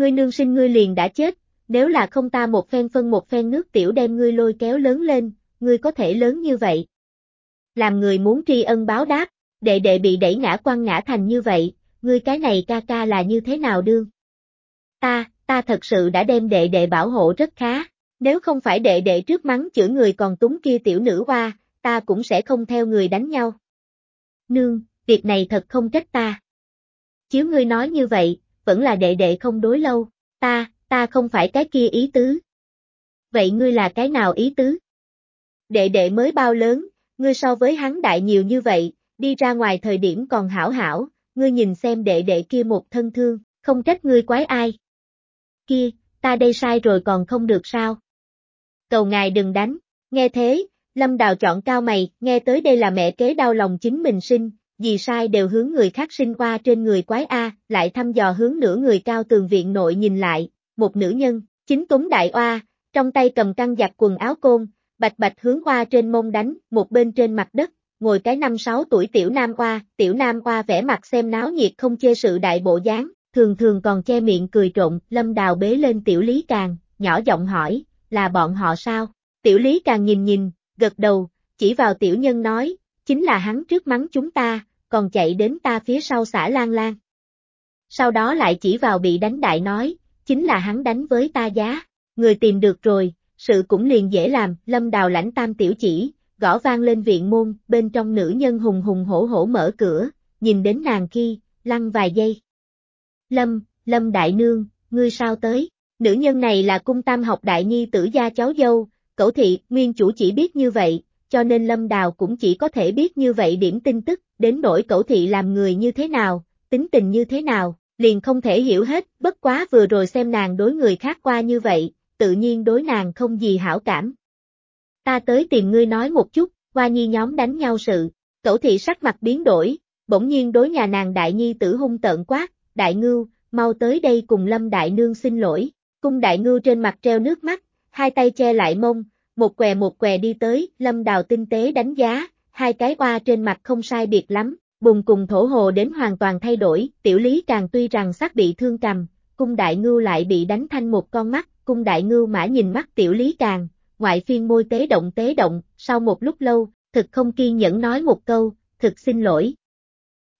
ngươi nương sinh ngươi liền đã chết, nếu là không ta một phen phân một phen nước tiểu đem ngươi lôi kéo lớn lên, ngươi có thể lớn như vậy. Làm người muốn tri ân báo đáp, đệ đệ bị đẩy ngã quăng ngã thành như vậy, ngươi cái này ca ca là như thế nào đương? Ta, ta thật sự đã đem đệ đệ bảo hộ rất khá, nếu không phải đệ đệ trước mắng chửi người còn túng kia tiểu nữ hoa, ta cũng sẽ không theo người đánh nhau. Nương, việc này thật không trách ta. Chiếu ngươi nói như vậy, vẫn là đệ đệ không đối lâu, ta, ta không phải cái kia ý tứ. Vậy ngươi là cái nào ý tứ? Đệ đệ mới bao lớn, ngươi so với hắn đại nhiều như vậy, đi ra ngoài thời điểm còn hảo hảo, ngươi nhìn xem đệ đệ kia một thân thương, không trách ngươi quái ai. Kia, ta đây sai rồi còn không được sao? Cầu ngài đừng đánh, nghe thế, Lâm Đào chọn cao mày, nghe tới đây là mẹ kế đau lòng chính mình sinh, gì sai đều hướng người khác sinh qua trên người quái A, lại thăm dò hướng nửa người cao tường viện nội nhìn lại, một nữ nhân, chính túng đại oa, trong tay cầm căng giặt quần áo côn, bạch bạch hướng oa trên mông đánh, một bên trên mặt đất, ngồi cái năm sáu tuổi tiểu nam oa, tiểu nam oa vẽ mặt xem náo nhiệt không chê sự đại bộ dáng, thường thường còn che miệng cười trộn, lâm đào bế lên tiểu lý càng, nhỏ giọng hỏi, là bọn họ sao? Tiểu lý càng nhìn nhìn, gật đầu, chỉ vào tiểu nhân nói, chính là hắn trước mắng chúng ta, còn chạy đến ta phía sau xả lan lan. Sau đó lại chỉ vào bị đánh đại nói, chính là hắn đánh với ta giá, người tìm được rồi, sự cũng liền dễ làm, lâm đào lãnh tam tiểu chỉ, gõ vang lên viện môn, bên trong nữ nhân hùng hùng hổ hổ mở cửa, nhìn đến nàng khi, lăn vài giây. Lâm, Lâm Đại Nương, ngươi sao tới? Nữ nhân này là cung tam học đại nhi tử gia cháu dâu, cẩu thị, nguyên chủ chỉ biết như vậy, cho nên Lâm Đào cũng chỉ có thể biết như vậy điểm tin tức, đến nỗi cẩu thị làm người như thế nào, tính tình như thế nào, liền không thể hiểu hết, bất quá vừa rồi xem nàng đối người khác qua như vậy, tự nhiên đối nàng không gì hảo cảm. Ta tới tìm ngươi nói một chút, qua nhi nhóm đánh nhau sự, cẩu thị sắc mặt biến đổi, bỗng nhiên đối nhà nàng đại nhi tử hung tợn quát, đại ngưu, mau tới đây cùng lâm đại nương xin lỗi, cung đại ngưu trên mặt treo nước mắt, hai tay che lại mông, một què một què đi tới, lâm đào tinh tế đánh giá, hai cái oa trên mặt không sai biệt lắm, bùng cùng thổ hồ đến hoàn toàn thay đổi, tiểu lý càng tuy rằng sắc bị thương cầm, cung đại ngưu lại bị đánh thanh một con mắt, cung đại ngưu mã nhìn mắt tiểu lý càng, ngoại phiên môi tế động tế động, sau một lúc lâu, thực không kiên nhẫn nói một câu, thực xin lỗi.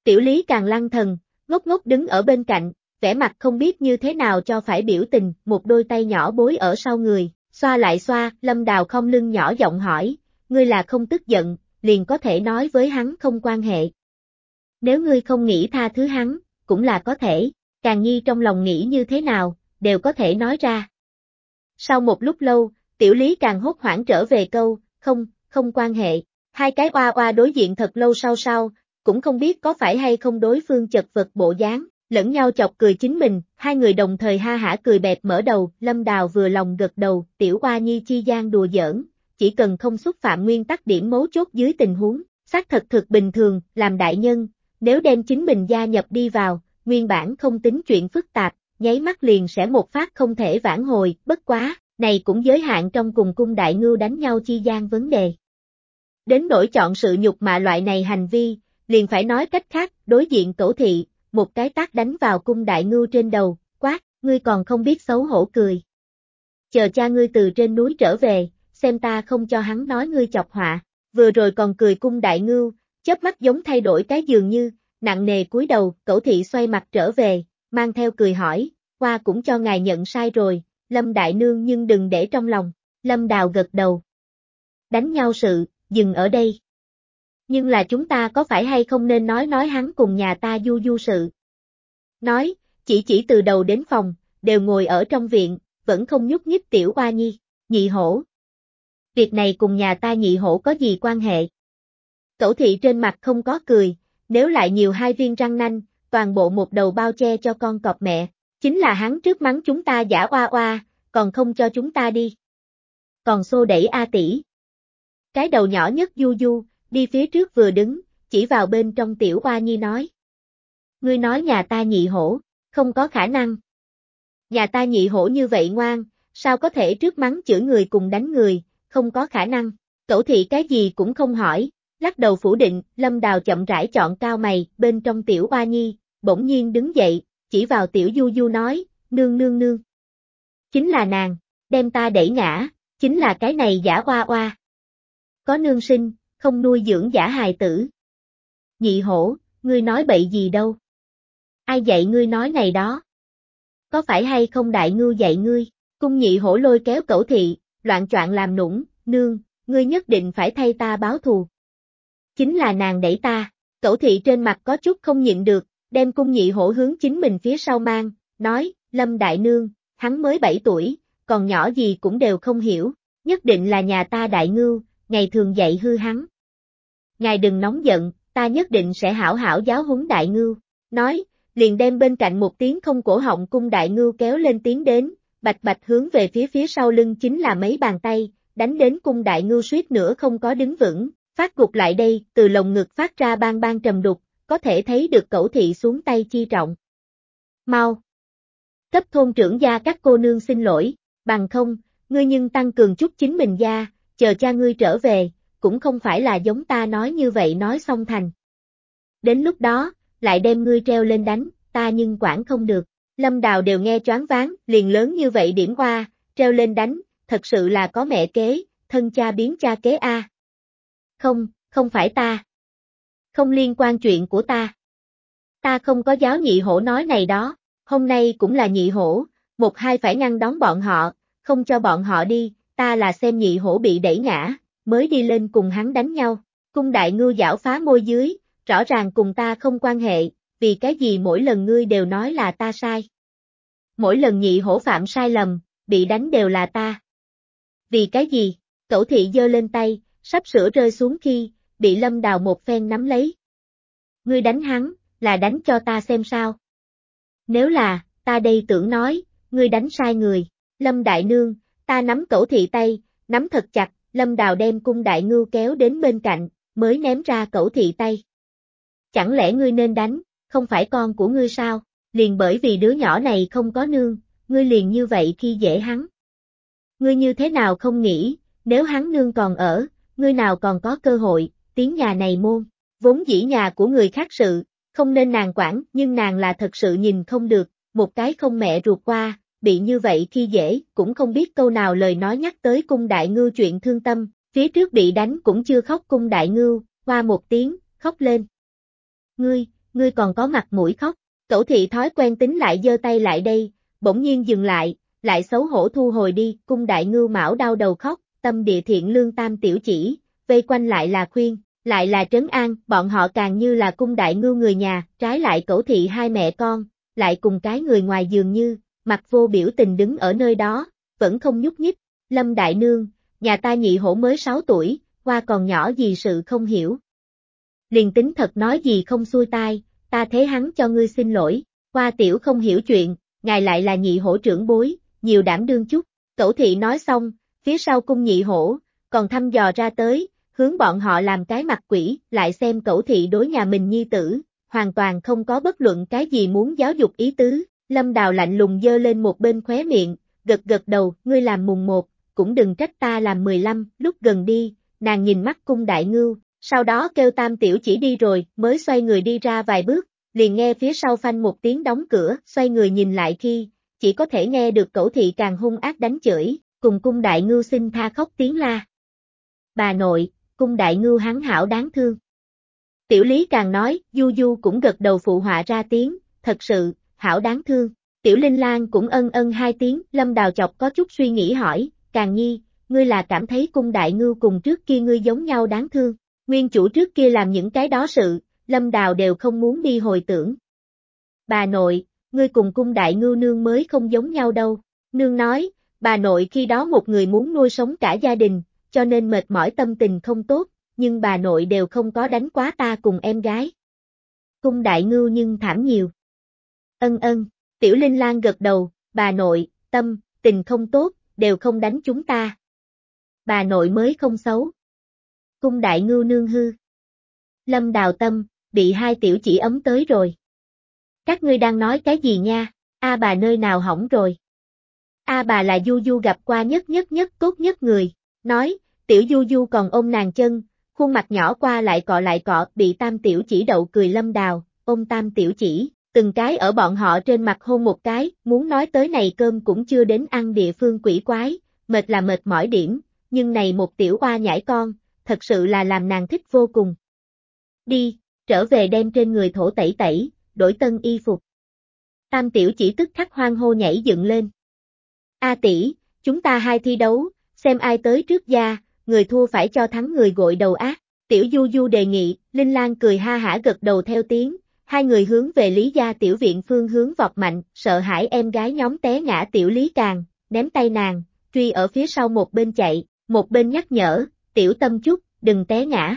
Tiểu lý càng lăng thần, ngốc ngốc đứng ở bên cạnh, vẻ mặt không biết như thế nào cho phải biểu tình, một đôi tay nhỏ bối ở sau người, xoa lại xoa, lâm đào không lưng nhỏ giọng hỏi, ngươi là không tức giận, liền có thể nói với hắn không quan hệ. Nếu ngươi không nghĩ tha thứ hắn, cũng là có thể, càng nhi trong lòng nghĩ như thế nào, đều có thể nói ra. Sau một lúc lâu, tiểu lý càng hốt hoảng trở về câu, không, không quan hệ, hai cái oa oa đối diện thật lâu sau sau, cũng không biết có phải hay không đối phương chật vật bộ dáng, lẫn nhau chọc cười chính mình, hai người đồng thời ha hả cười bẹp mở đầu, lâm đào vừa lòng gật đầu, tiểu oa nhi chi gian đùa giỡn, chỉ cần không xúc phạm nguyên tắc điểm mấu chốt dưới tình huống, xác thật thực bình thường, làm đại nhân, nếu đem chính mình gia nhập đi vào, nguyên bản không tính chuyện phức tạp, nháy mắt liền sẽ một phát không thể vãn hồi, bất quá, này cũng giới hạn trong cùng cung đại ngưu đánh nhau chi gian vấn đề. Đến nỗi chọn sự nhục mạ loại này hành vi, liền phải nói cách khác, đối diện tổ thị, một cái tác đánh vào cung đại ngưu trên đầu, quát, ngươi còn không biết xấu hổ cười. Chờ cha ngươi từ trên núi trở về, xem ta không cho hắn nói ngươi chọc họa, vừa rồi còn cười cung đại ngưu, chớp mắt giống thay đổi cái dường như, nặng nề cúi đầu, cẩu thị xoay mặt trở về, mang theo cười hỏi, qua cũng cho ngài nhận sai rồi, Lâm Đại Nương nhưng đừng để trong lòng, Lâm Đào gật đầu. Đánh nhau sự, dừng ở đây. Nhưng là chúng ta có phải hay không nên nói nói hắn cùng nhà ta du du sự. Nói, chỉ chỉ từ đầu đến phòng, đều ngồi ở trong viện, vẫn không nhúc nhích tiểu oa nhi, nhị hổ. Việc này cùng nhà ta nhị hổ có gì quan hệ? Cẩu thị trên mặt không có cười, nếu lại nhiều hai viên răng nanh, toàn bộ một đầu bao che cho con cọp mẹ, chính là hắn trước mắng chúng ta giả oa oa, còn không cho chúng ta đi. Còn xô đẩy A tỷ. Cái đầu nhỏ nhất du du, đi phía trước vừa đứng, chỉ vào bên trong tiểu oa nhi nói. Ngươi nói nhà ta nhị hổ, không có khả năng. Nhà ta nhị hổ như vậy ngoan, sao có thể trước mắng chửi người cùng đánh người, không có khả năng. Cẩu thị cái gì cũng không hỏi, lắc đầu phủ định, lâm đào chậm rãi chọn cao mày, bên trong tiểu oa nhi, bỗng nhiên đứng dậy, chỉ vào tiểu du du nói, nương nương nương. Chính là nàng, đem ta đẩy ngã, chính là cái này giả oa oa. Có nương sinh, không nuôi dưỡng giả hài tử. Nhị hổ, ngươi nói bậy gì đâu. Ai dạy ngươi nói này đó? Có phải hay không đại ngưu dạy ngươi? Cung nhị hổ lôi kéo cẩu thị, loạn choạng làm nũng, nương, ngươi nhất định phải thay ta báo thù. Chính là nàng đẩy ta, cẩu thị trên mặt có chút không nhịn được, đem cung nhị hổ hướng chính mình phía sau mang, nói, Lâm Đại Nương, hắn mới 7 tuổi, còn nhỏ gì cũng đều không hiểu, nhất định là nhà ta đại ngưu, ngày thường dạy hư hắn. Ngài đừng nóng giận, ta nhất định sẽ hảo hảo giáo huấn đại ngưu, nói, liền đem bên cạnh một tiếng không cổ họng cung đại ngưu kéo lên tiếng đến, bạch bạch hướng về phía phía sau lưng chính là mấy bàn tay, đánh đến cung đại ngưu suýt nữa không có đứng vững, phát gục lại đây, từ lồng ngực phát ra bang bang trầm đục, có thể thấy được cẩu thị xuống tay chi trọng. Mau! Cấp thôn trưởng gia các cô nương xin lỗi, bằng không, ngươi nhưng tăng cường chút chính mình gia, chờ cha ngươi trở về, cũng không phải là giống ta nói như vậy nói xong thành. Đến lúc đó, lại đem ngươi treo lên đánh, ta nhưng quản không được. Lâm Đào đều nghe choáng váng, liền lớn như vậy điểm qua, treo lên đánh, thật sự là có mẹ kế, thân cha biến cha kế A. Không, không phải ta. Không liên quan chuyện của ta. Ta không có giáo nhị hổ nói này đó, hôm nay cũng là nhị hổ, một hai phải ngăn đón bọn họ, không cho bọn họ đi, ta là xem nhị hổ bị đẩy ngã, mới đi lên cùng hắn đánh nhau. Cung đại ngư giảo phá môi dưới, rõ ràng cùng ta không quan hệ, vì cái gì mỗi lần ngươi đều nói là ta sai. Mỗi lần nhị hổ phạm sai lầm, bị đánh đều là ta. Vì cái gì? Cẩu thị giơ lên tay, sắp sửa rơi xuống khi, bị lâm đào một phen nắm lấy. Ngươi đánh hắn, là đánh cho ta xem sao. Nếu là, ta đây tưởng nói, ngươi đánh sai người, lâm đại nương, ta nắm cẩu thị tay, nắm thật chặt, lâm đào đem cung đại ngưu kéo đến bên cạnh, mới ném ra cẩu thị tay. Chẳng lẽ ngươi nên đánh, không phải con của ngươi sao, liền bởi vì đứa nhỏ này không có nương, ngươi liền như vậy khi dễ hắn. Ngươi như thế nào không nghĩ, nếu hắn nương còn ở, ngươi nào còn có cơ hội, tiếng nhà này môn, vốn dĩ nhà của người khác sự, không nên nàng quản, nhưng nàng là thật sự nhìn không được, một cái không mẹ ruột qua, bị như vậy khi dễ, cũng không biết câu nào lời nói nhắc tới cung đại ngưu chuyện thương tâm, phía trước bị đánh cũng chưa khóc cung đại ngưu, qua một tiếng, khóc lên. Ngươi, ngươi còn có mặt mũi khóc, cẩu thị thói quen tính lại giơ tay lại đây, bỗng nhiên dừng lại, lại xấu hổ thu hồi đi, cung đại ngưu mão đau đầu khóc, tâm địa thiện lương tam tiểu chỉ, vây quanh lại là khuyên, lại là trấn an, bọn họ càng như là cung đại ngưu người nhà, trái lại cẩu thị hai mẹ con, lại cùng cái người ngoài dường như, mặt vô biểu tình đứng ở nơi đó, vẫn không nhúc nhích, lâm đại nương, nhà ta nhị hổ mới 6 tuổi, qua còn nhỏ gì sự không hiểu. Liền tính thật nói gì không xuôi tai, ta thế hắn cho ngươi xin lỗi, qua tiểu không hiểu chuyện, ngài lại là nhị hổ trưởng bối, nhiều đảm đương chút, cẩu thị nói xong, phía sau cung nhị hổ, còn thăm dò ra tới, hướng bọn họ làm cái mặt quỷ, lại xem cẩu thị đối nhà mình nhi tử, hoàn toàn không có bất luận cái gì muốn giáo dục ý tứ, lâm đào lạnh lùng dơ lên một bên khóe miệng, gật gật đầu, ngươi làm mùng một, cũng đừng trách ta làm mười lăm, lúc gần đi, nàng nhìn mắt cung đại ngưu, sau đó kêu tam tiểu chỉ đi rồi, mới xoay người đi ra vài bước, liền nghe phía sau phanh một tiếng đóng cửa, xoay người nhìn lại khi, chỉ có thể nghe được cẩu thị càng hung ác đánh chửi, cùng cung đại ngưu xin tha khóc tiếng la. Bà nội, cung đại ngưu hắn hảo đáng thương. Tiểu lý càng nói, du du cũng gật đầu phụ họa ra tiếng, thật sự, hảo đáng thương. Tiểu Linh Lan cũng ân ân hai tiếng, Lâm Đào chọc có chút suy nghĩ hỏi, Càng Nhi, ngươi là cảm thấy cung đại ngưu cùng trước kia ngươi giống nhau đáng thương. Nguyên chủ trước kia làm những cái đó sự, Lâm Đào đều không muốn đi hồi tưởng. Bà nội, ngươi cùng cung đại ngưu nương mới không giống nhau đâu. Nương nói, bà nội khi đó một người muốn nuôi sống cả gia đình, cho nên mệt mỏi tâm tình không tốt, nhưng bà nội đều không có đánh quá ta cùng em gái. Cung đại ngưu nhưng thảm nhiều. Ân ân, tiểu linh lan gật đầu, bà nội, tâm, tình không tốt, đều không đánh chúng ta. Bà nội mới không xấu. Cung đại ngưu nương hư. Lâm đào tâm, bị hai tiểu chỉ ấm tới rồi. Các ngươi đang nói cái gì nha, a bà nơi nào hỏng rồi. A bà là Du Du gặp qua nhất nhất nhất tốt nhất người, nói, tiểu Du Du còn ôm nàng chân, khuôn mặt nhỏ qua lại cọ lại cọ, bị tam tiểu chỉ đậu cười lâm đào, ôm tam tiểu chỉ, từng cái ở bọn họ trên mặt hôn một cái, muốn nói tới này cơm cũng chưa đến ăn địa phương quỷ quái, mệt là mệt mỏi điểm, nhưng này một tiểu oa nhảy con, thật sự là làm nàng thích vô cùng. Đi, trở về đem trên người thổ tẩy tẩy, đổi tân y phục. Tam tiểu chỉ tức khắc hoang hô nhảy dựng lên. A tỷ, chúng ta hai thi đấu, xem ai tới trước gia, người thua phải cho thắng người gội đầu ác. Tiểu Du Du đề nghị, Linh Lan cười ha hả gật đầu theo tiếng, hai người hướng về Lý gia tiểu viện phương hướng vọt mạnh, sợ hãi em gái nhóm té ngã tiểu Lý Càng, ném tay nàng, truy ở phía sau một bên chạy, một bên nhắc nhở, tiểu tâm chút, đừng té ngã.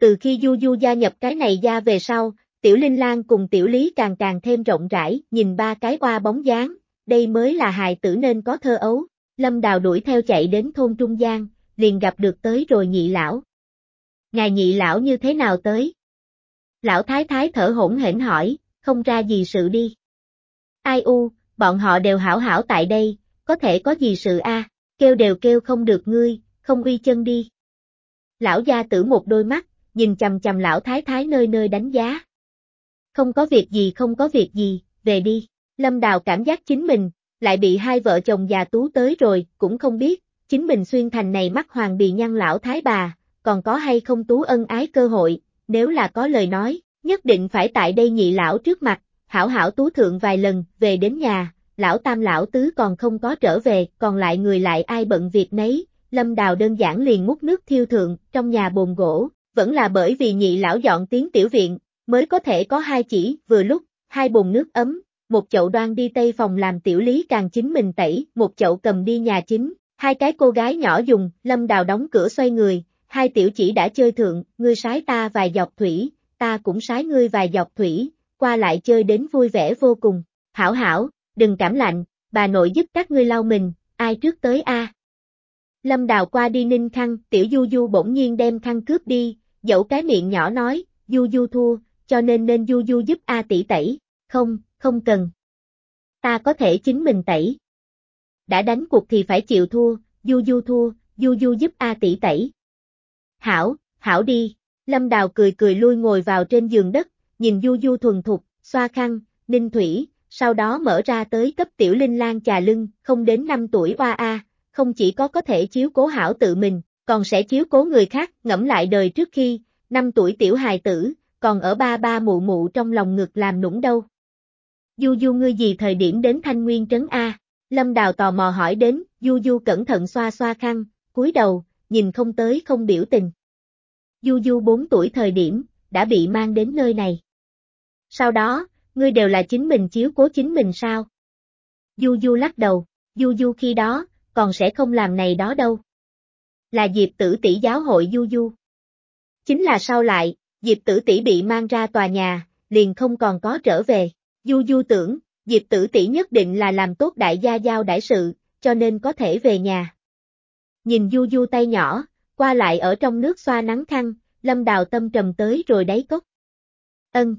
Từ khi Du Du gia nhập cái này gia về sau, tiểu Linh Lan cùng tiểu Lý càng càng thêm rộng rãi, nhìn ba cái qua bóng dáng, đây mới là hài tử nên có thơ ấu. Lâm Đào đuổi theo chạy đến thôn Trung Giang, liền gặp được tới rồi nhị lão. Ngài nhị lão như thế nào tới? Lão thái thái thở hổn hển hỏi, không ra gì sự đi. Ai u, bọn họ đều hảo hảo tại đây, có thể có gì sự a? kêu đều kêu không được ngươi, không uy chân đi. Lão gia tử một đôi mắt, nhìn chầm chầm lão thái thái nơi nơi đánh giá. Không có việc gì không có việc gì, về đi. Lâm Đào cảm giác chính mình, lại bị hai vợ chồng già tú tới rồi, cũng không biết, chính mình xuyên thành này mắt hoàng bì nhăn lão thái bà, còn có hay không tú ân ái cơ hội, nếu là có lời nói, nhất định phải tại đây nhị lão trước mặt, hảo hảo tú thượng vài lần, về đến nhà, lão tam lão tứ còn không có trở về, còn lại người lại ai bận việc nấy, lâm đào đơn giản liền múc nước thiêu thượng, trong nhà bồn gỗ, vẫn là bởi vì nhị lão dọn tiếng tiểu viện, mới có thể có hai chỉ, vừa lúc, hai bồn nước ấm, một chậu đoan đi tây phòng làm tiểu lý càng chính mình tẩy, một chậu cầm đi nhà chính, hai cái cô gái nhỏ dùng, lâm đào đóng cửa xoay người, hai tiểu chỉ đã chơi thượng, ngươi sái ta vài dọc thủy, ta cũng sái ngươi vài dọc thủy, qua lại chơi đến vui vẻ vô cùng, hảo hảo, đừng cảm lạnh, bà nội giúp các ngươi lau mình, ai trước tới a? Lâm đào qua đi ninh khăn, tiểu du du bỗng nhiên đem khăn cướp đi, dẫu cái miệng nhỏ nói, du du thua, cho nên nên du du giúp a tỷ tẩy, không, không cần. Ta có thể chính mình tẩy. Đã đánh cuộc thì phải chịu thua, du du thua, du du giúp a tỷ tẩy. Hảo, hảo đi, Lâm Đào cười cười lui ngồi vào trên giường đất, nhìn du du thuần thục, xoa khăn, ninh thủy, sau đó mở ra tới cấp tiểu linh lan trà lưng, không đến 5 tuổi oa a, không chỉ có có thể chiếu cố hảo tự mình, còn sẽ chiếu cố người khác, ngẫm lại đời trước khi, 5 tuổi tiểu hài tử, còn ở ba ba mụ mụ trong lòng ngực làm nũng đâu. Du Du ngươi gì thời điểm đến Thanh Nguyên trấn A? Lâm Đào tò mò hỏi đến, Du Du cẩn thận xoa xoa khăn, cúi đầu, nhìn không tới không biểu tình. Du Du 4 tuổi thời điểm, đã bị mang đến nơi này. Sau đó, ngươi đều là chính mình chiếu cố chính mình sao? Du Du lắc đầu, Du Du khi đó, còn sẽ không làm này đó đâu. Là Diệp tử tỷ giáo hội Du Du. Chính là sau lại, Diệp tử tỷ bị mang ra tòa nhà, liền không còn có trở về. Du Du tưởng, Diệp tử tỷ nhất định là làm tốt đại gia giao đại sự, cho nên có thể về nhà. Nhìn Du Du tay nhỏ, qua lại ở trong nước xoa nắng khăn, lâm đào tâm trầm tới rồi đáy cốc. Ân.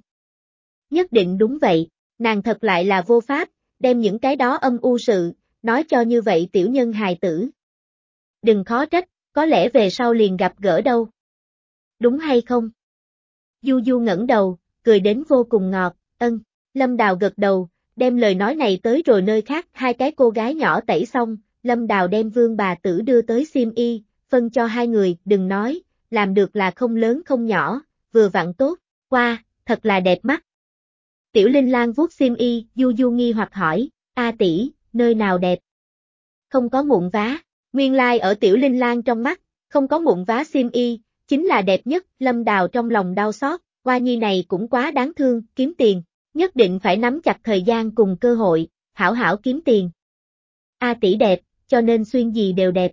Nhất định đúng vậy, nàng thật lại là vô pháp, đem những cái đó âm u sự, nói cho như vậy tiểu nhân hài tử. Đừng khó trách, có lẽ về sau liền gặp gỡ đâu. Đúng hay không? Du Du ngẩng đầu, cười đến vô cùng ngọt, ân. Lâm Đào gật đầu, đem lời nói này tới rồi nơi khác, hai cái cô gái nhỏ tẩy xong, Lâm Đào đem vương bà tử đưa tới Sim y, phân cho hai người, đừng nói, làm được là không lớn không nhỏ, vừa vặn tốt, qua, thật là đẹp mắt. Tiểu Linh Lan vuốt Sim y, du du nghi hoặc hỏi, A tỷ, nơi nào đẹp? Không có mụn vá, nguyên lai like ở Tiểu Linh Lan trong mắt, không có mụn vá xiêm y, chính là đẹp nhất, Lâm Đào trong lòng đau xót, hoa nhi này cũng quá đáng thương, kiếm tiền, nhất định phải nắm chặt thời gian cùng cơ hội, hảo hảo kiếm tiền. A tỷ đẹp, cho nên xuyên gì đều đẹp.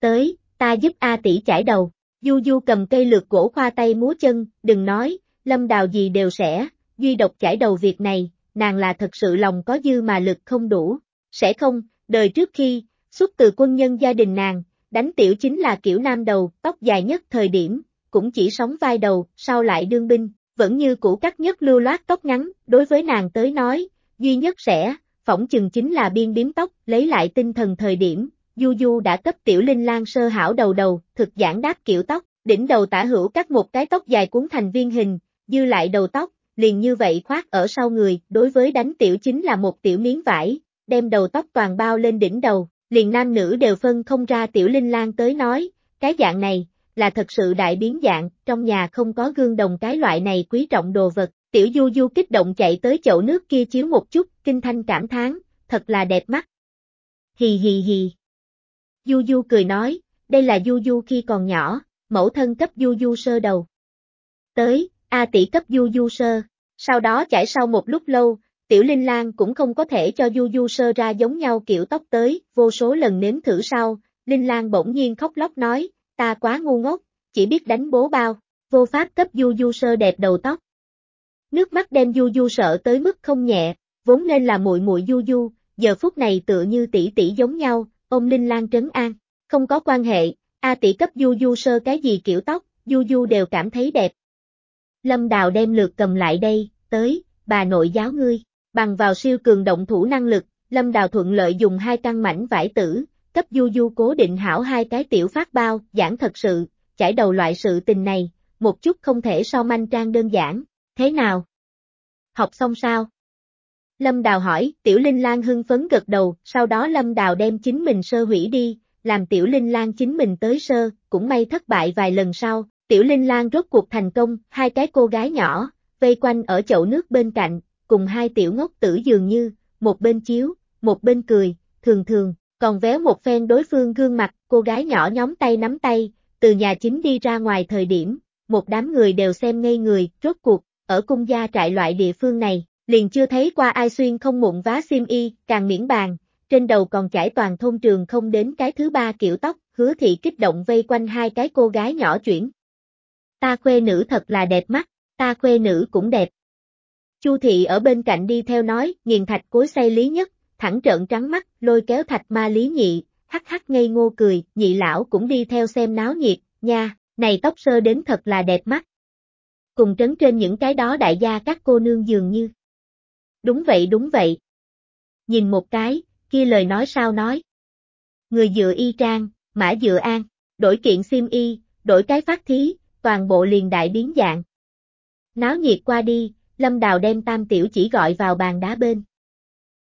Tới, ta giúp A tỷ chải đầu, Du Du cầm cây lược gỗ khoa tay múa chân, đừng nói, lâm đào gì đều sẽ, duy độc chải đầu việc này, nàng là thật sự lòng có dư mà lực không đủ, sẽ không, đời trước khi, xuất từ quân nhân gia đình nàng, đánh tiểu chính là kiểu nam đầu, tóc dài nhất thời điểm, cũng chỉ sóng vai đầu, sau lại đương binh, vẫn như cũ cắt nhất lưu loát tóc ngắn, đối với nàng tới nói, duy nhất sẽ, phỏng chừng chính là biên biếm tóc, lấy lại tinh thần thời điểm, Du Du đã cấp tiểu linh lan sơ hảo đầu đầu, thực giảng đáp kiểu tóc, đỉnh đầu tả hữu cắt một cái tóc dài cuốn thành viên hình, dư lại đầu tóc, liền như vậy khoác ở sau người, đối với đánh tiểu chính là một tiểu miếng vải, đem đầu tóc toàn bao lên đỉnh đầu, liền nam nữ đều phân không ra tiểu linh lang tới nói, cái dạng này, là thật sự đại biến dạng, trong nhà không có gương đồng cái loại này quý trọng đồ vật, tiểu du du kích động chạy tới chậu nước kia chiếu một chút, kinh thanh cảm thán, thật là đẹp mắt. Hì hì hì. Du du cười nói, đây là du du khi còn nhỏ, mẫu thân cấp du du sơ đầu. Tới, A tỷ cấp du du sơ, sau đó chảy sau một lúc lâu, tiểu linh lang cũng không có thể cho du du sơ ra giống nhau kiểu tóc tới, vô số lần nếm thử sau, linh lang bỗng nhiên khóc lóc nói, ta quá ngu ngốc, chỉ biết đánh bố bao, vô pháp cấp du du sơ đẹp đầu tóc. Nước mắt đem du du sợ tới mức không nhẹ, vốn nên là muội muội du du, giờ phút này tựa như tỷ tỷ giống nhau, ôm linh lang trấn an, không có quan hệ, A tỷ cấp du du sơ cái gì kiểu tóc, du du đều cảm thấy đẹp. Lâm Đào đem lượt cầm lại đây, tới, bà nội giáo ngươi, bằng vào siêu cường động thủ năng lực, Lâm Đào thuận lợi dùng hai căn mảnh vải tử, cấp du du cố định hảo hai cái tiểu phát bao, giảng thật sự, chải đầu loại sự tình này, một chút không thể so manh trang đơn giản, thế nào? Học xong sao? Lâm Đào hỏi, Tiểu Linh Lan hưng phấn gật đầu, sau đó Lâm Đào đem chính mình sơ hủy đi, làm Tiểu Linh Lan chính mình tới sơ, cũng may thất bại vài lần sau, Tiểu Linh Lan rốt cuộc thành công, hai cái cô gái nhỏ, vây quanh ở chậu nước bên cạnh, cùng hai tiểu ngốc tử dường như, một bên chiếu, một bên cười, thường thường, còn véo một phen đối phương gương mặt, cô gái nhỏ nhóm tay nắm tay, từ nhà chính đi ra ngoài thời điểm, một đám người đều xem ngây người, rốt cuộc, ở cung gia trại loại địa phương này, liền chưa thấy qua ai xuyên không mụn vá xiêm y, càng miễn bàn, trên đầu còn chải toàn thôn trường không đến cái thứ ba kiểu tóc, hứa thị kích động vây quanh hai cái cô gái nhỏ chuyển. Ta khuê nữ thật là đẹp mắt, ta khuê nữ cũng đẹp. Chu thị ở bên cạnh đi theo nói, nghiền thạch cối say lý nhất, thẳng trợn trắng mắt, lôi kéo thạch ma lý nhị, hắc hắc ngây ngô cười, nhị lão cũng đi theo xem náo nhiệt, nha, này tóc sơ đến thật là đẹp mắt. Cùng trấn trên những cái đó đại gia các cô nương dường như. Đúng vậy đúng vậy. Nhìn một cái, kia lời nói sao nói. Người dựa y trang, mã dựa an, đổi kiện sim y, đổi cái phát thí, toàn bộ liền đại biến dạng. Náo nhiệt qua đi, Lâm Đào đem tam tiểu chỉ gọi vào bàn đá bên.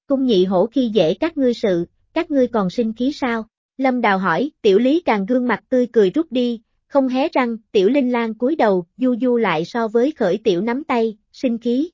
Cung nhị hổ khi dễ các ngươi sự, các ngươi còn sinh khí sao? Lâm Đào hỏi, tiểu lý càng gương mặt tươi cười rút đi, không hé răng, tiểu linh lan cúi đầu, du du lại so với khởi tiểu nắm tay, sinh khí.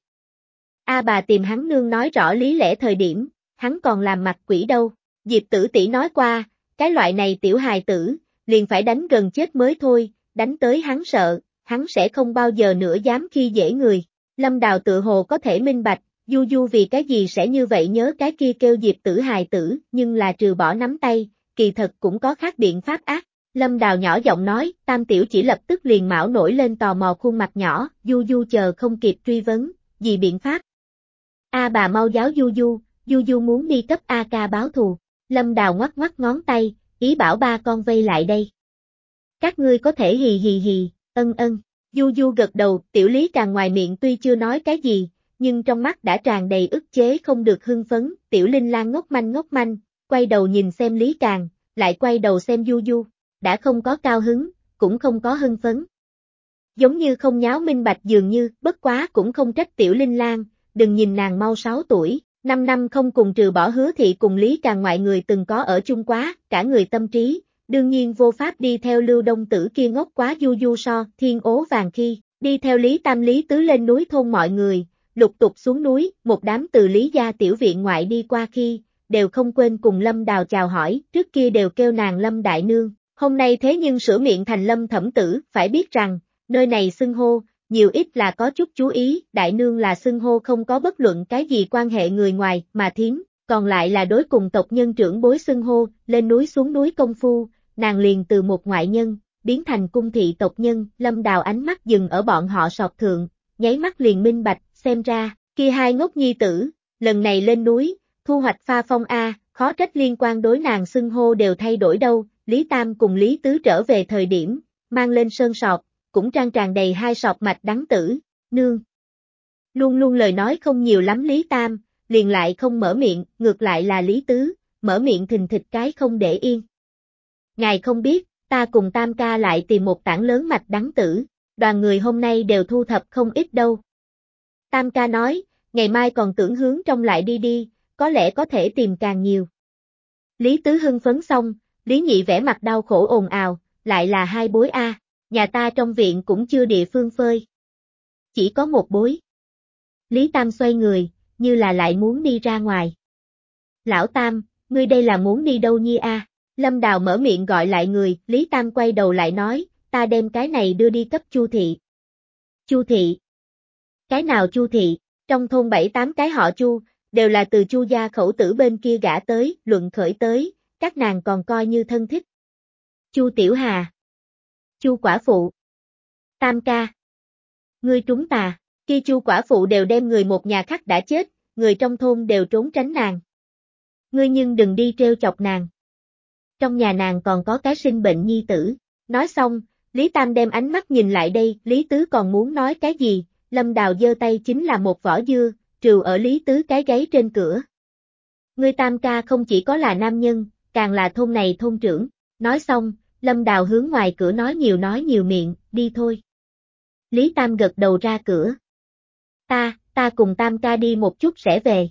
A bà tìm hắn nương nói rõ lý lẽ thời điểm, hắn còn làm mặt quỷ đâu. Diệp tử tỷ nói qua, cái loại này tiểu hài tử, liền phải đánh gần chết mới thôi, đánh tới hắn sợ, hắn sẽ không bao giờ nữa dám khi dễ người. Lâm Đào tự hồ có thể minh bạch, Du Du vì cái gì sẽ như vậy nhớ cái kia kêu Diệp tử hài tử, nhưng là trừ bỏ nắm tay, kỳ thật cũng có khác biện pháp ác. Lâm Đào nhỏ giọng nói, Tam Tiểu chỉ lập tức liền mão nổi lên tò mò khuôn mặt nhỏ, Du Du chờ không kịp truy vấn, gì biện pháp. A bà mau giáo Du Du, Du Du muốn đi cấp A ca báo thù. Lâm Đào ngoắc ngoắc ngón tay, ý bảo ba con vây lại đây. Các ngươi có thể hì hì hì, ân ân. Du Du gật đầu, tiểu lý càng ngoài miệng tuy chưa nói cái gì, nhưng trong mắt đã tràn đầy ức chế không được hưng phấn, tiểu linh lan ngốc manh ngốc manh, quay đầu nhìn xem lý càng, lại quay đầu xem Du Du, đã không có cao hứng, cũng không có hưng phấn. Giống như không nháo minh bạch dường như, bất quá cũng không trách tiểu linh lan, đừng nhìn nàng mau 6 tuổi, 5 năm không cùng trừ bỏ hứa thị cùng Lý Càng ngoại người từng có ở chung quá, cả người tâm trí, đương nhiên vô pháp đi theo lưu đông tử kia ngốc quá du du so, thiên ố vàng khi, đi theo Lý Tam Lý Tứ lên núi thôn mọi người, lục tục xuống núi, một đám từ Lý gia tiểu viện ngoại đi qua khi, đều không quên cùng Lâm Đào chào hỏi, trước kia đều kêu nàng Lâm Đại Nương, hôm nay thế nhưng sửa miệng thành Lâm Thẩm Tử, phải biết rằng, nơi này xưng hô, nhiều ít là có chút chú ý, đại nương là xưng hô không có bất luận cái gì quan hệ người ngoài, mà thiếm, còn lại là đối cùng tộc nhân trưởng bối xưng hô, lên núi xuống núi công phu, nàng liền từ một ngoại nhân, biến thành cung thị tộc nhân, lâm đào ánh mắt dừng ở bọn họ sọt thượng, nháy mắt liền minh bạch, xem ra, kia hai ngốc nhi tử, lần này lên núi, thu hoạch pha phong A, khó trách liên quan đối nàng xưng hô đều thay đổi đâu, Lý Tam cùng Lý Tứ trở về thời điểm, mang lên sơn sọt, cũng trang tràn đầy hai sọt mạch đắng tử, nương. Luôn luôn lời nói không nhiều lắm Lý Tam, liền lại không mở miệng, ngược lại là Lý Tứ, mở miệng thình thịch cái không để yên. Ngài không biết, ta cùng Tam ca lại tìm một tảng lớn mạch đắng tử, đoàn người hôm nay đều thu thập không ít đâu. Tam ca nói, ngày mai còn tưởng hướng trong lại đi đi, có lẽ có thể tìm càng nhiều. Lý Tứ hưng phấn xong, Lý Nhị vẻ mặt đau khổ ồn ào, lại là hai bối A, nhà ta trong viện cũng chưa địa phương phơi. Chỉ có một bối. Lý Tam xoay người, như là lại muốn đi ra ngoài. Lão Tam, ngươi đây là muốn đi đâu nhi a? Lâm Đào mở miệng gọi lại người, Lý Tam quay đầu lại nói, ta đem cái này đưa đi cấp Chu thị. Chu thị. Cái nào Chu thị? Trong thôn bảy tám cái họ Chu, đều là từ Chu gia khẩu tử bên kia gã tới, luận khởi tới, các nàng còn coi như thân thích. Chu Tiểu Hà. Chu quả phụ. Tam ca. Ngươi trúng tà, khi Chu quả phụ đều đem người một nhà khác đã chết, người trong thôn đều trốn tránh nàng. Ngươi nhưng đừng đi treo chọc nàng. Trong nhà nàng còn có cái sinh bệnh nhi tử. Nói xong, Lý Tam đem ánh mắt nhìn lại đây, Lý Tứ còn muốn nói cái gì, Lâm Đào giơ tay chính là một vỏ dưa, trừ ở Lý Tứ cái gáy trên cửa. Ngươi Tam ca không chỉ có là nam nhân, càng là thôn này thôn trưởng. Nói xong, Lâm Đào hướng ngoài cửa nói nhiều nói nhiều miệng, đi thôi. Lý Tam gật đầu ra cửa. Ta, ta cùng Tam ca đi một chút sẽ về.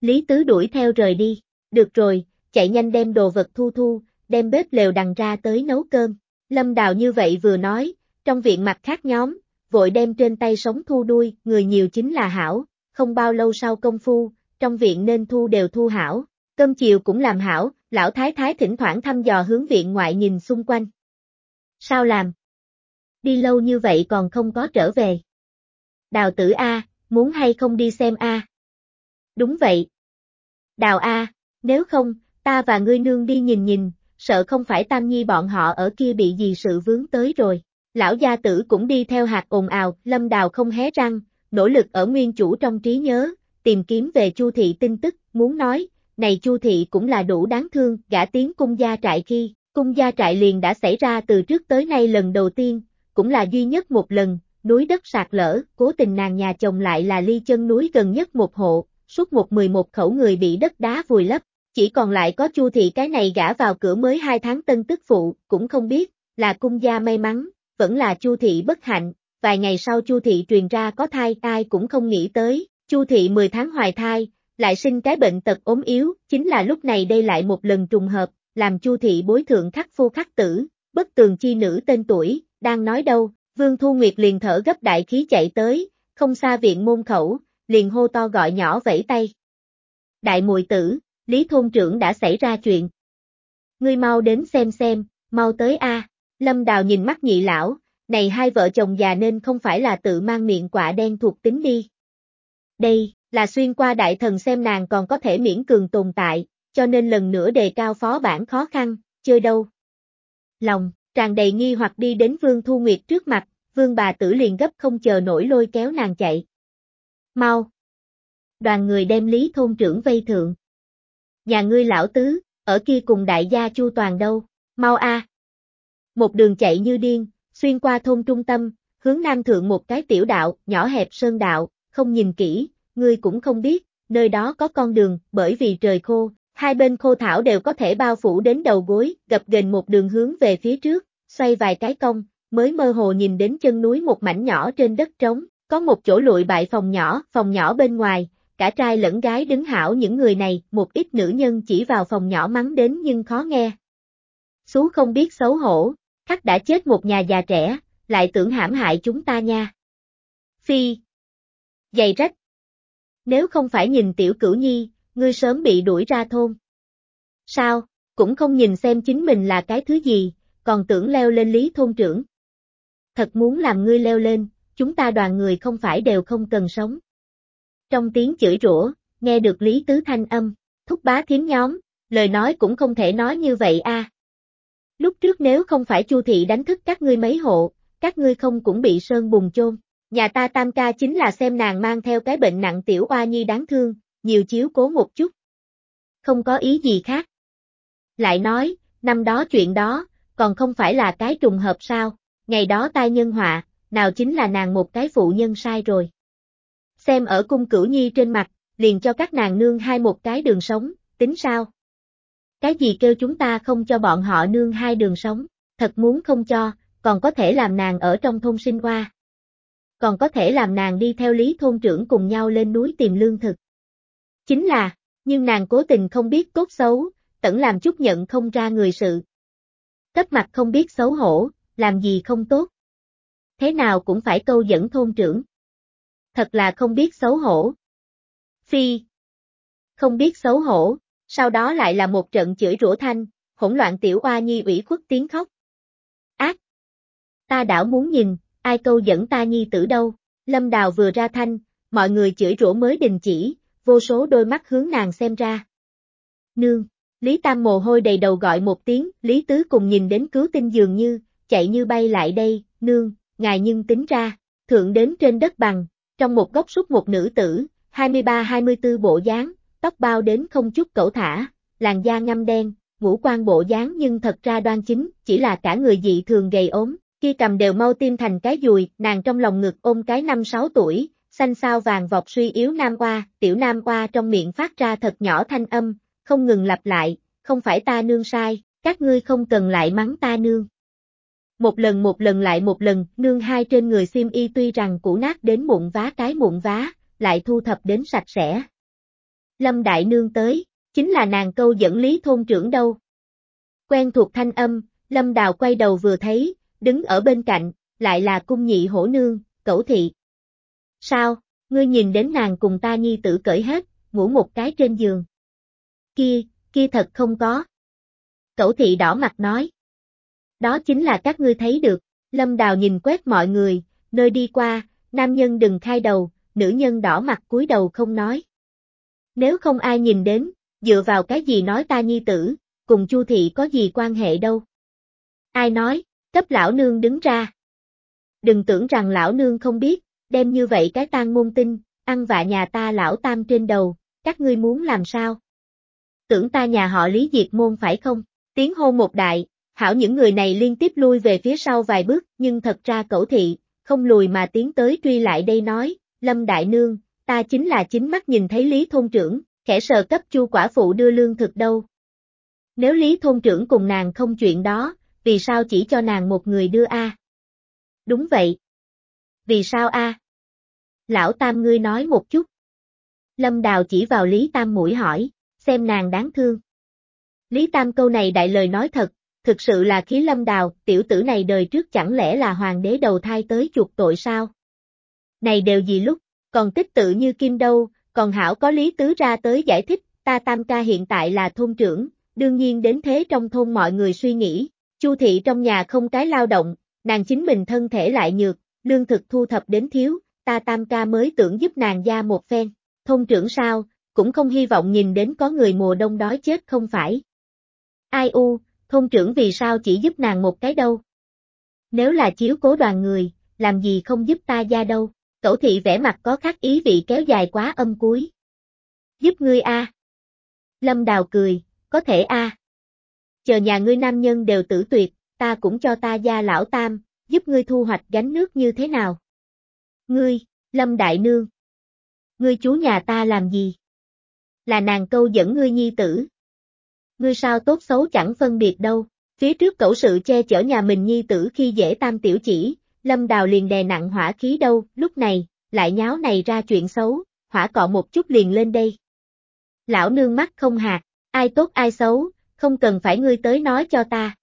Lý Tứ đuổi theo rời đi. Được rồi, chạy nhanh đem đồ vật thu thu, đem bếp lều đằng ra tới nấu cơm. Lâm Đào như vậy vừa nói, trong viện mặt khác nhóm, vội đem trên tay sống thu đuôi, người nhiều chính là hảo, không bao lâu sau công phu, trong viện nên thu đều thu hảo, cơm chiều cũng làm hảo, lão thái thái thỉnh thoảng thăm dò hướng viện ngoại nhìn xung quanh. Sao làm? Đi lâu như vậy còn không có trở về. Đào tử A, muốn hay không đi xem A? Đúng vậy. Đào A, nếu không, ta và ngươi nương đi nhìn nhìn, sợ không phải Tam Nhi bọn họ ở kia bị gì sự vướng tới rồi. Lão gia tử cũng đi theo hạt ồn ào, lâm đào không hé răng, nỗ lực ở nguyên chủ trong trí nhớ, tìm kiếm về Chu thị tin tức, muốn nói, này Chu thị cũng là đủ đáng thương, gã tiến cung gia trại khi, cung gia trại liền đã xảy ra từ trước tới nay lần đầu tiên, cũng là duy nhất một lần, núi đất sạt lở, cố tình nàng nhà chồng lại là ly chân núi gần nhất một hộ, suốt một mười một khẩu người bị đất đá vùi lấp, chỉ còn lại có Chu thị cái này gã vào cửa mới hai tháng tân tức phụ, cũng không biết, là cung gia may mắn, vẫn là Chu thị bất hạnh, vài ngày sau Chu thị truyền ra có thai, ai cũng không nghĩ tới, Chu thị 10 tháng hoài thai, lại sinh cái bệnh tật ốm yếu, chính là lúc này đây lại một lần trùng hợp, làm Chu thị bối thượng khắc phu khắc tử, bất tường chi nữ tên tuổi, đang nói đâu, Vương Thu Nguyệt liền thở gấp đại khí chạy tới, không xa viện môn khẩu, liền hô to gọi nhỏ vẫy tay. Đại mùi tử, Lý Thôn trưởng đã xảy ra chuyện. Ngươi mau đến xem xem, mau tới a. Lâm Đào nhìn mắt nhị lão, này hai vợ chồng già nên không phải là tự mang miệng quạ đen thuộc tính đi. Đây, là xuyên qua đại thần xem nàng còn có thể miễn cường tồn tại, cho nên lần nữa đề cao phó bản khó khăn, chơi đâu. Lòng, tràn đầy nghi hoặc đi đến Vương Thu Nguyệt trước mặt, Vương bà tử liền gấp không chờ nổi lôi kéo nàng chạy. Mau! Đoàn người đem Lý Thôn trưởng vây thượng. Nhà ngươi lão tứ, ở kia cùng đại gia Chu Toàn đâu, mau a. Một đường chạy như điên, xuyên qua thôn trung tâm, hướng nam thượng một cái tiểu đạo, nhỏ hẹp sơn đạo, không nhìn kỹ, ngươi cũng không biết, nơi đó có con đường, bởi vì trời khô, hai bên khô thảo đều có thể bao phủ đến đầu gối, gập ghềnh một đường hướng về phía trước, xoay vài cái cong, mới mơ hồ nhìn đến chân núi một mảnh nhỏ trên đất trống, có một chỗ lụi bại phòng nhỏ, phòng nhỏ bên ngoài, cả trai lẫn gái đứng hảo những người này, một ít nữ nhân chỉ vào phòng nhỏ mắng đến nhưng khó nghe. Xú không biết xấu hổ, khắc đã chết một nhà già trẻ, lại tưởng hãm hại chúng ta nha. Phi. Dày rách. Nếu không phải nhìn tiểu cửu nhi, ngươi sớm bị đuổi ra thôn. Sao, cũng không nhìn xem chính mình là cái thứ gì, còn tưởng leo lên lý thôn trưởng. Thật muốn làm ngươi leo lên, chúng ta đoàn người không phải đều không cần sống. Trong tiếng chửi rủa, nghe được Lý Tứ Thanh âm, thúc bá thiếm nhóm, lời nói cũng không thể nói như vậy a. Lúc trước nếu không phải Chu thị đánh thức các ngươi mấy hộ, các ngươi không cũng bị sơn bùng chôn. Nhà ta tam ca chính là xem nàng mang theo cái bệnh nặng tiểu oa nhi đáng thương, nhiều chiếu cố một chút. Không có ý gì khác. Lại nói, năm đó chuyện đó, còn không phải là cái trùng hợp sao, ngày đó tai nhân họa, nào chính là nàng một cái phụ nhân sai rồi. Xem ở cung cửu nhi trên mặt, liền cho các nàng nương hai một cái đường sống, tính sao? Cái gì kêu chúng ta không cho bọn họ nương hai đường sống, thật muốn không cho, còn có thể làm nàng ở trong thôn sinh hoa. còn có thể làm nàng đi theo Lý thôn trưởng cùng nhau lên núi tìm lương thực. Chính là, nhưng nàng cố tình không biết cốt xấu, tẩn làm chút nhận không ra người sự. Cấp mặt không biết xấu hổ, làm gì không tốt. Thế nào cũng phải câu dẫn thôn trưởng. Thật là không biết xấu hổ. Phi. Không biết xấu hổ, sau đó lại là một trận chửi rủa thanh, hỗn loạn tiểu oa nhi ủy khuất tiếng khóc. Ác! Ta đảo muốn nhìn, ai câu dẫn ta nhi tử đâu, lâm đào vừa ra thanh, mọi người chửi rủa mới đình chỉ, vô số đôi mắt hướng nàng xem ra. Nương! Lý Tam mồ hôi đầy đầu gọi một tiếng, Lý Tứ cùng nhìn đến cứu tinh dường như, chạy như bay lại đây, nương, ngài nhưng tính ra, thượng đến trên đất bằng, trong một góc súc một nữ tử, 23-24 bộ dáng, tóc bao đến không chút cẩu thả, làn da ngâm đen, ngũ quan bộ dáng nhưng thật ra đoan chính, chỉ là cả người dị thường gầy ốm, khi cầm đều mau tim thành cái dùi, nàng trong lòng ngực ôm cái năm sáu tuổi, xanh sao vàng vọt suy yếu nam oa, tiểu nam oa trong miệng phát ra thật nhỏ thanh âm, không ngừng lặp lại, không phải ta nương sai, các ngươi không cần lại mắng ta nương. Một lần một lần lại một lần, nương hai trên người xiêm y tuy rằng cũ nát đến muộn vá cái muộn vá, lại thu thập đến sạch sẽ. Lâm Đại Nương tới, chính là nàng câu dẫn lý thôn trưởng đâu. Quen thuộc thanh âm, Lâm Đào quay đầu vừa thấy, đứng ở bên cạnh, lại là cung nhị hổ nương, cẩu thị. Sao, ngươi nhìn đến nàng cùng ta nhi tử cởi hết, ngủ một cái trên giường. Kia, kia thật không có. Cẩu thị đỏ mặt nói. Đó chính là các ngươi thấy được, Lâm Đào nhìn quét mọi người, nơi đi qua, nam nhân đừng khai đầu, nữ nhân đỏ mặt cúi đầu không nói. Nếu không ai nhìn đến, dựa vào cái gì nói ta nhi tử, cùng Chu thị có gì quan hệ đâu. Ai nói, cấp lão nương đứng ra. Đừng tưởng rằng lão nương không biết, đem như vậy cái tang môn tinh, ăn vạ nhà ta lão tam trên đầu, các ngươi muốn làm sao? Tưởng ta nhà họ lý diệt môn phải không? Tiếng hô một đại, hảo những người này liên tiếp lui về phía sau vài bước, nhưng thật ra cẩu thị, không lùi mà tiến tới truy lại đây nói, Lâm Đại Nương, ta chính là chính mắt nhìn thấy Lý Thôn Trưởng, kẻ sờ cấp chu quả phụ đưa lương thực đâu. Nếu Lý Thôn Trưởng cùng nàng không chuyện đó, vì sao chỉ cho nàng một người đưa a? Đúng vậy. Vì sao a? Lão Tam ngươi nói một chút. Lâm Đào chỉ vào Lý Tam mũi hỏi, xem nàng đáng thương. Lý Tam câu này đại lời nói thật, thực sự là khí lâm đào, tiểu tử này đời trước chẳng lẽ là hoàng đế đầu thai tới chuộc tội sao? Này đều gì lúc, còn tích tự như kim đâu, còn hảo có lý tứ ra tới giải thích, ta tam ca hiện tại là thôn trưởng, đương nhiên đến thế trong thôn mọi người suy nghĩ, chu thị trong nhà không cái lao động, nàng chính mình thân thể lại nhược, lương thực thu thập đến thiếu, ta tam ca mới tưởng giúp nàng ra một phen, thôn trưởng sao, cũng không hy vọng nhìn đến có người mùa đông đói chết không phải. Ai u, thôn trưởng vì sao chỉ giúp nàng một cái đâu? Nếu là chiếu cố đoàn người, làm gì không giúp ta gia đâu? Cẩu thị vẻ mặt có khác ý vị kéo dài quá âm cuối. Giúp ngươi a. Lâm Đào cười, có thể a. Chờ nhà ngươi nam nhân đều tử tuyệt, ta cũng cho ta gia lão tam, giúp ngươi thu hoạch gánh nước như thế nào? Ngươi, Lâm Đại Nương. Ngươi chú nhà ta làm gì? Là nàng câu dẫn ngươi nhi tử. Ngươi sao tốt xấu chẳng phân biệt đâu. Phía trước cẩu sự che chở nhà mình nhi tử khi dễ tam tiểu chỉ, Lâm Đào liền đè nặng hỏa khí đâu, lúc này, lại nháo này ra chuyện xấu, hỏa cọ một chút liền lên đây. Lão nương mắt không hạt, ai tốt ai xấu, không cần phải ngươi tới nói cho ta.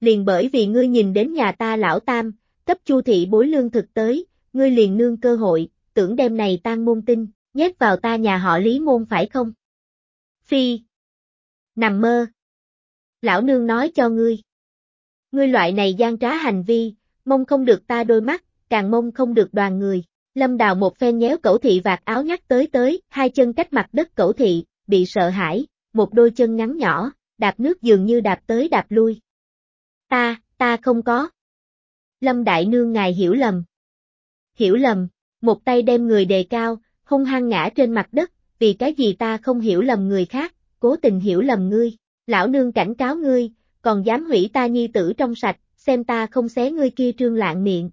Liền bởi vì ngươi nhìn đến nhà ta lão tam, cấp chu thị bối lương thực tới, ngươi liền nương cơ hội, tưởng đem này tan môn tinh, nhét vào ta nhà họ lý môn phải không? Phi. Nằm mơ. Lão nương nói cho ngươi. Ngươi loại này gian trá hành vi, mong không được ta đôi mắt, càng mong không được đoàn người. Lâm đào một phen nhéo cẩu thị vạt áo nhắc tới tới, hai chân cách mặt đất cẩu thị, bị sợ hãi, một đôi chân ngắn nhỏ, đạp nước dường như đạp tới đạp lui. Ta, ta không có. Lâm đại nương ngài hiểu lầm. Hiểu lầm, một tay đem người đề cao, hung hăng ngã trên mặt đất, vì cái gì ta không hiểu lầm người khác, cố tình hiểu lầm ngươi. Lão nương cảnh cáo ngươi, còn dám hủy ta nhi tử trong sạch, xem ta không xé ngươi kia trương lạng miệng.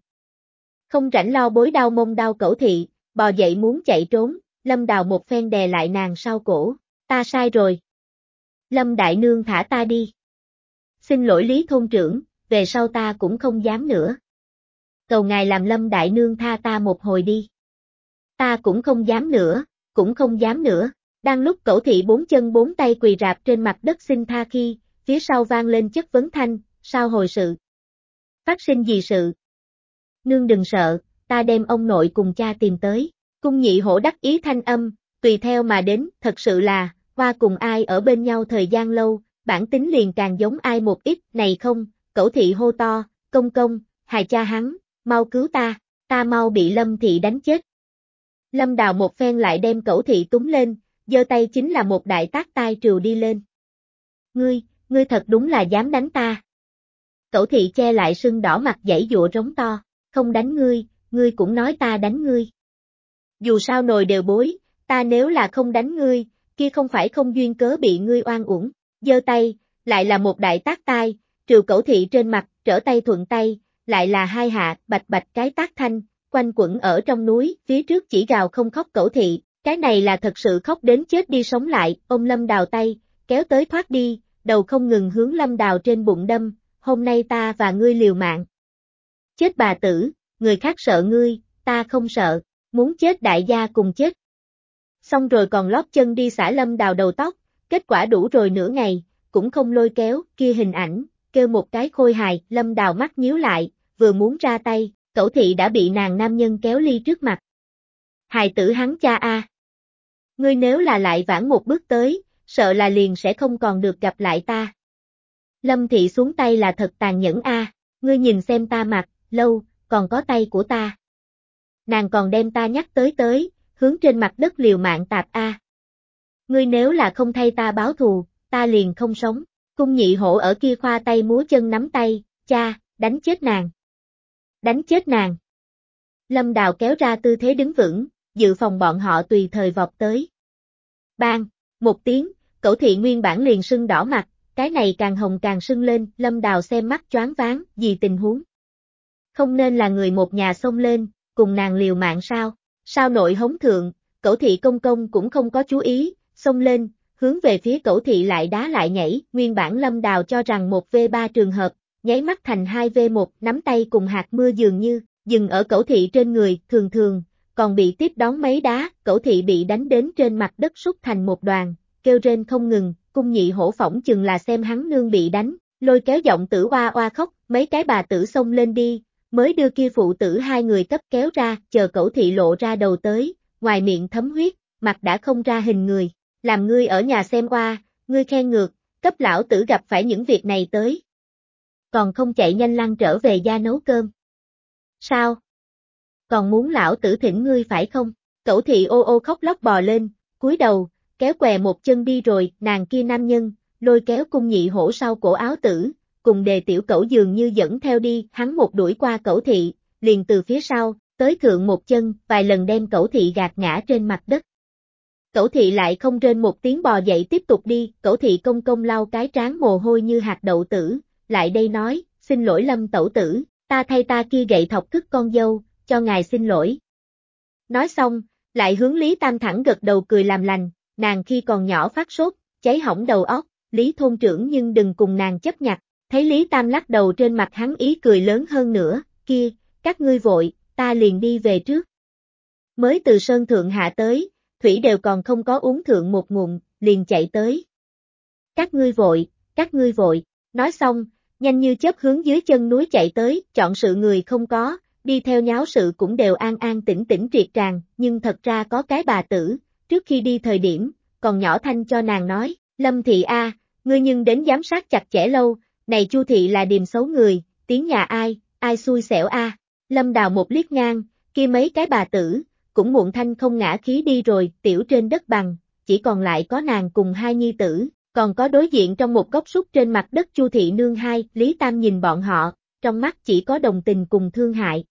Không rảnh lo bối đau mông đau cẩu thị, bò dậy muốn chạy trốn, Lâm Đào một phen đè lại nàng sau cổ, ta sai rồi. Lâm Đại Nương thả ta đi. Xin lỗi Lý Thôn trưởng, về sau ta cũng không dám nữa. cầu ngài làm lâm đại nương tha ta một hồi đi. Ta cũng không dám nữa, cũng không dám nữa. Đang lúc cẩu thị bốn chân bốn tay quỳ rạp trên mặt đất xin tha khi, phía sau vang lên chất vấn thanh, sao hồi sự? Phát sinh gì sự? Nương đừng sợ, ta đem ông nội cùng cha tìm tới. Cung nhị hổ đắc ý thanh âm, tùy theo mà đến, thật sự là, hoa cùng ai ở bên nhau thời gian lâu, bản tính liền càng giống ai một ít, này không, cẩu thị hô to, công công, hài cha hắn, mau cứu ta, ta mau bị lâm thị đánh chết. Lâm đào một phen lại đem cẩu thị túng lên, giơ tay chính là một đại tác tai trừ đi lên. Ngươi, ngươi thật đúng là dám đánh ta. Cẩu thị che lại sưng đỏ mặt dãy dụa rống to, không đánh ngươi, ngươi cũng nói ta đánh ngươi. Dù sao nồi đều bối, ta nếu là không đánh ngươi, kia không phải không duyên cớ bị ngươi oan uổng, giơ tay, lại là một đại tác tai, trừ cẩu thị trên mặt, trở tay thuận tay, lại là hai hạ, bạch bạch cái tác thanh, quanh quẩn ở trong núi, phía trước chỉ gào không khóc cẩu thị, cái này là thật sự khóc đến chết đi sống lại, ôm lâm đào tay, kéo tới thoát đi, đầu không ngừng hướng lâm đào trên bụng đâm, hôm nay ta và ngươi liều mạng. Chết bà tử, người khác sợ ngươi, ta không sợ, muốn chết đại gia cùng chết. Xong rồi còn lót chân đi xả lâm đào đầu tóc, kết quả đủ rồi nửa ngày, cũng không lôi kéo, kia hình ảnh, kêu một cái khôi hài, lâm đào mắt nhíu lại, vừa muốn ra tay, cẩu thị đã bị nàng nam nhân kéo ly trước mặt. Hài tử hắn cha a. Ngươi nếu là lại vãn một bước tới, sợ là liền sẽ không còn được gặp lại ta. Lâm thị xuống tay là thật tàn nhẫn a, ngươi nhìn xem ta mặt, lâu, còn có tay của ta. Nàng còn đem ta nhắc tới tới, hướng trên mặt đất liều mạng tạp a. Ngươi nếu là không thay ta báo thù, ta liền không sống. Cung nhị hổ ở kia khoa tay múa chân nắm tay, cha, đánh chết nàng. Đánh chết nàng. Lâm Đào kéo ra tư thế đứng vững, dự phòng bọn họ tùy thời vọt tới. Bang, một tiếng, cẩu thị nguyên bản liền sưng đỏ mặt, cái này càng hồng càng sưng lên, Lâm Đào xem mắt choáng váng, gì tình huống. Không nên là người một nhà xông lên, cùng nàng liều mạng sao, sao nội hống thượng, cẩu thị công công cũng không có chú ý, xông lên, hướng về phía cẩu thị lại đá lại nhảy, nguyên bản Lâm Đào cho rằng một V3 trường hợp, nháy mắt thành 2V1, nắm tay cùng hạt mưa dường như, dừng ở cẩu thị trên người, thường thường, còn bị tiếp đón mấy đá, cẩu thị bị đánh đến trên mặt đất sút thành một đoàn, kêu rên không ngừng, cung nhị hổ phỏng chừng là xem hắn nương bị đánh, lôi kéo giọng tử oa oa khóc, mấy cái bà tử xông lên đi, mới đưa kia phụ tử hai người cấp kéo ra, chờ cẩu thị lộ ra đầu tới, ngoài miệng thấm huyết, mặt đã không ra hình người, làm ngươi ở nhà xem qua, ngươi khen ngược, cấp lão tử gặp phải những việc này tới. Còn không chạy nhanh lăn trở về gia nấu cơm. Sao? Còn muốn lão tử thỉnh ngươi phải không? Cẩu thị ô ô khóc lóc bò lên, cúi đầu, kéo què một chân đi rồi, nàng kia nam nhân, lôi kéo cung nhị hổ sau cổ áo tử, cùng đề tiểu cẩu dường như dẫn theo đi, hắn một đuổi qua cẩu thị, liền từ phía sau, tới thượng một chân, vài lần đem cẩu thị gạt ngã trên mặt đất. Cẩu thị lại không rên một tiếng bò dậy tiếp tục đi, cẩu thị công công lau cái trán mồ hôi như hạt đậu tử, lại đây nói, xin lỗi lâm tẩu tử, ta thay ta kia gậy thọc thức con dâu, cho ngài xin lỗi. Nói xong, lại hướng Lý Tam thẳng gật đầu cười làm lành, nàng khi còn nhỏ phát sốt, cháy hỏng đầu óc, Lý thôn trưởng nhưng đừng cùng nàng chấp nhặt, thấy Lý Tam lắc đầu trên mặt hắn ý cười lớn hơn nữa, kia, các ngươi vội, ta liền đi về trước. Mới từ Sơn Thượng hạ tới, Thủy đều còn không có uống thượng một ngụm, liền chạy tới. Các ngươi vội, các ngươi vội, nói xong, nhanh như chớp hướng dưới chân núi chạy tới, chọn sự người không có, đi theo nháo sự cũng đều an an tĩnh tĩnh triệt tràng, nhưng thật ra có cái bà tử, trước khi đi thời điểm, còn nhỏ thanh cho nàng nói, Lâm Thị A, ngươi nhưng đến giám sát chặt chẽ lâu, này Chu Thị là điềm xấu người, tiếng nhà ai, ai xui xẻo A, Lâm đào một liếc ngang, kia mấy cái bà tử, cũng muộn thanh không ngã khí đi rồi, tiểu trên đất bằng, chỉ còn lại có nàng cùng hai nhi tử, còn có đối diện trong một góc súc trên mặt đất Chu Thị Nương hai, Lý Tam nhìn bọn họ, trong mắt chỉ có đồng tình cùng thương hại.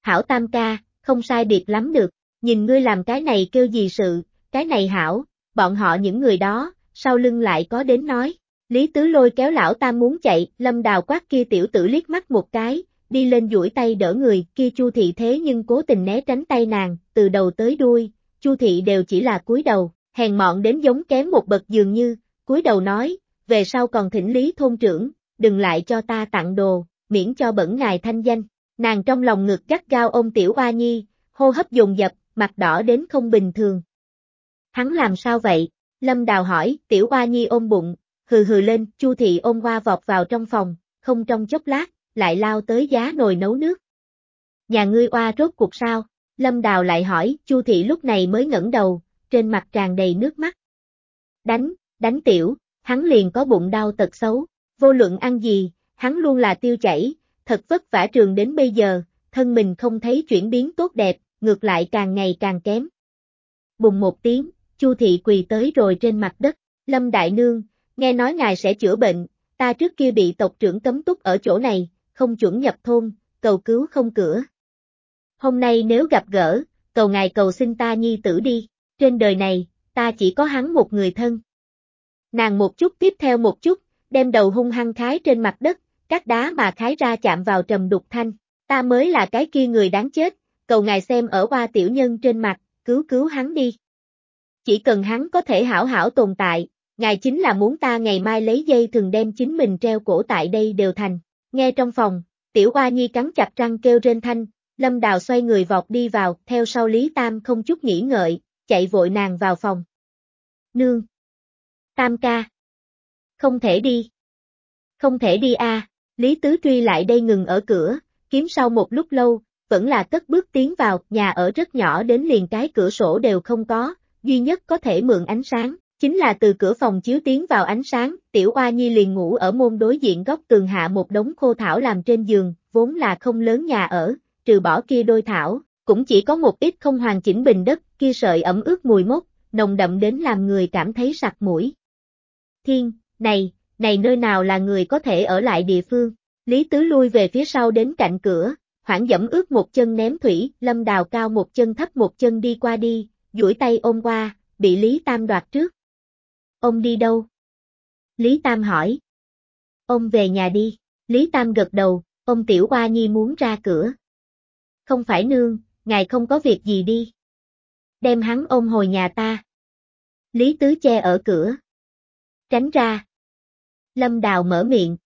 Hảo Tam ca, không sai biệt lắm được, nhìn ngươi làm cái này kêu gì sự, cái này hảo, bọn họ những người đó, sau lưng lại có đến nói. Lý Tứ lôi kéo lão Tam muốn chạy, lâm đào quát kia tiểu tử liếc mắt một cái, đi lên duỗi tay đỡ người, kia Chu thị thế nhưng cố tình né tránh tay nàng, từ đầu tới đuôi, Chu thị đều chỉ là cúi đầu, hèn mọn đến giống kém một bậc dường như, cúi đầu nói, về sau còn thỉnh Lý thôn trưởng, đừng lại cho ta tặng đồ, miễn cho bẩn ngài thanh danh. Nàng trong lòng ngực gắt gao ôm tiểu oa nhi, hô hấp dồn dập, mặt đỏ đến không bình thường. Hắn làm sao vậy? Lâm Đào hỏi, tiểu oa nhi ôm bụng, hừ hừ lên, Chu thị ôm hoa vọt vào trong phòng, không trong chốc lát, lại lao tới giá nồi nấu nước. Nhà ngươi oa rốt cuộc sao? Lâm Đào lại hỏi, Chu thị lúc này mới ngẩng đầu, trên mặt tràn đầy nước mắt. Đánh, đánh tiểu, hắn liền có bụng đau tật xấu, vô luận ăn gì, hắn luôn là tiêu chảy, thật vất vả trường đến bây giờ, thân mình không thấy chuyển biến tốt đẹp, ngược lại càng ngày càng kém. Bùng một tiếng, Chu thị quỳ tới rồi trên mặt đất, Lâm Đại Nương, nghe nói ngài sẽ chữa bệnh, ta trước kia bị tộc trưởng cấm túc ở chỗ này, không chuẩn nhập thôn, cầu cứu không cửa. Hôm nay nếu gặp gỡ, cầu ngài cầu xin ta nhi tử đi, trên đời này, ta chỉ có hắn một người thân. Nàng một chút tiếp theo một chút, đem đầu hung hăng khái trên mặt đất, các đá mà khái ra chạm vào trầm đục thanh, ta mới là cái kia người đáng chết, cầu ngài xem ở qua tiểu nhân trên mặt, cứu cứu hắn đi. Chỉ cần hắn có thể hảo hảo tồn tại, ngài chính là muốn ta ngày mai lấy dây thường đem chính mình treo cổ tại đây đều thành. Nghe trong phòng, tiểu hoa nhi cắn chặt răng kêu trên thanh, lâm đào xoay người vọt đi vào, theo sau Lý Tam không chút nghĩ ngợi, chạy vội nàng vào phòng. Nương! Tam ca! Không thể đi! Không thể đi a Lý Tứ Truy lại đây ngừng ở cửa, kiếm sau một lúc lâu, vẫn là cất bước tiến vào, nhà ở rất nhỏ đến liền cái cửa sổ đều không có, duy nhất có thể mượn ánh sáng, chính là từ cửa phòng chiếu tiến vào ánh sáng, tiểu oa nhi liền ngủ ở môn đối diện góc tường hạ một đống khô thảo làm trên giường, vốn là không lớn nhà ở, trừ bỏ kia đôi thảo, cũng chỉ có một ít không hoàn chỉnh bình đất, kia sợi ẩm ướt mùi mốc, nồng đậm đến làm người cảm thấy sặc mũi. Thiên, này, này nơi nào là người có thể ở lại địa phương, Lý Tứ lui về phía sau đến cạnh cửa, hoảng dẫm ướt một chân ném thủy, lâm đào cao một chân thấp một chân đi qua đi, duỗi tay ôm qua, bị Lý Tam đoạt trước. Ông đi đâu? Lý Tam hỏi. Ông về nhà đi, Lý Tam gật đầu, ông Tiểu Hoa Nhi muốn ra cửa. Không phải nương, ngài không có việc gì đi. Đem hắn ôm hồi nhà ta. Lý Tứ che ở cửa. Tránh ra. Lâm Đào mở miệng.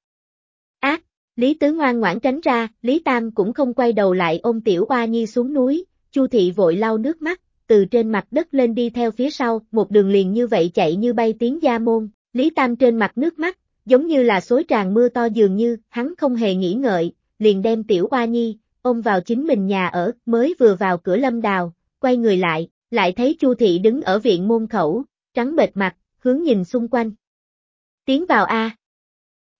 Ác, Lý Tứ ngoan ngoãn tránh ra, Lý Tam cũng không quay đầu lại ôm Tiểu Hoa Nhi xuống núi, Chu Thị vội lau nước mắt, từ trên mặt đất lên đi theo phía sau, một đường liền như vậy chạy như bay tiếng gia môn, Lý Tam trên mặt nước mắt, giống như là xối tràn mưa to dường như, hắn không hề nghĩ ngợi, liền đem Tiểu Hoa Nhi, ôm vào chính mình nhà ở, mới vừa vào cửa lâm đào, quay người lại, lại thấy Chu Thị đứng ở viện môn khẩu, trắng bệt mặt, hướng nhìn xung quanh. Tiến vào A.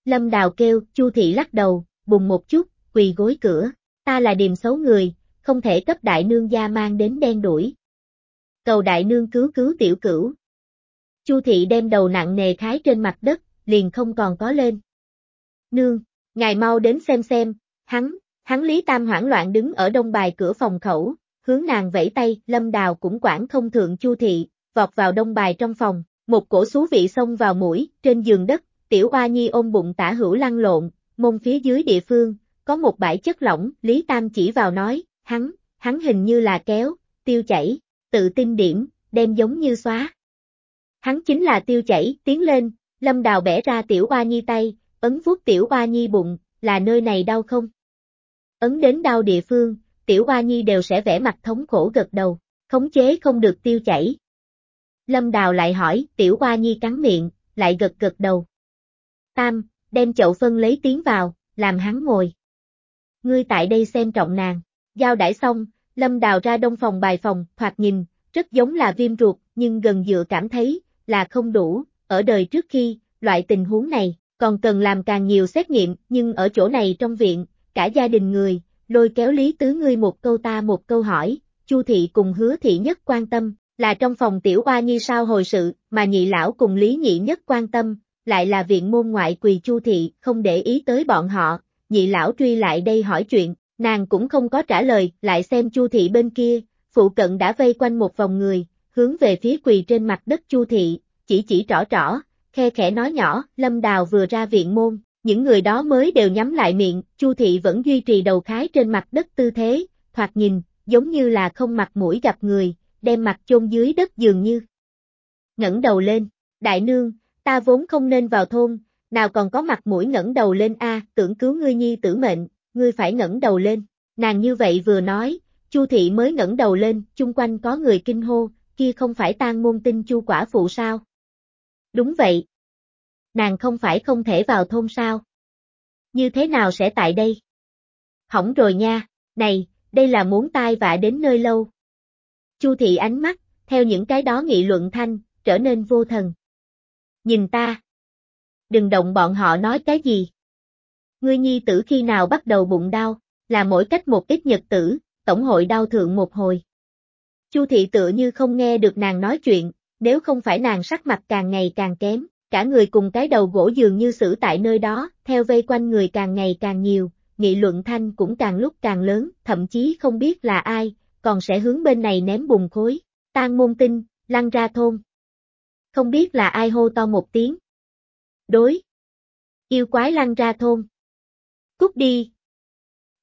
Lâm Đào kêu, Chu Thị lắc đầu, bùng một chút, quỳ gối cửa, ta là điềm xấu người, không thể cấp đại nương gia mang đến đen đuổi. Cầu đại nương cứu cứu tiểu cửu. Chu Thị đem đầu nặng nề khái trên mặt đất, liền không còn có lên. Nương, ngài mau đến xem xem, hắn, hắn Lý Tam hoảng loạn đứng ở đông bài cửa phòng khẩu, hướng nàng vẫy tay, Lâm Đào cũng quản không thượng Chu Thị, vọt vào đông bài trong phòng, một cổ xú vị xông vào mũi, trên giường đất, tiểu oa nhi ôm bụng tả hữu lăn lộn, mông phía dưới địa phương, có một bãi chất lỏng, Lý Tam chỉ vào nói, hắn, hắn hình như là kéo, tiêu chảy, tự tin điểm, đem giống như xóa. Hắn chính là tiêu chảy, tiến lên, lâm đào bẻ ra tiểu oa nhi tay, ấn vuốt tiểu oa nhi bụng, là nơi này đau không? Ấn đến đau địa phương, tiểu oa nhi đều sẽ vẽ mặt thống khổ gật đầu, khống chế không được tiêu chảy. Lâm đào lại hỏi, tiểu Hoa nhi cắn miệng, lại gật gật đầu. Tam, đem chậu phân lấy tiến vào, làm hắn ngồi. Ngươi tại đây xem trọng nàng. Giao đãi xong, Lâm đào ra đông phòng bài phòng, thoạt nhìn, rất giống là viêm ruột, nhưng gần dựa cảm thấy, là không đủ, ở đời trước khi, loại tình huống này, còn cần làm càng nhiều xét nghiệm, nhưng ở chỗ này trong viện, cả gia đình người, lôi kéo Lý Tứ ngươi một câu ta một câu hỏi, Chu thị cùng hứa thị nhất quan tâm, là trong phòng tiểu oa như sao hồi sự, mà nhị lão cùng Lý nhị nhất quan tâm, lại là viện môn ngoại quỳ Chu thị, không để ý tới bọn họ, nhị lão truy lại đây hỏi chuyện, nàng cũng không có trả lời, lại xem Chu thị bên kia, phụ cận đã vây quanh một vòng người, hướng về phía quỳ trên mặt đất Chu thị, chỉ chỉ trỏ trỏ, khe khẽ nói nhỏ, Lâm Đào vừa ra viện môn, những người đó mới đều nhắm lại miệng, Chu thị vẫn duy trì đầu khái trên mặt đất tư thế, thoạt nhìn, giống như là không mặt mũi gặp người, đem mặt chôn dưới đất dường như. Ngẩng đầu lên, đại nương, ta vốn không nên vào thôn, nào còn có mặt mũi ngẩng đầu lên a, tưởng cứu ngươi nhi tử mệnh, ngươi phải ngẩng đầu lên. Nàng như vậy vừa nói, Chu thị mới ngẩng đầu lên, chung quanh có người kinh hô, kia không phải tang môn tinh Chu quả phụ sao? Đúng vậy. Nàng không phải không thể vào thôn sao? Như thế nào sẽ tại đây? Hỏng rồi nha, này, đây là muốn tai vạ đến nơi lâu. Chu thị ánh mắt, theo những cái đó nghị luận thanh, trở nên vô thần. Nhìn ta. Đừng động bọn họ nói cái gì. Ngươi nhi tử khi nào bắt đầu bụng đau, là mỗi cách một ít nhật tử, tổng hội đau thượng một hồi. Chu thị tựa như không nghe được nàng nói chuyện, nếu không phải nàng sắc mặt càng ngày càng kém, cả người cùng cái đầu gỗ dường như xử tại nơi đó, theo vây quanh người càng ngày càng nhiều, nghị luận thanh cũng càng lúc càng lớn, thậm chí không biết là ai, còn sẽ hướng bên này ném bùn khối, tan môn tinh, lăn ra thôn. Không biết là ai hô to một tiếng. Đối. Yêu quái lăn ra thôn. Cút đi.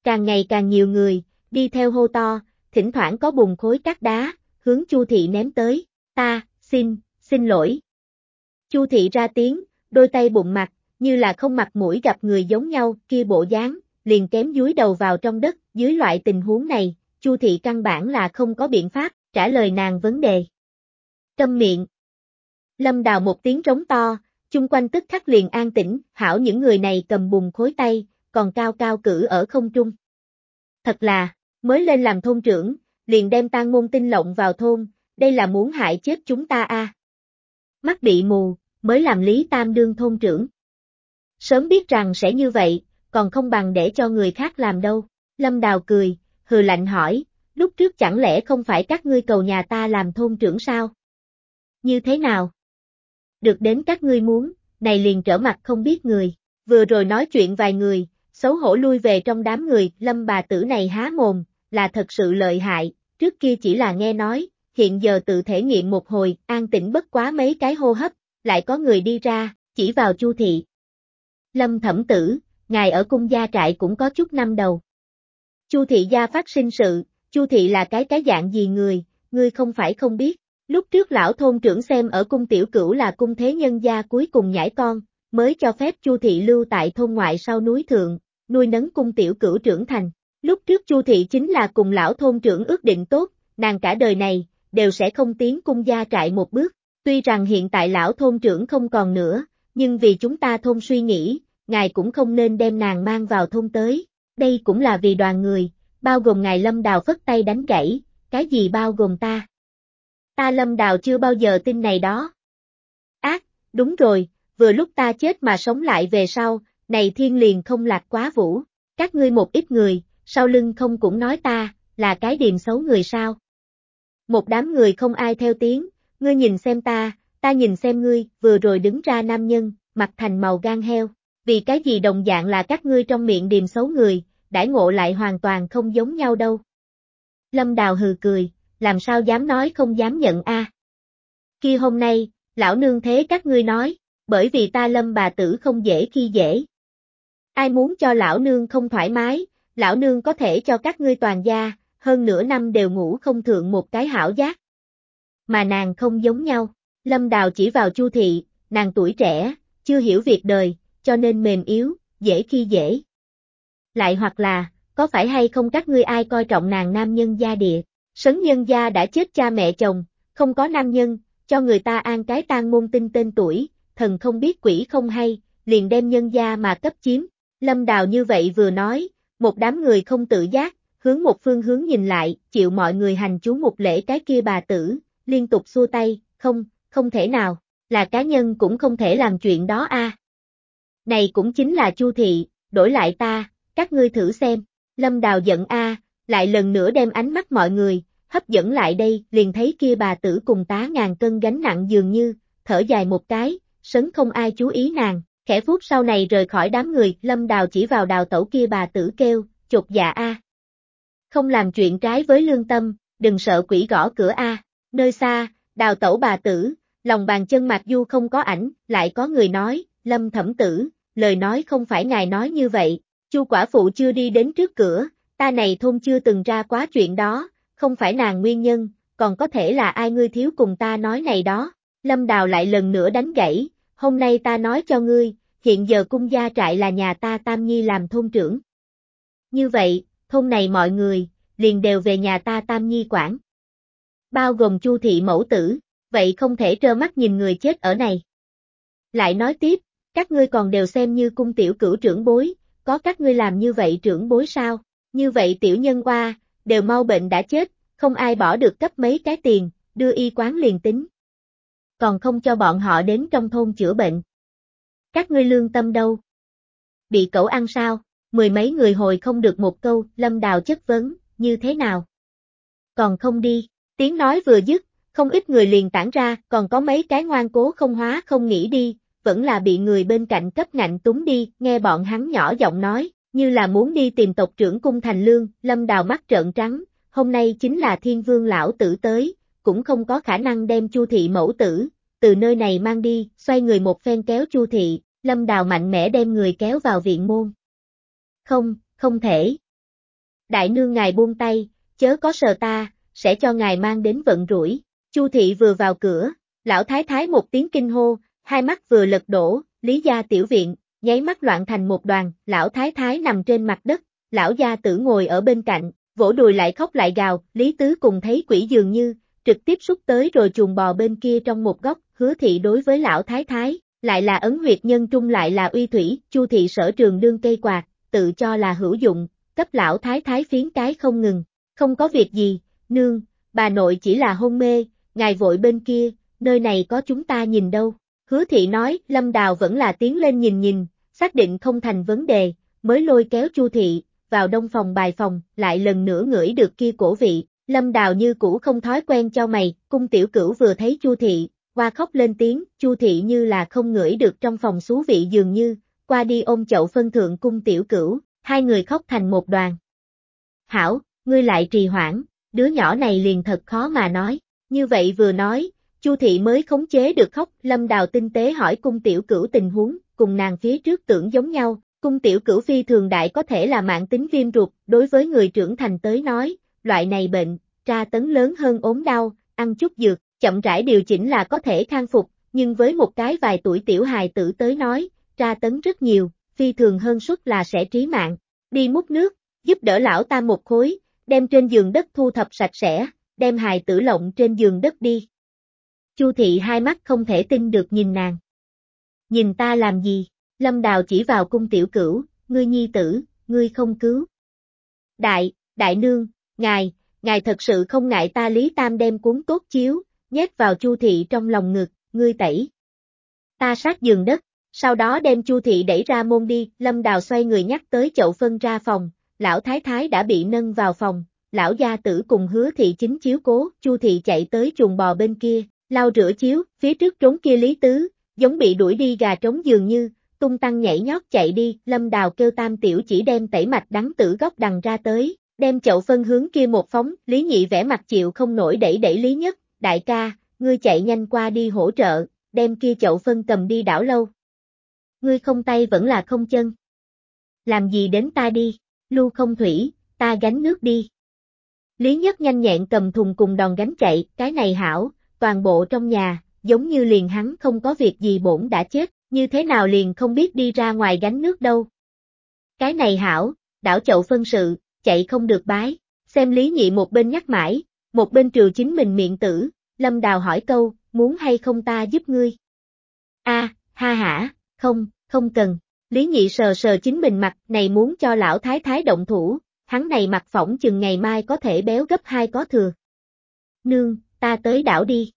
Càng ngày càng nhiều người, đi theo hô to, thỉnh thoảng có bùn khối cắt đá, hướng Chu thị ném tới, ta, xin, xin lỗi. Chu thị ra tiếng, đôi tay bụng mặt, như là không mặt mũi gặp người giống nhau, kia bộ dáng, liền kém dúi đầu vào trong đất, dưới loại tình huống này, Chu thị căn bản là không có biện pháp, trả lời nàng vấn đề. Câm miệng. Lâm đào một tiếng trống to, chung quanh tức khắc liền an tĩnh, hảo những người này cầm bùn khối tay, còn cao cao cử ở không trung. Thật là, mới lên làm thôn trưởng, liền đem tan môn tinh lộng vào thôn, đây là muốn hại chết chúng ta a. Mắt bị mù, mới làm Lý Tam đương thôn trưởng. Sớm biết rằng sẽ như vậy, còn không bằng để cho người khác làm đâu. Lâm Đào cười, hừ lạnh hỏi, lúc trước chẳng lẽ không phải các ngươi cầu nhà ta làm thôn trưởng sao? Như thế nào? Được đến các ngươi muốn, này liền trở mặt không biết người, vừa rồi nói chuyện vài người, xấu hổ lui về trong đám người, lâm bà tử này há mồm, là thật sự lợi hại, trước kia chỉ là nghe nói, hiện giờ tự thể nghiệm một hồi, an tĩnh bất quá mấy cái hô hấp, lại có người đi ra, chỉ vào chu thị. Lâm thẩm tử, ngài ở cung gia trại cũng có chút năm đầu. Chu thị gia phát sinh sự, Chu thị là cái cái dạng gì người, ngươi không phải không biết. Lúc trước lão thôn trưởng xem ở cung tiểu cửu là cung thế nhân gia cuối cùng nhảy con, mới cho phép Chu thị lưu tại thôn ngoại sau núi thượng, nuôi nấng cung tiểu cửu trưởng thành. Lúc trước Chu thị chính là cùng lão thôn trưởng ước định tốt, nàng cả đời này đều sẽ không tiến cung gia trại một bước. Tuy rằng hiện tại lão thôn trưởng không còn nữa, nhưng vì chúng ta thôn suy nghĩ, ngài cũng không nên đem nàng mang vào thôn tới. Đây cũng là vì đoàn người, bao gồm ngài Lâm Đào phất tay đánh gãy, cái gì bao gồm ta? Ta Lâm Đào chưa bao giờ tin này đó. Ác, đúng rồi, vừa lúc ta chết mà sống lại về sau, này thiên liền không lạc quá vũ, các ngươi một ít người, sau lưng không cũng nói ta, là cái điềm xấu người sao. Một đám người không ai theo tiếng, ngươi nhìn xem ta, ta nhìn xem ngươi, vừa rồi đứng ra nam nhân, mặt thành màu gan heo, vì cái gì đồng dạng là các ngươi trong miệng điềm xấu người, đãi ngộ lại hoàn toàn không giống nhau đâu. Lâm Đào hừ cười, làm sao dám nói không dám nhận a? Khi hôm nay, lão nương thế các ngươi nói, bởi vì ta lâm bà tử không dễ khi dễ. Ai muốn cho lão nương không thoải mái, lão nương có thể cho các ngươi toàn gia, hơn nửa năm đều ngủ không thượng một cái hảo giác. Mà nàng không giống nhau, lâm đào chỉ vào chu thị, nàng tuổi trẻ, chưa hiểu việc đời, cho nên mềm yếu, dễ khi dễ lại hoặc là, có phải hay không các ngươi ai coi trọng nàng nam nhân gia địa, sấn nhân gia đã chết cha mẹ chồng, không có nam nhân, cho người ta an cái tang môn tinh tên tuổi, thần không biết quỷ không hay, liền đem nhân gia mà cấp chiếm, lâm đào như vậy vừa nói, một đám người không tự giác, hướng một phương hướng nhìn lại, chịu mọi người hành chú một lễ cái kia bà tử, liên tục xua tay, không, không thể nào, là cá nhân cũng không thể làm chuyện đó a. Này cũng chính là Chu thị, đổi lại ta, các ngươi thử xem, lâm đào giận a, lại lần nữa đem ánh mắt mọi người, hấp dẫn lại đây, liền thấy kia bà tử cùng tá ngàn cân gánh nặng dường như, thở dài một cái, sấn không ai chú ý nàng, khẽ phút sau này rời khỏi đám người, lâm đào chỉ vào đào tẩu kia bà tử kêu, chột dạ a. Không làm chuyện trái với lương tâm, đừng sợ quỷ gõ cửa a. Nơi xa, đào tẩu bà tử, lòng bàn chân mạc du không có ảnh, lại có người nói, lâm thẩm tử, lời nói không phải ngài nói như vậy, Chu quả phụ chưa đi đến trước cửa, ta này thôn chưa từng ra quá chuyện đó, không phải nàng nguyên nhân, còn có thể là ai ngươi thiếu cùng ta nói này đó. Lâm Đào lại lần nữa đánh gãy, hôm nay ta nói cho ngươi, hiện giờ cung gia trại là nhà ta Tam Nhi làm thôn trưởng. Như vậy, thôn này mọi người, liền đều về nhà ta Tam Nhi quản. Bao gồm Chu thị mẫu tử, vậy không thể trơ mắt nhìn người chết ở này. Lại nói tiếp, các ngươi còn đều xem như cung tiểu cửu trưởng bối, có các ngươi làm như vậy trưởng bối sao? Như vậy tiểu nhân qua, đều mau bệnh đã chết, không ai bỏ được cấp mấy cái tiền, đưa y quán liền tính. Còn không cho bọn họ đến trong thôn chữa bệnh. Các ngươi lương tâm đâu? Bị cậu ăn sao? Mười mấy người hồi không được một câu, lâm đào chất vấn, như thế nào? Còn không đi, tiếng nói vừa dứt, không ít người liền tản ra, còn có mấy cái ngoan cố không hóa không nghĩ đi, vẫn là bị người bên cạnh cấp ngạnh túng đi, nghe bọn hắn nhỏ giọng nói, như là muốn đi tìm tộc trưởng cung thành lương, lâm đào mắt trợn trắng, hôm nay chính là thiên vương lão tử tới, cũng không có khả năng đem chu thị mẫu tử, từ nơi này mang đi, xoay người một phen kéo chu thị, lâm đào mạnh mẽ đem người kéo vào viện môn. Không, không thể. Đại nương ngài buông tay, chớ có sờ ta, sẽ cho ngài mang đến vận rủi. Chu thị vừa vào cửa, lão thái thái một tiếng kinh hô, hai mắt vừa lật đổ, lý gia tiểu viện, nháy mắt loạn thành một đoàn, lão thái thái nằm trên mặt đất, lão gia tử ngồi ở bên cạnh, vỗ đùi lại khóc lại gào, lý tứ cùng thấy quỷ dường như, trực tiếp xúc tới rồi chuồng bò bên kia trong một góc, hứa thị đối với lão thái thái, lại là ấn huyệt nhân trung lại là uy thủy, chu thị sở trường đương cây quạt, tự cho là hữu dụng, cấp lão thái thái phiến cái không ngừng, không có việc gì, nương, bà nội chỉ là hôn mê, ngài vội bên kia, nơi này có chúng ta nhìn đâu. Hứa thị nói, Lâm Đào vẫn là tiến lên nhìn nhìn, xác định không thành vấn đề, mới lôi kéo Chu thị, vào đông phòng bài phòng, lại lần nữa ngửi được kia cổ vị, Lâm Đào như cũ không thói quen cho mày, cung tiểu cửu vừa thấy Chu thị, qua khóc lên tiếng, Chu thị như là không ngửi được trong phòng xú vị dường như, qua đi ôm chậu phân thượng cung tiểu cửu, hai người khóc thành một đoàn. Hảo, ngươi lại trì hoãn, đứa nhỏ này liền thật khó mà nói, như vậy vừa nói, Chu thị mới khống chế được khóc, Lâm Đào tinh tế hỏi cung tiểu cửu tình huống, cùng nàng phía trước tưởng giống nhau, cung tiểu cửu phi thường đại có thể là mạng tính viêm ruột, đối với người trưởng thành tới nói, loại này bệnh, tra tấn lớn hơn ốm đau, ăn chút dược, chậm rãi điều chỉnh là có thể khang phục, nhưng với một cái vài tuổi tiểu hài tử tới nói, tra tấn rất nhiều, phi thường hơn suất là sẽ trí mạng. Đi múc nước, giúp đỡ lão ta một khối, đem trên giường đất thu thập sạch sẽ, đem hài tử lộng trên giường đất đi. Chu thị hai mắt không thể tin được nhìn nàng. Nhìn ta làm gì? Lâm Đào chỉ vào cung tiểu cửu, ngươi nhi tử, ngươi không cứu. Đại, đại nương, ngài, ngài thật sự không ngại ta Lý Tam đem cuốn tốt chiếu, nhét vào Chu thị trong lòng ngực, ngươi tẩy. Ta sát giường đất, sau đó đem Chu thị đẩy ra môn đi, Lâm Đào xoay người nhắc tới chậu phân ra phòng, lão thái thái đã bị nâng vào phòng, lão gia tử cùng hứa thị chính chiếu cố, Chu thị chạy tới chuồng bò bên kia, lau rửa chiếu, phía trước trốn kia Lý Tứ, giống bị đuổi đi gà trống dường như, tung tăng nhảy nhót chạy đi, Lâm Đào kêu Tam tiểu chỉ đem tẩy mạch đắng tử góc đằng ra tới, đem chậu phân hướng kia một phóng, Lý Nhị vẽ mặt chịu không nổi đẩy đẩy Lý Nhất, đại ca, ngươi chạy nhanh qua đi hỗ trợ, đem kia chậu phân cầm đi đảo lâu. Ngươi không tay vẫn là không chân. Làm gì đến ta đi, lưu không thủy, ta gánh nước đi. Lý Nhất nhanh nhẹn cầm thùng cùng đòn gánh chạy, cái này hảo, toàn bộ trong nhà, giống như liền hắn không có việc gì bổn đã chết, như thế nào liền không biết đi ra ngoài gánh nước đâu. Cái này hảo, đảo chậu phân sự, chạy không được bái, xem lý nhị một bên nhắc mãi, một bên trừ chính mình miệng tử, lâm đào hỏi câu, muốn hay không ta giúp ngươi? a ha hả, không, không cần, lý nhị sờ sờ chính mình mặt này muốn cho lão thái thái động thủ, hắn này mặt phỏng chừng ngày mai có thể béo gấp hai có thừa. Nương, ta tới đảo đi.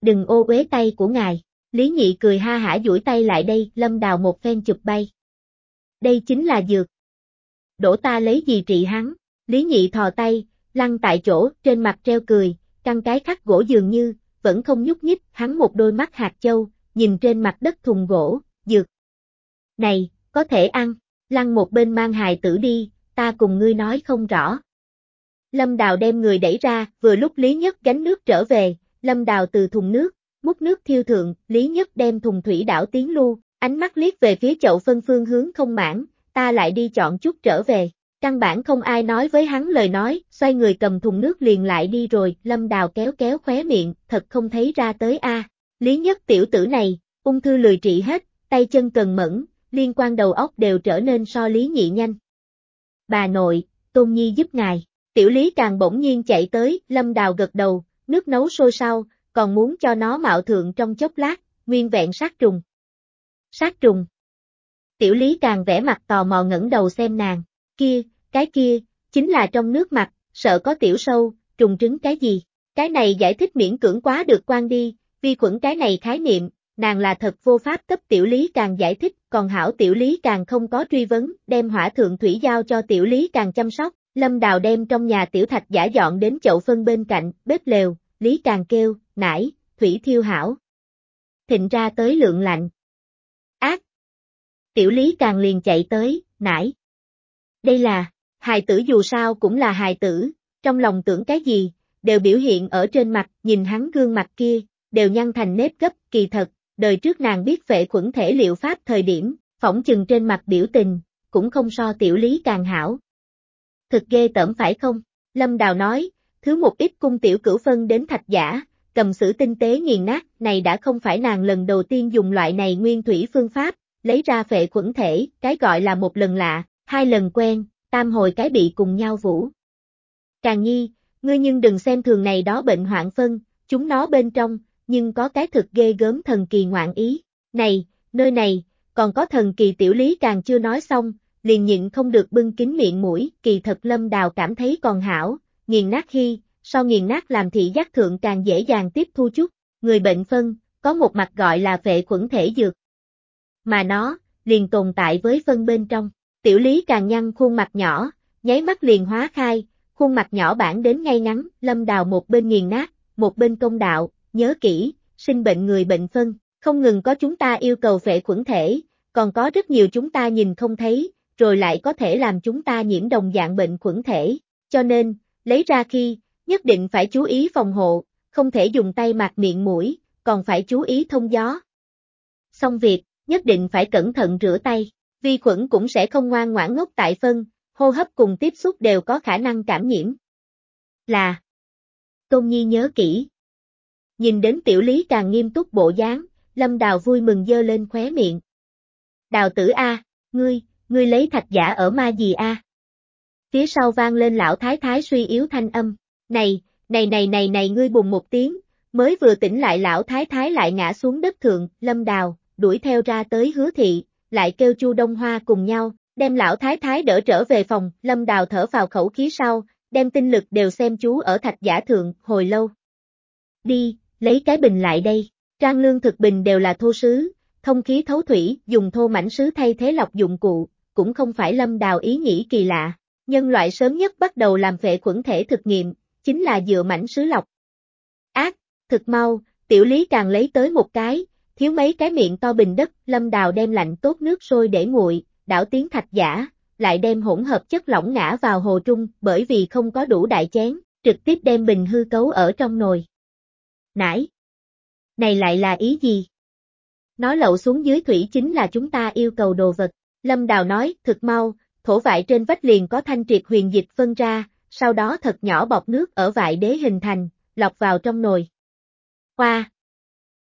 Đừng ô uế tay của ngài, Lý Nhị cười ha hả duỗi tay lại đây, lâm đào một phen chụp bay. Đây chính là dược. Đổ ta lấy gì trị hắn, Lý Nhị thò tay, lăn tại chỗ, trên mặt treo cười, căng cái khắc gỗ dường như, vẫn không nhúc nhích, hắn một đôi mắt hạt châu, nhìn trên mặt đất thùng gỗ, dược. Này, có thể ăn, lăn một bên mang hài tử đi, ta cùng ngươi nói không rõ. Lâm Đào đem người đẩy ra, vừa lúc Lý Nhất gánh nước trở về, Lâm Đào từ thùng nước, múc nước thiêu thượng, Lý Nhất đem thùng thủy đảo tiến lưu, ánh mắt liếc về phía chậu phân phương hướng không mãn, ta lại đi chọn chút trở về. Căn bản không ai nói với hắn lời nói, xoay người cầm thùng nước liền lại đi rồi, Lâm Đào kéo kéo khóe miệng, thật không thấy ra tới a. Lý Nhất tiểu tử này, ung thư lười trị hết, tay chân cần mẫn, liên quan đầu óc đều trở nên so lý nhị nhanh. Bà nội, Tôn Nhi giúp ngài. Tiểu Lý càng bỗng nhiên chạy tới, Lâm Đào gật đầu, nước nấu sôi sau, còn muốn cho nó mạo thượng trong chốc lát, nguyên vẹn sát trùng. Sát trùng. Tiểu Lý càng vẽ mặt tò mò ngẩng đầu xem nàng, kia, cái kia, chính là trong nước mặt, sợ có tiểu sâu, trùng trứng cái gì. Cái này giải thích miễn cưỡng quá được quan đi, vi khuẩn cái này khái niệm, nàng là thật vô pháp cấp tiểu lý càng giải thích, còn hảo tiểu lý càng không có truy vấn, đem hỏa thượng thủy giao cho tiểu lý càng chăm sóc, lâm đào đem trong nhà tiểu thạch giả dọn đến chậu phân bên cạnh, bếp lều, lý càng kêu, nải, thủy thiêu hảo. Thịnh ra tới lượng lạnh. Ác! Tiểu lý càng liền chạy tới, nải. Đây là, hài tử dù sao cũng là hài tử, trong lòng tưởng cái gì, đều biểu hiện ở trên mặt, nhìn hắn gương mặt kia, đều nhăn thành nếp gấp, kỳ thật, đời trước nàng biết vệ khuẩn thể liệu pháp thời điểm, phỏng chừng trên mặt biểu tình, cũng không so tiểu lý càng hảo. Thực ghê tởm phải không? Lâm Đào nói, thứ một ít cung tiểu cửu phân đến thạch giả, cầm sử tinh tế nghiền nát, này đã không phải nàng lần đầu tiên dùng loại này nguyên thủy phương pháp, lấy ra phệ khuẩn thể, cái gọi là một lần lạ, hai lần quen, tam hồi cái bị cùng nhau vũ. Càng nhi, ngươi nhưng đừng xem thường này đó bệnh hoạn phân, chúng nó bên trong, nhưng có cái thực ghê gớm thần kỳ ngoạn ý. Này, nơi này, còn có thần kỳ tiểu lý càng chưa nói xong, liền nhịn không được bưng kín miệng mũi, kỳ thật lâm đào cảm thấy còn hảo, nghiền nát khi, so nghiền nát làm thị giác thượng càng dễ dàng tiếp thu chút, người bệnh phân, có một mặt gọi là vệ khuẩn thể dược. Mà nó, liền tồn tại với phân bên trong, tiểu lý càng nhăn khuôn mặt nhỏ, nháy mắt liền hóa khai, khuôn mặt nhỏ bản đến ngay ngắn, lâm đào một bên nghiền nát, một bên công đạo, nhớ kỹ, sinh bệnh người bệnh phân, không ngừng có chúng ta yêu cầu vệ khuẩn thể, còn có rất nhiều chúng ta nhìn không thấy, rồi lại có thể làm chúng ta nhiễm đồng dạng bệnh khuẩn thể, cho nên, lấy ra khi, nhất định phải chú ý phòng hộ, không thể dùng tay mạt miệng mũi, còn phải chú ý thông gió. Xong việc, nhất định phải cẩn thận rửa tay, vi khuẩn cũng sẽ không ngoan ngoãn ngốc tại phân, hô hấp cùng tiếp xúc đều có khả năng cảm nhiễm. Là Tôn Nhi nhớ kỹ. Nhìn đến tiểu lý càng nghiêm túc bộ dáng, Lâm Đào vui mừng dơ lên khóe miệng. Đào tử A, ngươi, ngươi lấy thạch giả ở ma gì A? Phía sau vang lên lão thái thái suy yếu thanh âm. Này, này này này này ngươi bùng một tiếng, mới vừa tỉnh lại lão thái thái lại ngã xuống đất thượng, Lâm Đào, đuổi theo ra tới hứa thị, lại kêu Chu Đông Hoa cùng nhau, đem lão thái thái đỡ trở về phòng, lâm đào thở vào khẩu khí sau, đem tinh lực đều xem chú ở thạch giả thượng, hồi lâu. Đi, lấy cái bình lại đây, trang lương thực bình đều là thô sứ, thông khí thấu thủy, dùng thô mảnh sứ thay thế lọc dụng cụ, cũng không phải lâm đào ý nghĩ kỳ lạ. Nhân loại sớm nhất bắt đầu làm vệ khuẩn thể thực nghiệm, chính là dựa mảnh sứ lọc. Ác, thực mau, tiểu lý càng lấy tới một cái, thiếu mấy cái miệng to bình đất, lâm đào đem lạnh tốt nước sôi để nguội, đảo tiếng thạch giả, lại đem hỗn hợp chất lỏng ngã vào hồ trung, bởi vì không có đủ đại chén, trực tiếp đem bình hư cấu ở trong nồi. Nãy! Này lại là ý gì? Nói lậu xuống dưới thủy chính là chúng ta yêu cầu đồ vật. Lâm Đào nói, thực mau, thổ vại trên vách liền có thanh triệt huyền dịch phân ra, sau đó thật nhỏ bọc nước ở vại đế hình thành, lọc vào trong nồi. Hoa!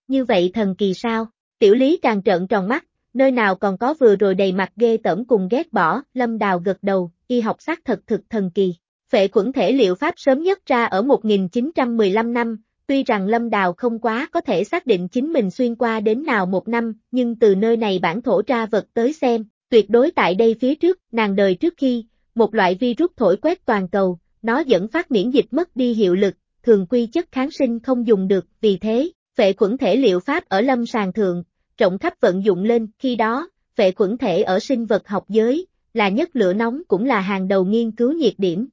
Như vậy thần kỳ sao? Tiểu lý càng trợn tròn mắt, nơi nào còn có vừa rồi đầy mặt ghê tởm cùng ghét bỏ, lâm đào gật đầu, y học xác thật thực thần kỳ. Phệ khuẩn thể liệu pháp sớm nhất ra ở 1915 năm, tuy rằng lâm đào không quá có thể xác định chính mình xuyên qua đến nào một năm, nhưng từ nơi này bản thổ ra vật tới xem, tuyệt đối tại đây phía trước, nàng đời trước khi, một loại virus thổi quét toàn cầu, nó dẫn phát miễn dịch mất đi hiệu lực, thường quy chất kháng sinh không dùng được, vì thế, vệ khuẩn thể liệu pháp ở lâm sàng thượng, rộng khắp vận dụng lên, khi đó, vệ khuẩn thể ở sinh vật học giới, là nhất lửa nóng cũng là hàng đầu nghiên cứu nhiệt điểm.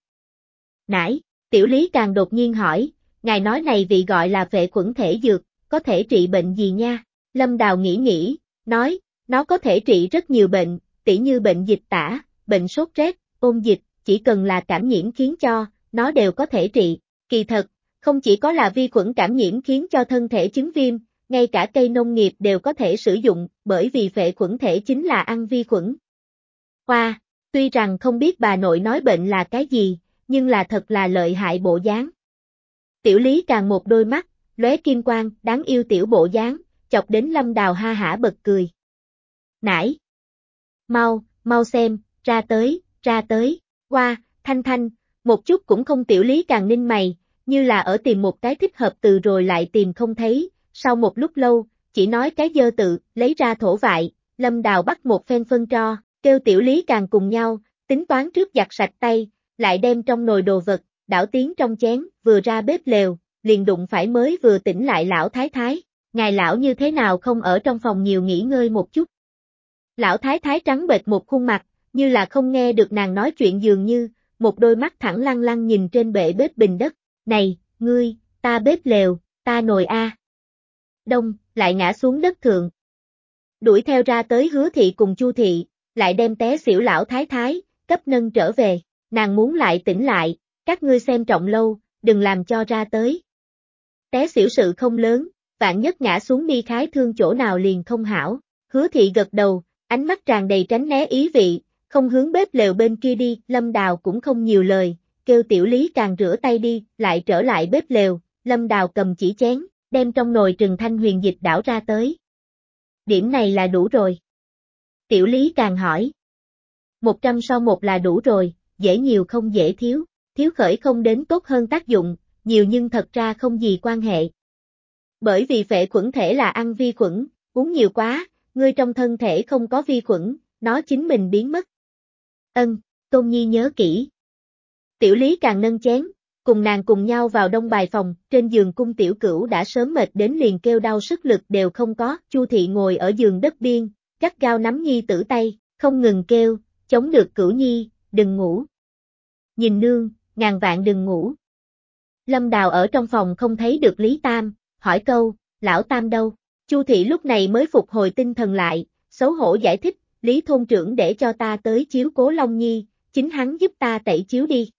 Nãy, tiểu lý càng đột nhiên hỏi, ngài nói này vị gọi là vệ khuẩn thể dược, có thể trị bệnh gì nha? Lâm Đào nghĩ nghĩ, nói, nó có thể trị rất nhiều bệnh, tỉ như bệnh dịch tả, bệnh sốt rét, ôn dịch, chỉ cần là cảm nhiễm khiến cho, nó đều có thể trị. Kỳ thật, không chỉ có là vi khuẩn cảm nhiễm khiến cho thân thể chứng viêm, ngay cả cây nông nghiệp đều có thể sử dụng, bởi vì vệ khuẩn thể chính là ăn vi khuẩn. Hoa, tuy rằng không biết bà nội nói bệnh là cái gì, nhưng là thật là lợi hại bộ dáng. Tiểu lý càng một đôi mắt, lóe kim quang, đáng yêu tiểu bộ dáng, chọc đến lâm đào ha hả bật cười. Nãy! Mau, mau xem, ra tới, ra tới, qua, Thanh thanh, một chút cũng không tiểu lý càng ninh mày, như là ở tìm một cái thích hợp từ rồi lại tìm không thấy, sau một lúc lâu, chỉ nói cái dơ tự, lấy ra thổ vại, lâm đào bắt một phen phân tro, kêu tiểu lý càng cùng nhau, tính toán trước giặt sạch tay, lại đem trong nồi đồ vật, đảo tiếng trong chén, vừa ra bếp lều, liền đụng phải mới vừa tỉnh lại lão thái thái, ngài lão như thế nào không ở trong phòng nhiều nghỉ ngơi một chút. Lão thái thái trắng bệch một khuôn mặt, như là không nghe được nàng nói chuyện dường như, một đôi mắt thẳng lăng lăng nhìn trên bệ bếp bình đất, này, ngươi, ta bếp lều, ta nồi a. Đông, lại ngã xuống đất thượng. Đuổi theo ra tới hứa thị cùng chu thị, lại đem té xỉu lão thái thái, cấp nâng trở về, nàng muốn lại tỉnh lại, các ngươi xem trọng lâu, đừng làm cho ra tới. Té xỉu sự không lớn, vạn nhất ngã xuống mi khái thương chỗ nào liền không hảo, hứa thị gật đầu, ánh mắt tràn đầy tránh né ý vị, không hướng bếp lều bên kia đi, lâm đào cũng không nhiều lời, kêu tiểu lý càng rửa tay đi, lại trở lại bếp lều, lâm đào cầm chỉ chén, đem trong nồi trừng thanh huyền dịch đảo ra tới. Điểm này là đủ rồi. Tiểu lý càng hỏi. Một trăm sau một là đủ rồi, dễ nhiều không dễ thiếu, thiếu khởi không đến tốt hơn tác dụng, nhiều nhưng thật ra không gì quan hệ. Bởi vì phệ khuẩn thể là ăn vi khuẩn, uống nhiều quá, ngươi trong thân thể không có vi khuẩn, nó chính mình biến mất. Ân, Tôn Nhi nhớ kỹ. Tiểu Lý càng nâng chén, cùng nàng cùng nhau vào đông bài phòng, trên giường cung tiểu cửu đã sớm mệt đến liền kêu đau sức lực đều không có, Chu thị ngồi ở giường đất biên, cắt gao nắm nhi tử tay, không ngừng kêu, chống được cửu nhi, đừng ngủ. Nhìn nương, ngàn vạn đừng ngủ. Lâm Đào ở trong phòng không thấy được Lý Tam, hỏi câu, lão Tam đâu? Chu thị lúc này mới phục hồi tinh thần lại, xấu hổ giải thích, Lý thôn trưởng để cho ta tới chiếu cố Long Nhi, chính hắn giúp ta tẩy chiếu đi.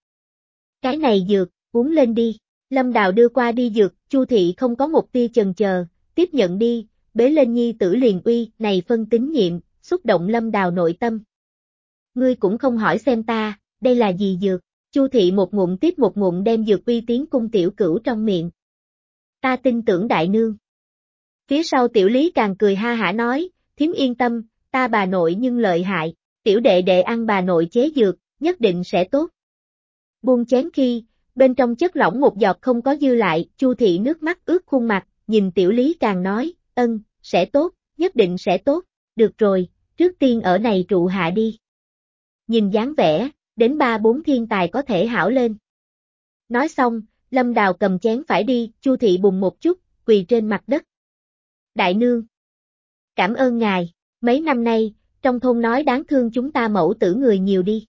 Cái này dược, uống lên đi. Lâm Đào đưa qua đi dược, Chu thị không có một tia chần chờ, tiếp nhận đi, bế lên Nhi tử liền uy, này phân tín nhiệm, xúc động Lâm Đào nội tâm. Ngươi cũng không hỏi xem ta, đây là gì dược? Chu thị một ngụm tiếp một ngụm đem dược uy tiến cung tiểu cửu trong miệng. Ta tin tưởng đại nương. Phía sau tiểu lý càng cười ha hả nói, thiếm yên tâm, ta bà nội nhưng lợi hại, tiểu đệ đệ ăn bà nội chế dược, nhất định sẽ tốt. Buông chén khi, bên trong chất lỏng một giọt không có dư lại, chu thị nước mắt ướt khuôn mặt, nhìn tiểu lý càng nói, ân, sẽ tốt, nhất định sẽ tốt, được rồi, trước tiên ở này trụ hạ đi. Nhìn dáng vẻ, đến ba bốn thiên tài có thể hảo lên. Nói xong, Lâm Đào cầm chén phải đi, Chu thị bùng một chút, quỳ trên mặt đất. Đại nương. Cảm ơn ngài, mấy năm nay, trong thôn nói đáng thương chúng ta mẫu tử người nhiều đi.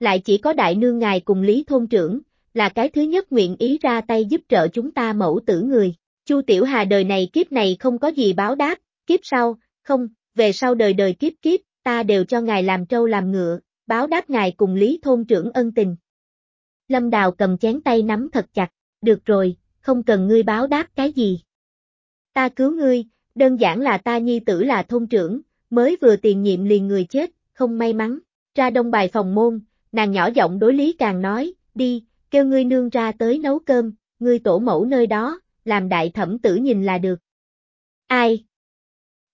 Lại chỉ có đại nương ngài cùng Lý thôn trưởng, là cái thứ nhất nguyện ý ra tay giúp trợ chúng ta mẫu tử người. Chu Tiểu Hà đời này kiếp này không có gì báo đáp, kiếp sau, không, về sau đời đời kiếp kiếp, ta đều cho ngài làm trâu làm ngựa, báo đáp ngài cùng Lý thôn trưởng ân tình. Lâm Đào cầm chén tay nắm thật chặt, được rồi, không cần ngươi báo đáp cái gì. Ta cứu ngươi, đơn giản là ta nhi tử là thôn trưởng, mới vừa tiền nhiệm liền người chết, không may mắn. Ra đông bài phòng môn, nàng nhỏ giọng đối Lý Càng nói, đi, kêu ngươi nương ra tới nấu cơm, ngươi tổ mẫu nơi đó, làm đại thẩm tử nhìn là được. Ai?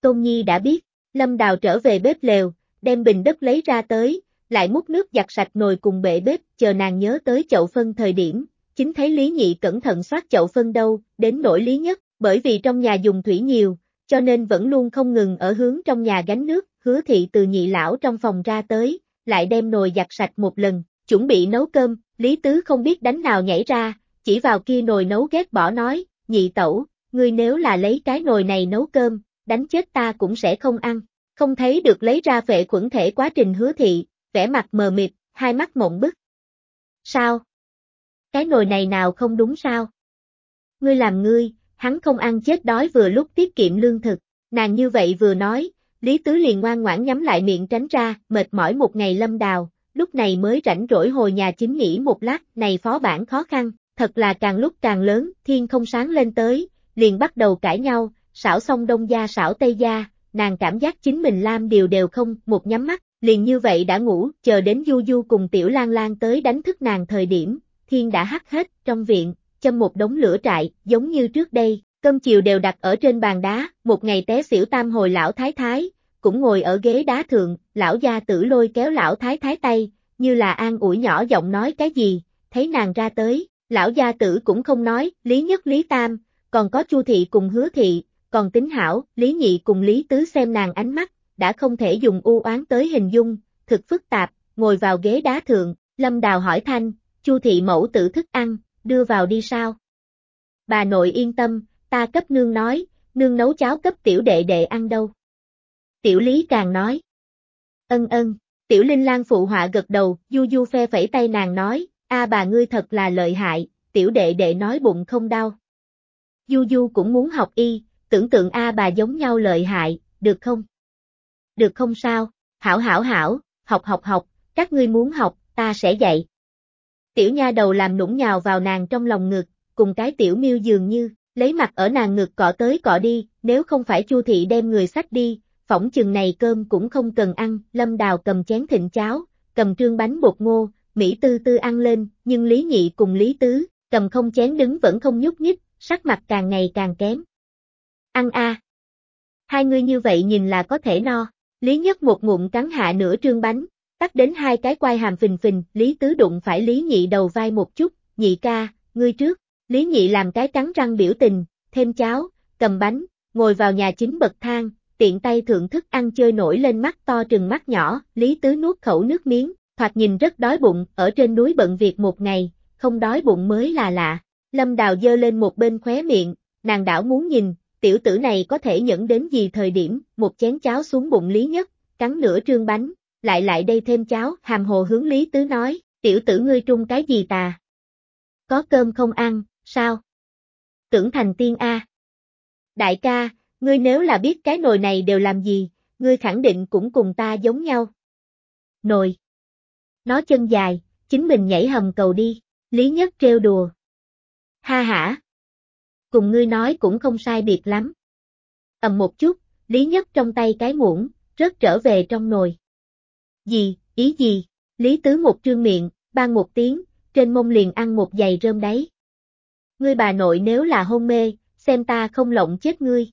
Tôn Nhi đã biết, Lâm Đào trở về bếp lều, đem bình đất lấy ra tới, lại múc nước giặt sạch nồi cùng bể bếp, chờ nàng nhớ tới chậu phân thời điểm, chính thấy Lý Nhị cẩn thận soát chậu phân đâu, đến nỗi Lý Nhất, bởi vì trong nhà dùng thủy nhiều, cho nên vẫn luôn không ngừng ở hướng trong nhà gánh nước, hứa thị từ nhị lão trong phòng ra tới, lại đem nồi giặt sạch một lần, chuẩn bị nấu cơm, Lý Tứ không biết đánh nào nhảy ra, chỉ vào kia nồi nấu ghét bỏ nói, nhị tẩu, ngươi nếu là lấy cái nồi này nấu cơm, đánh chết ta cũng sẽ không ăn, không thấy được lấy ra vệ khuẩn thể quá trình hứa thị, vẻ mặt mờ mịt, hai mắt mộng bức. Sao? Cái nồi này nào không đúng sao? Ngươi làm ngươi, hắn không ăn chết đói vừa lúc tiết kiệm lương thực, nàng như vậy vừa nói, Lý Tứ liền ngoan ngoãn nhắm lại miệng tránh ra, mệt mỏi một ngày lâm đào, lúc này mới rảnh rỗi hồi nhà chính nghỉ một lát, này phó bản khó khăn, thật là càng lúc càng lớn, thiên không sáng lên tới, liền bắt đầu cãi nhau, xảo xong đông gia xảo tây gia, nàng cảm giác chính mình làm điều đều không, một nhắm mắt, liền như vậy đã ngủ, chờ đến Du Du cùng Tiểu Lan Lan tới đánh thức nàng thời điểm, thiên đã hắt hết, trong viện, châm một đống lửa trại, giống như trước đây, cơm chiều đều đặt ở trên bàn đá, một ngày té xỉu tam hồi lão thái thái, cũng ngồi ở ghế đá thượng, lão gia tử lôi kéo lão thái thái tay, như là an ủi nhỏ giọng nói cái gì, thấy nàng ra tới, lão gia tử cũng không nói, Lý Nhất Lý Tam, còn có Chu Thị cùng Hứa Thị, còn tính hảo, Lý Nhị cùng Lý Tứ xem nàng ánh mắt, đã không thể dùng u oán tới hình dung, thực phức tạp, ngồi vào ghế đá thượng, Lâm Đào hỏi thanh, Chu Thị mẫu tử thức ăn, đưa vào đi sao? Bà nội yên tâm, ta cấp nương nói, nương nấu cháo cấp tiểu đệ đệ ăn đâu. Tiểu Lý càng nói. Ân ân, tiểu Linh Lan phụ họa gật đầu, du du phe phẩy tay nàng nói, a bà ngươi thật là lợi hại, tiểu đệ đệ nói bụng không đau. Du du cũng muốn học y, tưởng tượng a bà giống nhau lợi hại, được không? Được không sao, hảo hảo hảo, học học học, các ngươi muốn học, ta sẽ dạy. Tiểu nha đầu làm nũng nhào vào nàng trong lòng ngực, cùng cái tiểu miêu dường như, lấy mặt ở nàng ngực cọ tới cọ đi, nếu không phải Chu thị đem người sách đi, phỏng chừng này cơm cũng không cần ăn, Lâm Đào cầm chén thịnh cháo, cầm trương bánh bột ngô, Mỹ tư tư ăn lên, nhưng Lý Nhị cùng Lý Tứ, cầm không chén đứng vẫn không nhúc nhích, sắc mặt càng ngày càng kém. Ăn a. Hai người như vậy nhìn là có thể no, Lý Nhất một ngụm cắn hạ nửa trương bánh, tắt đến hai cái quai hàm phình phình, Lý Tứ đụng phải Lý Nhị đầu vai một chút, nhị ca, ngươi trước, Lý Nhị làm cái cắn răng biểu tình, thêm cháo, cầm bánh, ngồi vào nhà chính bậc thang, tiện tay thưởng thức ăn chơi nổi lên mắt to trừng mắt nhỏ, Lý Tứ nuốt khẩu nước miếng, thoạt nhìn rất đói bụng, ở trên núi bận việc một ngày, không đói bụng mới là lạ. Lâm Đào dơ lên một bên khóe miệng, nàng đảo muốn nhìn, tiểu tử này có thể nhẫn đến gì thời điểm, một chén cháo xuống bụng Lý Nhất, cắn nửa trương bánh, lại lại đây thêm cháo, hàm hồ hướng Lý Tứ nói, tiểu tử ngươi trung cái gì tà? Có cơm không ăn, sao? Tưởng thành tiên A. Đại ca, ngươi nếu là biết cái nồi này đều làm gì, ngươi khẳng định cũng cùng ta giống nhau. Nồi. Nó chân dài, chính mình nhảy hầm cầu đi, Lý Nhất trêu đùa. Ha hả. Cùng ngươi nói cũng không sai biệt lắm. ầm một chút, Lý Nhất trong tay cái muỗng, rớt trở về trong nồi. Gì, ý gì? Lý Tứ một trương miệng, ban một tiếng, trên mông liền ăn một giày rơm đáy. Ngươi bà nội nếu là hôn mê, xem ta không lộng chết ngươi.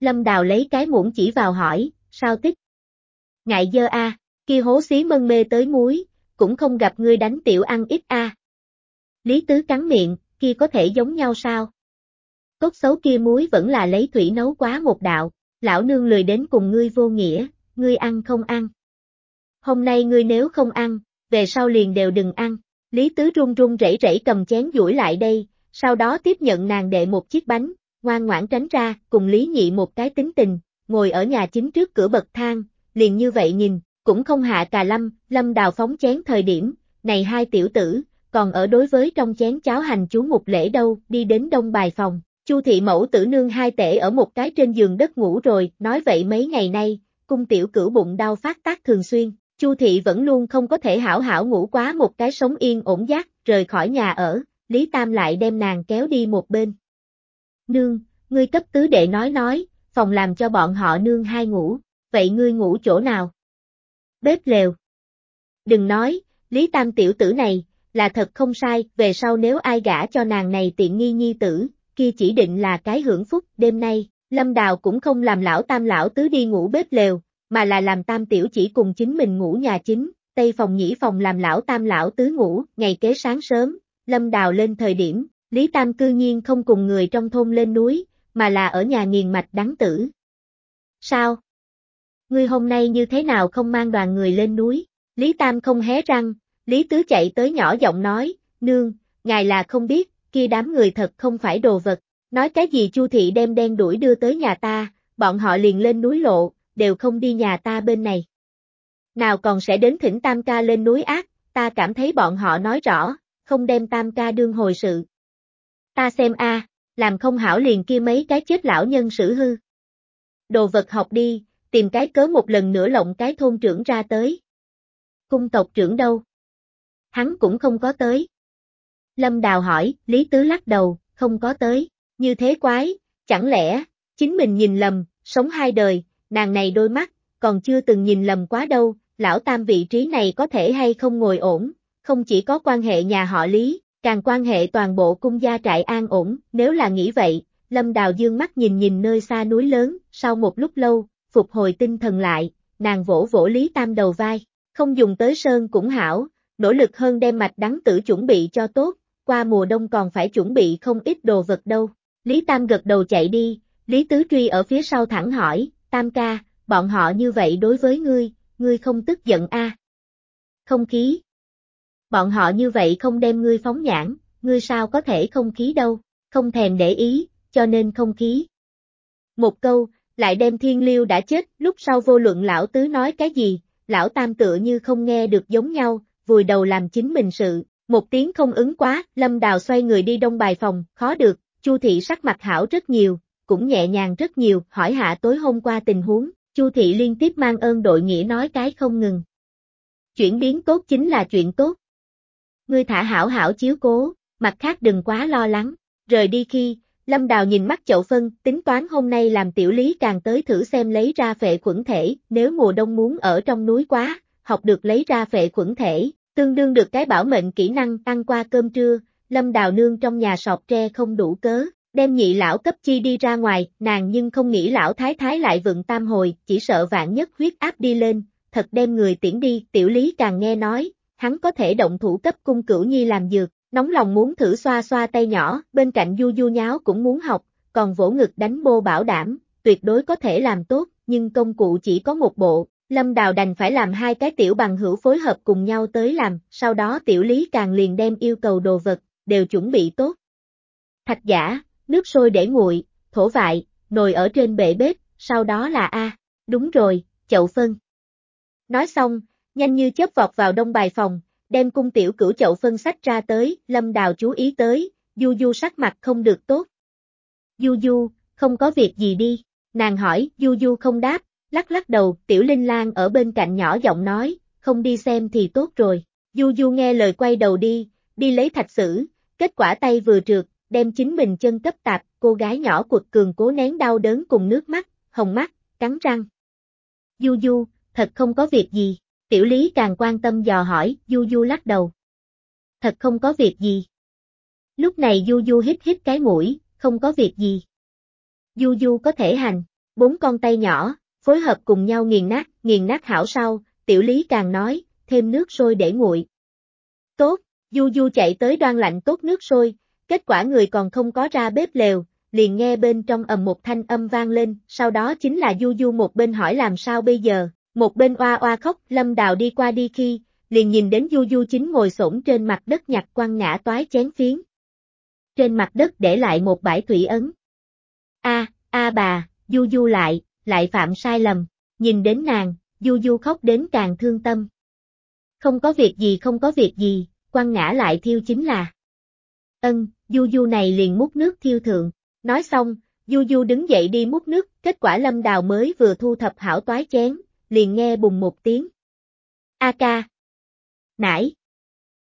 Lâm Đào lấy cái muỗng chỉ vào hỏi, sao tích? Ngại dơ a, kia hố xí mân mê tới muối, cũng không gặp ngươi đánh tiểu ăn ít a. Lý Tứ cắn miệng, kia có thể giống nhau sao? Cốt xấu kia muối vẫn là lấy thủy nấu quá một đạo, lão nương lười đến cùng ngươi vô nghĩa, ngươi ăn không ăn. Hôm nay ngươi nếu không ăn, về sau liền đều đừng ăn. Lý Tứ run run rẩy rẩy cầm chén duỗi lại đây, sau đó tiếp nhận nàng đệ một chiếc bánh, ngoan ngoãn tránh ra, cùng Lý Nhị một cái tính tình, ngồi ở nhà chính trước cửa bậc thang, liền như vậy nhìn, cũng không hạ cà lâm, lâm đào phóng chén thời điểm, này hai tiểu tử, còn ở đối với trong chén cháo hành chú một lễ đâu, đi đến đông bài phòng, Chu thị mẫu tử nương hai tể ở một cái trên giường đất ngủ rồi, nói vậy mấy ngày nay, cung tiểu cửu bụng đau phát tác thường xuyên, Chu thị vẫn luôn không có thể hảo hảo ngủ quá một cái sống yên ổn giác, rời khỏi nhà ở, Lý Tam lại đem nàng kéo đi một bên. Nương, ngươi cấp tứ đệ nói nói, phòng làm cho bọn họ nương hai ngủ, vậy ngươi ngủ chỗ nào? Bếp lều. Đừng nói, Lý Tam tiểu tử này, là thật không sai, về sau nếu ai gả cho nàng này tiện nghi nhi tử, kia chỉ định là cái hưởng phúc, đêm nay, Lâm Đào cũng không làm lão tam lão tứ đi ngủ bếp lều, mà là làm tam tiểu chỉ cùng chính mình ngủ nhà chính, tây phòng nhĩ phòng làm lão tam lão tứ ngủ, ngày kế sáng sớm, Lâm Đào lên thời điểm, Lý Tam cư nhiên không cùng người trong thôn lên núi, mà là ở nhà nghiền mạch đắng tử. Sao? Ngươi hôm nay như thế nào không mang đoàn người lên núi? Lý Tam không hé răng, Lý Tứ chạy tới nhỏ giọng nói, nương, ngài là không biết, kia đám người thật không phải đồ vật, nói cái gì Chu thị đem đen đuổi đưa tới nhà ta, bọn họ liền lên núi lộ, đều không đi nhà ta bên này. Nào còn sẽ đến thỉnh Tam ca lên núi ác, ta cảm thấy bọn họ nói rõ, không đem Tam ca đương hồi sự. Ta xem a, làm không hảo liền kia mấy cái chết lão nhân xử hư. Đồ vật học đi, tìm cái cớ một lần nữa lộng cái thôn trưởng ra tới. Cung tộc trưởng đâu? Hắn cũng không có tới. Lâm Đào hỏi, Lý Tứ lắc đầu, không có tới, như thế quái, chẳng lẽ, chính mình nhìn lầm, sống hai đời, nàng này đôi mắt, còn chưa từng nhìn lầm quá đâu, lão tam vị trí này có thể hay không ngồi ổn, không chỉ có quan hệ nhà họ Lý, càng quan hệ toàn bộ cung gia trại an ổn, nếu là nghĩ vậy, Lâm Đào dương mắt nhìn nhìn nơi xa núi lớn, sau một lúc lâu, phục hồi tinh thần lại, nàng vỗ vỗ Lý Tam đầu vai, không dùng tới sơn cũng hảo, nỗ lực hơn đem mạch đắng tử chuẩn bị cho tốt, qua mùa đông còn phải chuẩn bị không ít đồ vật đâu. Lý Tam gật đầu chạy đi, Lý Tứ Truy ở phía sau thẳng hỏi, Tam ca, bọn họ như vậy đối với ngươi, ngươi không tức giận a? Không khí. Bọn họ như vậy không đem ngươi phóng nhãn, ngươi sao có thể không khí đâu, không thèm để ý, cho nên không khí. Một câu, lại đem thiên liêu đã chết, lúc sau vô luận lão tứ nói cái gì, lão tam tựa như không nghe được giống nhau, vùi đầu làm chính mình sự, một tiếng không ứng quá, lâm đào xoay người đi đông bài phòng, khó được, chu thị sắc mặt hảo rất nhiều, cũng nhẹ nhàng rất nhiều, hỏi hạ tối hôm qua tình huống, chu thị liên tiếp mang ơn đội nghĩa nói cái không ngừng. Chuyển biến tốt chính là chuyện tốt. Ngươi thả hảo hảo chiếu cố, mặt khác đừng quá lo lắng, rời đi khi, Lâm Đào nhìn mắt chậu phân, tính toán hôm nay làm tiểu lý càng tới thử xem lấy ra phệ khuẩn thể, nếu mùa đông muốn ở trong núi quá, học được lấy ra phệ khuẩn thể, tương đương được cái bảo mệnh kỹ năng ăn qua cơm trưa, Lâm Đào nương trong nhà sọt tre không đủ cớ, đem nhị lão cấp chi đi ra ngoài, nàng nhưng không nghĩ lão thái thái lại vựng tam hồi, chỉ sợ vạn nhất huyết áp đi lên, thật đem người tiễn đi, tiểu lý càng nghe nói, hắn có thể động thủ cấp cung cửu nhi làm dược, nóng lòng muốn thử xoa xoa tay nhỏ, bên cạnh du du nháo cũng muốn học, còn vỗ ngực đánh bô bảo đảm, tuyệt đối có thể làm tốt, nhưng công cụ chỉ có một bộ, Lâm Đào đành phải làm hai cái tiểu bằng hữu phối hợp cùng nhau tới làm, sau đó tiểu lý càng liền đem yêu cầu đồ vật, đều chuẩn bị tốt. Thạch giả, nước sôi để nguội, thổ vại, nồi ở trên bệ bếp, sau đó là A, đúng rồi, chậu phân. Nói xong, nhanh như chớp vọt vào đông bài phòng, đem cung tiểu cửu chậu phân sách ra tới, lâm đào chú ý tới, du du sắc mặt không được tốt. Du du, không có việc gì đi, nàng hỏi, du du không đáp, lắc lắc đầu, tiểu linh lang ở bên cạnh nhỏ giọng nói, không đi xem thì tốt rồi, du du nghe lời quay đầu đi, đi lấy thạch sử, kết quả tay vừa trượt, đem chính mình chân cấp tạp, cô gái nhỏ quật cường cố nén đau đớn cùng nước mắt, hồng mắt, cắn răng. Du du, thật không có việc gì, tiểu lý càng quan tâm dò hỏi, du du lắc đầu. Thật không có việc gì. Lúc này du du hít hít cái mũi, không có việc gì. Du du có thể hành, bốn con tay nhỏ, phối hợp cùng nhau nghiền nát, nghiền nát hảo sau, tiểu lý càng nói, thêm nước sôi để nguội. Tốt, du du chạy tới đoan lạnh tốt nước sôi, kết quả người còn không có ra bếp lều, liền nghe bên trong ầm một thanh âm vang lên, sau đó chính là Du Du một bên hỏi làm sao bây giờ, một bên oa oa khóc, Lâm Đào đi qua đi khi, liền nhìn đến Du Du chính ngồi xổm trên mặt đất nhặt quăng ngã toái chén phiến. Trên mặt đất để lại một bãi thủy ấn. A, a bà, Du Du lại, lại phạm sai lầm, nhìn đến nàng, Du Du khóc đến càng thương tâm. Không có việc gì không có việc gì, quăng ngã lại thiêu chính là. Ân, Du Du này liền múc nước thiêu thượng, nói xong, Du Du đứng dậy đi múc nước, kết quả lâm đào mới vừa thu thập hảo toái chén, liền nghe bùng một tiếng. A ca. Nãy.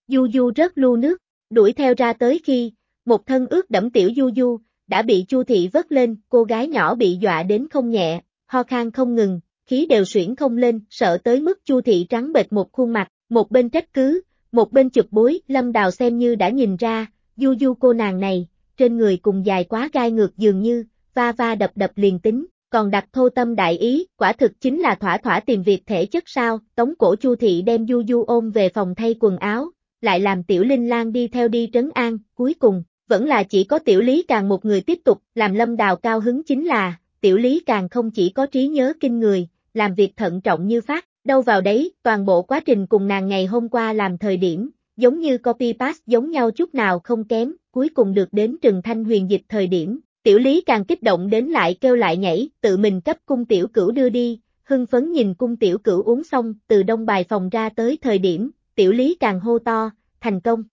Du Du rớt lu nước, đuổi theo ra tới khi, một thân ướt đẫm tiểu Du Du, đã bị Chu Thị vớt lên, cô gái nhỏ bị dọa đến không nhẹ, ho khan không ngừng, khí đều xuyển không lên, sợ tới mức Chu Thị trắng bệch một khuôn mặt, một bên trách cứ, một bên chụp bối, Lâm Đào xem như đã nhìn ra, Du Du cô nàng này, trên người cùng dài quá gai ngược dường như, va va đập đập liền tính, còn đặt thô tâm đại ý, quả thực chính là thỏa thỏa tìm việc thể chất sao, tống cổ chu thị đem Du Du ôm về phòng thay quần áo, lại làm tiểu linh lan đi theo đi trấn an, cuối cùng, vẫn là chỉ có tiểu lý càng một người tiếp tục, làm lâm đào cao hứng chính là, tiểu lý càng không chỉ có trí nhớ kinh người, làm việc thận trọng như phát, đâu vào đấy, toàn bộ quá trình cùng nàng ngày hôm qua làm thời điểm, giống như copy paste giống nhau chút nào không kém, cuối cùng được đến Trừng Thanh huyền dịch thời điểm, tiểu lý càng kích động đến lại kêu lại nhảy, tự mình cấp cung tiểu cửu đưa đi, hưng phấn nhìn cung tiểu cửu uống xong, từ đông bài phòng ra tới thời điểm, tiểu lý càng hô to, thành công.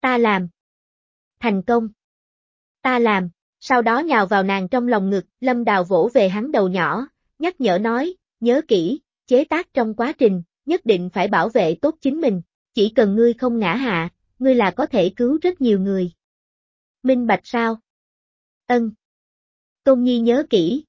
Ta làm. Thành công. Ta làm, sau đó nhào vào nàng trong lòng ngực, lâm đào vỗ về hắn đầu nhỏ, nhắc nhở nói, nhớ kỹ, chế tác trong quá trình, nhất định phải bảo vệ tốt chính mình, chỉ cần ngươi không ngã hạ, ngươi là có thể cứu rất nhiều người. Minh bạch sao? Ân. Tôn Nhi nhớ kỹ.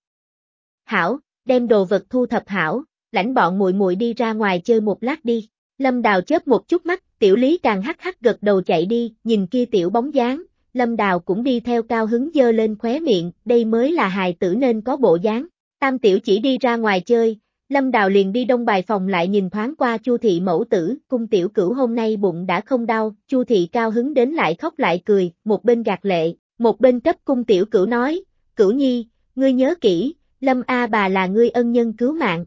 Hảo, đem đồ vật thu thập hảo, lãnh bọn muội muội đi ra ngoài chơi một lát đi. Lâm Đào chớp một chút mắt, tiểu lý càng hắc hắc gật đầu chạy đi, nhìn kia tiểu bóng dáng, Lâm Đào cũng đi theo cao hứng dơ lên khóe miệng, đây mới là hài tử nên có bộ dáng. Tam tiểu chỉ đi ra ngoài chơi, Lâm Đào liền đi đông bài phòng lại nhìn thoáng qua Chu thị mẫu tử, cung tiểu cửu hôm nay bụng đã không đau, Chu thị cao hứng đến lại khóc lại cười, một bên gạt lệ, một bên cấp cung tiểu cửu nói, cửu nhi, ngươi nhớ kỹ, Lâm A bà là ngươi ân nhân cứu mạng.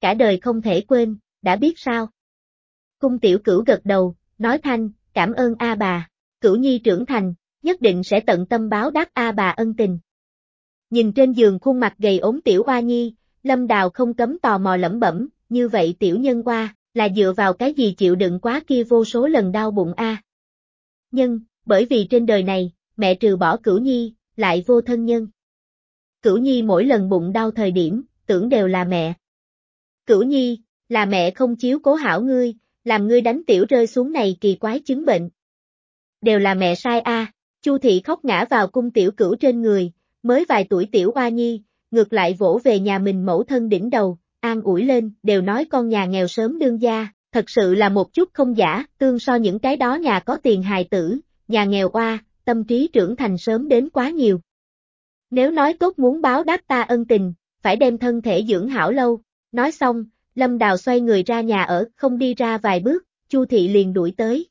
Cả đời không thể quên, đã biết sao? Cung tiểu cửu gật đầu, nói thanh, cảm ơn A bà, cửu nhi trưởng thành, nhất định sẽ tận tâm báo đáp A bà ân tình. Nhìn trên giường khuôn mặt gầy ốm tiểu oa nhi, Lâm Đào không cấm tò mò lẩm bẩm, như vậy tiểu nhân qua, là dựa vào cái gì chịu đựng quá kia vô số lần đau bụng a. Nhưng, bởi vì trên đời này, mẹ trừ bỏ cửu nhi, lại vô thân nhân. Cửu nhi mỗi lần bụng đau thời điểm, tưởng đều là mẹ. Cửu nhi, là mẹ không chiếu cố hảo ngươi, làm ngươi đánh tiểu rơi xuống này kỳ quái chứng bệnh. Đều là mẹ sai a. Chu thị khóc ngã vào cung tiểu cửu trên người, mới vài tuổi tiểu oa nhi, ngược lại vỗ về nhà mình mẫu thân đỉnh đầu, an ủi lên, đều nói con nhà nghèo sớm đương gia, thật sự là một chút không giả, tương so những cái đó nhà có tiền hài tử, nhà nghèo oa, tâm trí trưởng thành sớm đến quá nhiều. Nếu nói tốt muốn báo đáp ta ân tình, phải đem thân thể dưỡng hảo lâu, nói xong, Lâm Đào xoay người ra nhà ở, không đi ra vài bước, Chu Thị liền đuổi tới.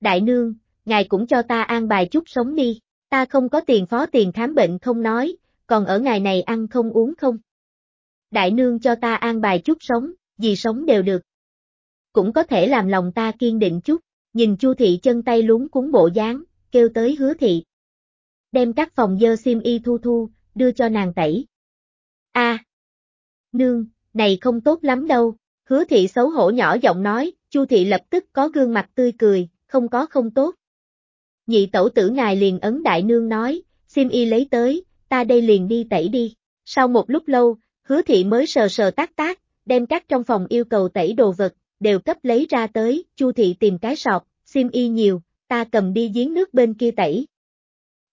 Đại nương, ngài cũng cho ta an bài chút sống đi, ta không có tiền phó tiền khám bệnh không nói, còn ở ngày này ăn không uống không. Đại nương cho ta an bài chút sống, gì sống đều được. Cũng có thể làm lòng ta kiên định chút, nhìn Chu thị chân tay lúng cuốn bộ dáng, kêu tới hứa thị. Đem các phòng dơ sim y thu thu, đưa cho nàng tẩy. A, Nương, này không tốt lắm đâu, hứa thị xấu hổ nhỏ giọng nói, Chu thị lập tức có gương mặt tươi cười, không có không tốt. Nhị tẩu tử ngài liền ấn đại nương nói, sim y lấy tới, ta đây liền đi tẩy đi. Sau một lúc lâu, hứa thị mới sờ sờ tác tác, đem các trong phòng yêu cầu tẩy đồ vật, đều cấp lấy ra tới, chu thị tìm cái sọt, xiêm y nhiều, ta cầm đi giếng nước bên kia tẩy.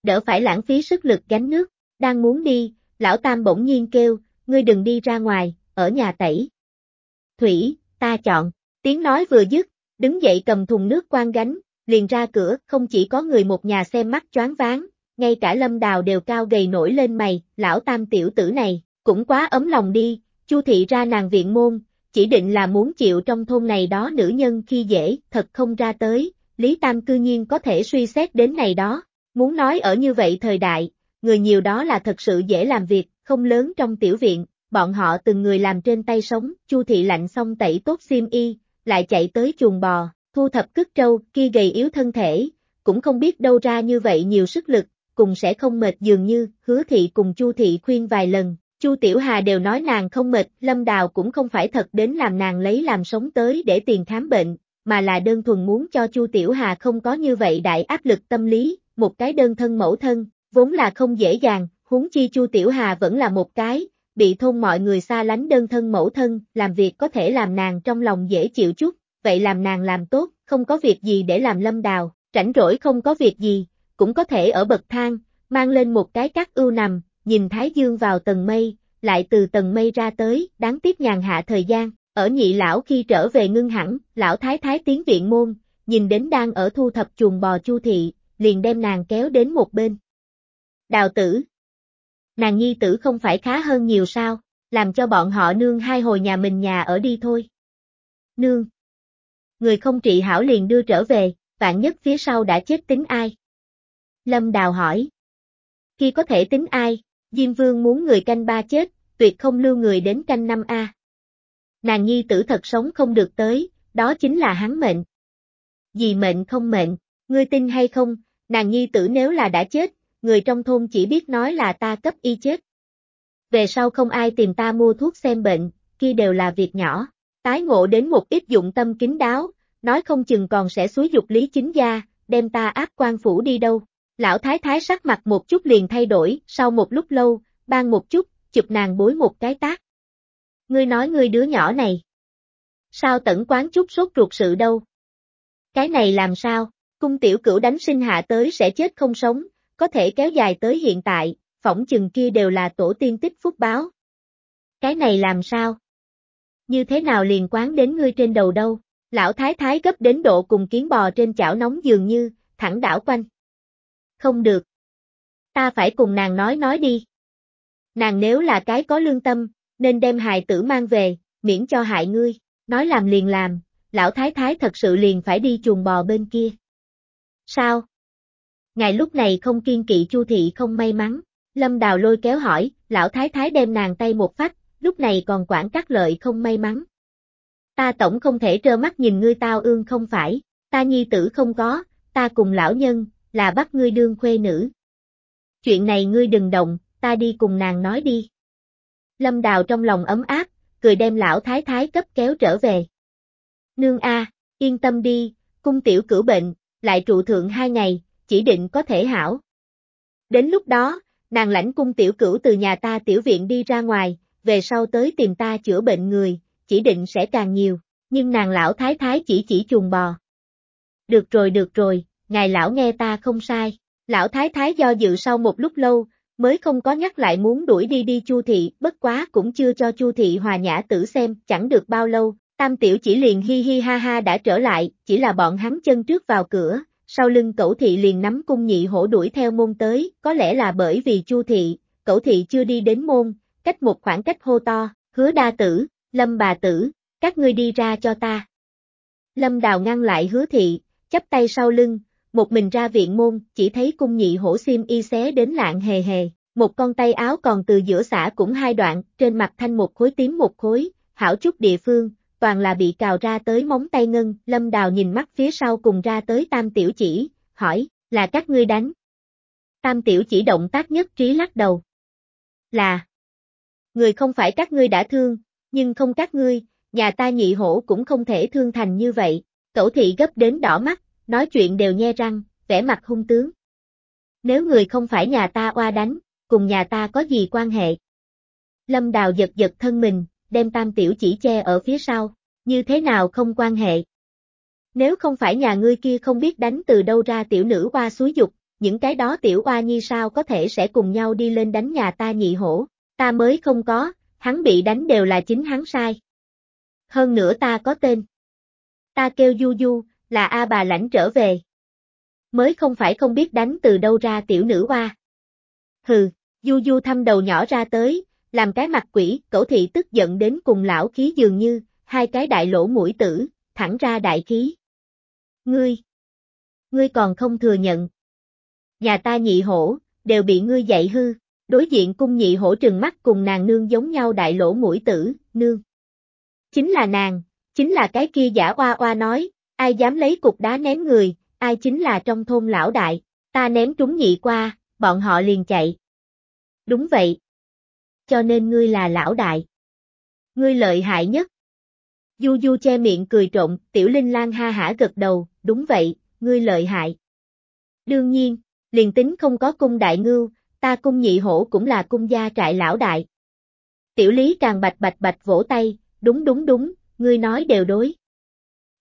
Đỡ phải lãng phí sức lực gánh nước, đang muốn đi, lão tam bỗng nhiên kêu, ngươi đừng đi ra ngoài, ở nhà tẩy. Thủy, ta chọn, tiếng nói vừa dứt, đứng dậy cầm thùng nước quan gánh, liền ra cửa, không chỉ có người một nhà xem mắt choáng váng, ngay cả lâm đào đều cao gầy nổi lên mày, lão tam tiểu tử này, cũng quá ấm lòng đi, chu thị ra nàng viện môn, chỉ định là muốn chịu trong thôn này đó nữ nhân khi dễ, thật không ra tới, Lý Tam cư nhiên có thể suy xét đến này đó, muốn nói ở như vậy thời đại, người nhiều đó là thật sự dễ làm việc, không lớn trong tiểu viện, bọn họ từng người làm trên tay sống, chu thị lạnh xong tẩy tốt xiêm y, lại chạy tới chuồng bò, thu thập cất trâu, kia gầy yếu thân thể, cũng không biết đâu ra như vậy nhiều sức lực, cùng sẽ không mệt dường như, hứa thị cùng Chu thị khuyên vài lần, Chu Tiểu Hà đều nói nàng không mệt, Lâm Đào cũng không phải thật đến làm nàng lấy làm sống tới để tiền khám bệnh, mà là đơn thuần muốn cho Chu Tiểu Hà không có như vậy đại áp lực tâm lý, một cái đơn thân mẫu thân, vốn là không dễ dàng, huống chi Chu Tiểu Hà vẫn là một cái, bị thôn mọi người xa lánh đơn thân mẫu thân, làm việc có thể làm nàng trong lòng dễ chịu chút, vậy làm nàng làm tốt, không có việc gì để làm Lâm Đào, rảnh rỗi không có việc gì, cũng có thể ở bậc thang, mang lên một cái cát ưu nằm, nhìn Thái Dương vào tầng mây, lại từ tầng mây ra tới, đáng tiếc nhàn hạ thời gian, ở nhị lão khi trở về ngưng hẳn, lão thái thái tiến viện môn, nhìn đến đang ở thu thập chuồng bò chu thị, liền đem nàng kéo đến một bên. Đào tử Nàng nhi tử không phải khá hơn nhiều sao, làm cho bọn họ nương hai hồi nhà mình nhà ở đi thôi. Nương Người không trị hảo liền đưa trở về, vạn nhất phía sau đã chết tính ai? Lâm Đào hỏi. Khi có thể tính ai, Diêm Vương muốn người canh ba chết, tuyệt không lưu người đến canh năm A. Nàng nhi tử thật sống không được tới, đó chính là hắn mệnh. Vì mệnh không mệnh, ngươi tin hay không, nàng nhi tử nếu là đã chết, người trong thôn chỉ biết nói là ta cấp y chết. Về sau không ai tìm ta mua thuốc xem bệnh, kia đều là việc nhỏ. Tái ngộ đến một ít dụng tâm kính đáo, nói không chừng còn sẽ xúi dục lý chính gia, đem ta áp quan phủ đi đâu. Lão thái thái sắc mặt một chút liền thay đổi, sau một lúc lâu, ban một chút, chụp nàng bối một cái tác. Ngươi nói ngươi đứa nhỏ này. Sao tẩn quán chút sốt ruột sự đâu? Cái này làm sao? Cung tiểu cửu đánh sinh hạ tới sẽ chết không sống, có thể kéo dài tới hiện tại, phỏng chừng kia đều là tổ tiên tích phúc báo. Cái này làm sao? Như thế nào liền quán đến ngươi trên đầu đâu? Lão thái thái gấp đến độ cùng kiến bò trên chảo nóng dường như, thẳng đảo quanh. Không được. Ta phải cùng nàng nói nói đi. Nàng nếu là cái có lương tâm, nên đem hài tử mang về, miễn cho hại ngươi, nói làm liền làm, lão thái thái thật sự liền phải đi chuồng bò bên kia. Sao? Ngài lúc này không kiên kỵ Chu thị không may mắn, Lâm Đào lôi kéo hỏi, lão thái thái đem nàng tay một phát, lúc này còn quản các lợi không may mắn. Ta tổng không thể trơ mắt nhìn ngươi tao ương không phải, ta nhi tử không có, ta cùng lão nhân, là bắt ngươi đương khuê nữ. Chuyện này ngươi đừng động, ta đi cùng nàng nói đi. Lâm Đào trong lòng ấm áp, cười đem lão thái thái cấp kéo trở về. Nương A, yên tâm đi, cung tiểu cửu bệnh, lại trụ thượng hai ngày, chỉ định có thể hảo. Đến lúc đó, nàng lãnh cung tiểu cửu từ nhà ta tiểu viện đi ra ngoài, về sau tới tìm ta chữa bệnh người, chỉ định sẽ càng nhiều, nhưng nàng lão thái thái chỉ chỉ chuồng bò. Được rồi được rồi, ngài lão nghe ta không sai, lão thái thái do dự sau một lúc lâu, mới không có nhắc lại muốn đuổi đi đi Chu thị, bất quá cũng chưa cho Chu thị hòa nhã tử xem, chẳng được bao lâu, Tam tiểu chỉ liền hi hi ha ha đã trở lại, chỉ là bọn hắn chân trước vào cửa, sau lưng cẩu thị liền nắm cung nhị hổ đuổi theo môn tới, có lẽ là bởi vì Chu thị, cẩu thị chưa đi đến môn, cách một khoảng cách hô to, hứa đa tử, lâm bà tử, các ngươi đi ra cho ta. Lâm đào ngăn lại hứa thị, chắp tay sau lưng, một mình ra viện môn, chỉ thấy cung nhị hổ xiêm y xé đến lạng hề hề, một con tay áo còn từ giữa xả cũng hai đoạn, trên mặt thanh một khối tím một khối, hảo chút địa phương, toàn là bị cào ra tới móng tay ngân, lâm đào nhìn mắt phía sau cùng ra tới tam tiểu chỉ, hỏi, là các ngươi đánh. Tam tiểu chỉ động tác nhất trí lắc đầu. Là, người không phải các ngươi đã thương, nhưng không các ngươi, nhà ta nhị hổ cũng không thể thương thành như vậy, cẩu thị gấp đến đỏ mắt, nói chuyện đều nhe răng, vẻ mặt hung tướng. Nếu người không phải nhà ta oa đánh, cùng nhà ta có gì quan hệ? Lâm Đào giật giật thân mình, đem tam tiểu chỉ che ở phía sau, như thế nào không quan hệ. Nếu không phải nhà ngươi kia không biết đánh từ đâu ra tiểu nữ qua suối dục, những cái đó tiểu oa nhi sao có thể sẽ cùng nhau đi lên đánh nhà ta nhị hổ, ta mới không có, hắn bị đánh đều là chính hắn sai. Hơn nữa ta có tên. Ta kêu Du Du, là A bà lãnh trở về. Mới không phải không biết đánh từ đâu ra tiểu nữ hoa Hừ, Du Du thăm đầu nhỏ ra tới, làm cái mặt quỷ, cẩu thị tức giận đến cùng lão khí dường như, hai cái đại lỗ mũi tử, thẳng ra đại khí. Ngươi! Ngươi còn không thừa nhận. Nhà ta nhị hổ, đều bị ngươi dạy hư, đối diện cung nhị hổ trừng mắt cùng nàng nương giống nhau đại lỗ mũi tử, nương. Chính là nàng, chính là cái kia giả oa oa nói, ai dám lấy cục đá ném người, ai chính là trong thôn lão đại, ta ném trúng nhị qua, bọn họ liền chạy. Đúng vậy, cho nên ngươi là lão đại. Ngươi lợi hại nhất. Du Du che miệng cười trộn, tiểu linh lan ha hả gật đầu, đúng vậy, ngươi lợi hại. Đương nhiên, liền tính không có cung đại ngưu, ta cung nhị hổ cũng là cung gia trại lão đại. Tiểu lý càng bạch bạch bạch vỗ tay, đúng đúng đúng, ngươi nói đều đối.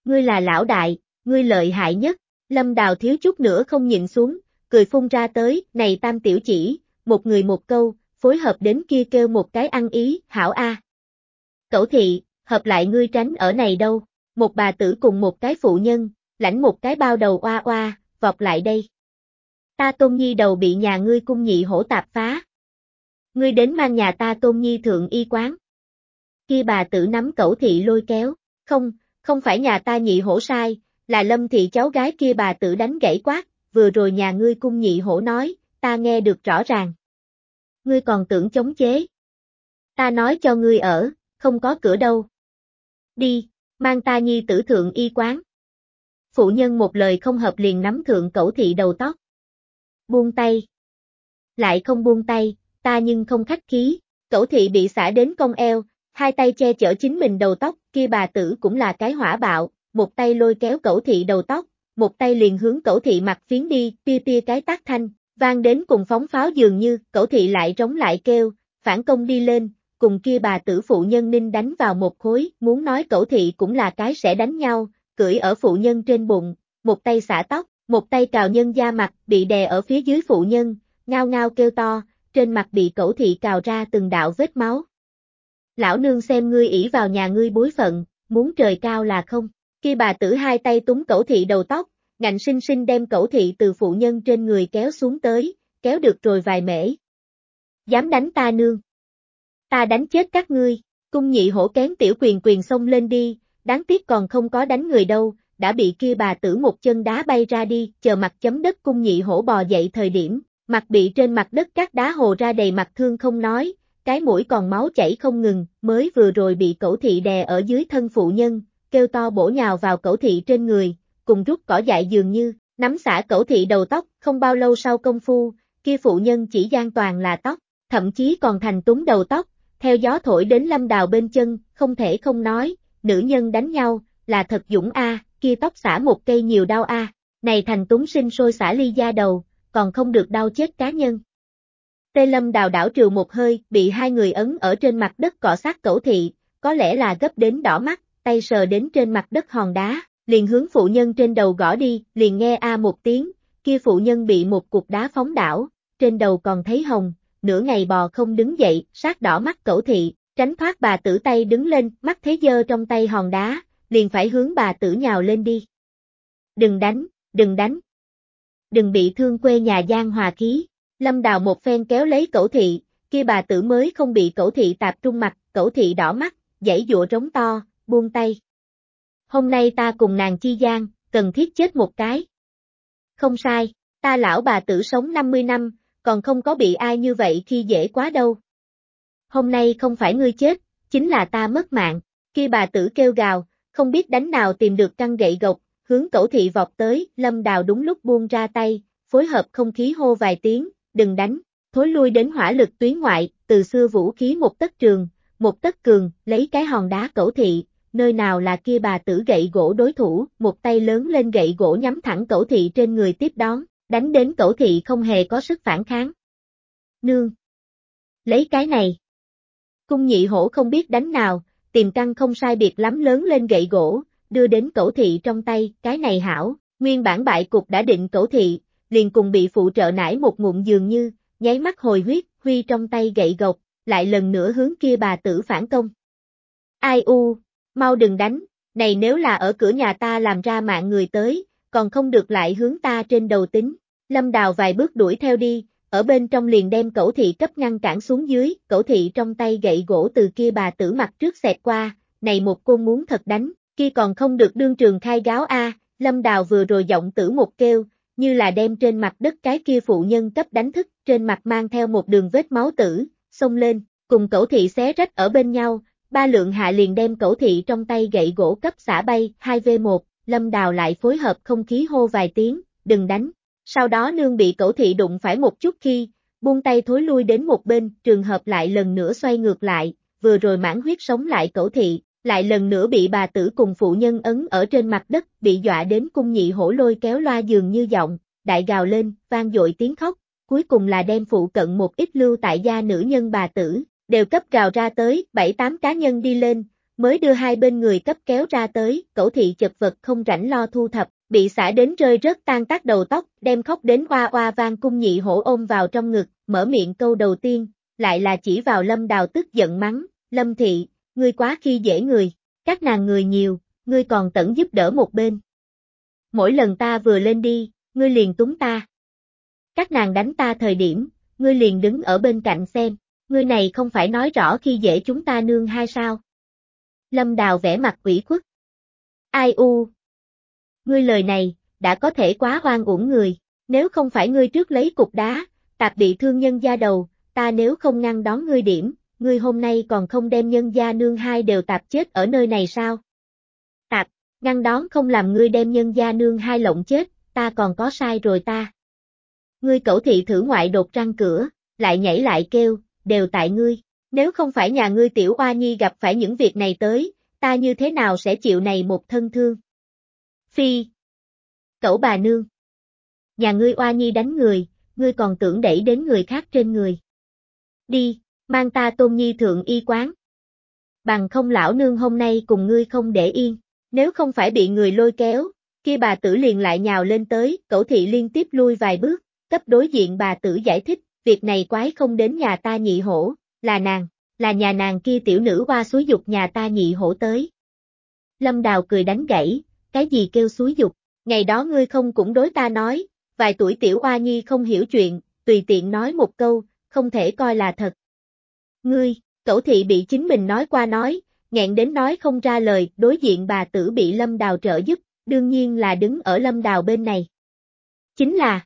Ngươi là lão đại, ngươi lợi hại nhất, lâm đào thiếu chút nữa không nhịn xuống, cười phun ra tới, này tam tiểu chỉ, một người một câu, phối hợp đến kia kêu một cái ăn ý, hảo a. Cẩu thị, hợp lại ngươi tránh ở này đâu, một bà tử cùng một cái phụ nhân, lãnh một cái bao đầu oa oa, vọt lại đây. Ta tôn nhi đầu bị nhà ngươi cung nhị hổ tạp phá. Ngươi đến mang nhà ta tôn nhi thượng y quán. Kia bà tử nắm cẩu thị lôi kéo, không, không phải nhà ta nhị hổ sai, là lâm thị cháu gái kia bà tử đánh gãy quát, vừa rồi nhà ngươi cung nhị hổ nói, ta nghe được rõ ràng ngươi còn tưởng chống chế. Ta nói cho ngươi ở, không có cửa đâu. Đi, mang ta nhi tử thượng y quán. Phụ nhân một lời không hợp liền nắm thượng cẩu thị đầu tóc. Buông tay. Lại không buông tay, ta nhưng không khách khí, cẩu thị bị xả đến cong eo, hai tay che chở chính mình đầu tóc, kia bà tử cũng là cái hỏa bạo, một tay lôi kéo cẩu thị đầu tóc, một tay liền hướng cẩu thị mặt phiến đi, tia tia cái tác thanh, vang đến cùng phóng pháo dường như, cẩu thị lại trống lại kêu, phản công đi lên, cùng kia bà tử phụ nhân ninh đánh vào một khối, muốn nói cẩu thị cũng là cái sẽ đánh nhau, cưỡi ở phụ nhân trên bụng, một tay xả tóc, một tay cào nhân da mặt, bị đè ở phía dưới phụ nhân, ngao ngao kêu to, trên mặt bị cẩu thị cào ra từng đạo vết máu. Lão nương xem ngươi ỷ vào nhà ngươi bối phận, muốn trời cao là không, Khi bà tử hai tay túng cẩu thị đầu tóc, ngạnh sinh sinh đem cẩu thị từ phụ nhân trên người kéo xuống tới, kéo được rồi vài mễ. Dám đánh ta nương. ta đánh chết các ngươi, cung nhị hổ kén tiểu quyền quyền xông lên đi, đáng tiếc còn không có đánh người đâu, đã bị kia bà tử một chân đá bay ra đi, chờ mặt chấm đất cung nhị hổ bò dậy thời điểm, mặt bị trên mặt đất các đá hồ ra đầy mặt thương không nói, cái mũi còn máu chảy không ngừng, mới vừa rồi bị cẩu thị đè ở dưới thân phụ nhân, kêu to bổ nhào vào cẩu thị trên người, cùng rút cỏ dại dường như, nắm xả cẩu thị đầu tóc, không bao lâu sau công phu, kia phụ nhân chỉ gian toàn là tóc, thậm chí còn thành túng đầu tóc, theo gió thổi đến lâm đào bên chân, không thể không nói, nữ nhân đánh nhau, là thật dũng a, kia tóc xả một cây nhiều đau a, này thành túng sinh sôi xả ly da đầu, còn không được đau chết cá nhân. Tê lâm đào đảo trừ một hơi, bị hai người ấn ở trên mặt đất cọ sát cẩu thị, có lẽ là gấp đến đỏ mắt, tay sờ đến trên mặt đất hòn đá, liền hướng phụ nhân trên đầu gõ đi, liền nghe a một tiếng, kia phụ nhân bị một cục đá phóng đảo, trên đầu còn thấy hồng, nửa ngày bò không đứng dậy, sát đỏ mắt cẩu thị, tránh thoát bà tử tay đứng lên, mắt thế dơ trong tay hòn đá, liền phải hướng bà tử nhào lên đi. Đừng đánh, đừng đánh. Đừng bị thương quê nhà Giang hòa khí. Lâm đào một phen kéo lấy cẩu thị, kia bà tử mới không bị cẩu thị tạp trung mặt, cẩu thị đỏ mắt, dãy dụa trống to, buông tay. Hôm nay ta cùng nàng chi gian, cần thiết chết một cái. Không sai, ta lão bà tử sống 50 năm, còn không có bị ai như vậy khi dễ quá đâu. Hôm nay không phải ngươi chết, chính là ta mất mạng, kia bà tử kêu gào, không biết đánh nào tìm được căn gậy gộc, hướng cẩu thị vọt tới, lâm đào đúng lúc buông ra tay, phối hợp không khí hô vài tiếng, đừng đánh, thối lui đến hỏa lực tuyến ngoại, từ xưa vũ khí một tất trường, một tất cường, lấy cái hòn đá cẩu thị, nơi nào là kia bà tử gậy gỗ đối thủ, một tay lớn lên gậy gỗ nhắm thẳng cẩu thị trên người tiếp đón, đánh đến cẩu thị không hề có sức phản kháng. Nương! Lấy cái này! Cung nhị hổ không biết đánh nào, tìm căng không sai biệt lắm lớn lên gậy gỗ, đưa đến cẩu thị trong tay, cái này hảo, nguyên bản bại cục đã định cẩu thị, liền cùng bị phụ trợ nải một ngụm dường như, nháy mắt hồi huyết, huy trong tay gậy gộc, lại lần nữa hướng kia bà tử phản công. Ai u, mau đừng đánh, này nếu là ở cửa nhà ta làm ra mạng người tới, còn không được lại hướng ta trên đầu tính. Lâm Đào vài bước đuổi theo đi, ở bên trong liền đem cẩu thị cấp ngăn cản xuống dưới, cẩu thị trong tay gậy gỗ từ kia bà tử mặt trước xẹt qua, này một cô muốn thật đánh, kia còn không được đương trường khai gáo a Lâm Đào vừa rồi giọng tử một kêu, như là đem trên mặt đất cái kia phụ nhân cấp đánh thức, trên mặt mang theo một đường vết máu tử, xông lên, cùng cẩu thị xé rách ở bên nhau, ba lượng hạ liền đem cẩu thị trong tay gậy gỗ cấp xả bay, 2v1, lâm đào lại phối hợp không khí hô vài tiếng, đừng đánh. Sau đó nương bị cẩu thị đụng phải một chút khi, buông tay thối lui đến một bên, trường hợp lại lần nữa xoay ngược lại, vừa rồi mãn huyết sống lại cẩu thị, lại lần nữa bị bà tử cùng phụ nhân ấn ở trên mặt đất, bị dọa đến cung nhị hổ lôi kéo loa giường như giọng, đại gào lên, vang dội tiếng khóc, cuối cùng là đem phụ cận một ít lưu tại gia nữ nhân bà tử, đều cấp gào ra tới, bảy tám cá nhân đi lên, mới đưa hai bên người cấp kéo ra tới, cẩu thị chật vật không rảnh lo thu thập, bị xả đến rơi rớt tan tác đầu tóc, đem khóc đến oa oa vang cung nhị hổ ôm vào trong ngực, mở miệng câu đầu tiên, lại là chỉ vào lâm đào tức giận mắng, lâm thị, ngươi quá khi dễ người, các nàng người nhiều, ngươi còn tận giúp đỡ một bên. Mỗi lần ta vừa lên đi, ngươi liền túng ta. Các nàng đánh ta thời điểm, ngươi liền đứng ở bên cạnh xem, ngươi này không phải nói rõ khi dễ chúng ta nương hai sao. Lâm Đào vẽ mặt ủy khuất. Ai u? Ngươi lời này, đã có thể quá hoang uổng người, nếu không phải ngươi trước lấy cục đá, tạp bị thương nhân da đầu, ta nếu không ngăn đón ngươi điểm, ngươi hôm nay còn không đem nhân gia nương hai đều tạp chết ở nơi này sao? Tạp, ngăn đón không làm ngươi đem nhân gia nương hai lộng chết, ta còn có sai rồi ta. Ngươi cẩu thị thử ngoại đột răng cửa, lại nhảy lại kêu, đều tại ngươi, nếu không phải nhà ngươi tiểu oa nhi gặp phải những việc này tới, ta như thế nào sẽ chịu này một thân thương? Phi. Cẩu bà nương. Nhà ngươi oa nhi đánh người, ngươi còn tưởng đẩy đến người khác trên người. Đi, mang ta tôn nhi thượng y quán. Bằng không lão nương hôm nay cùng ngươi không để yên, nếu không phải bị người lôi kéo, kia bà tử liền lại nhào lên tới, cẩu thị liên tiếp lui vài bước, cấp đối diện bà tử giải thích, việc này quái không đến nhà ta nhị hổ, là nàng, là nhà nàng kia tiểu nữ qua suối dục nhà ta nhị hổ tới. Lâm Đào cười đánh gãy, cái gì kêu suối dục, ngày đó ngươi không cũng đối ta nói, vài tuổi tiểu hoa nhi không hiểu chuyện, tùy tiện nói một câu, không thể coi là thật. Ngươi, cẩu thị bị chính mình nói qua nói, nghẹn đến nói không ra lời, đối diện bà tử bị lâm đào trợ giúp, đương nhiên là đứng ở lâm đào bên này. Chính là,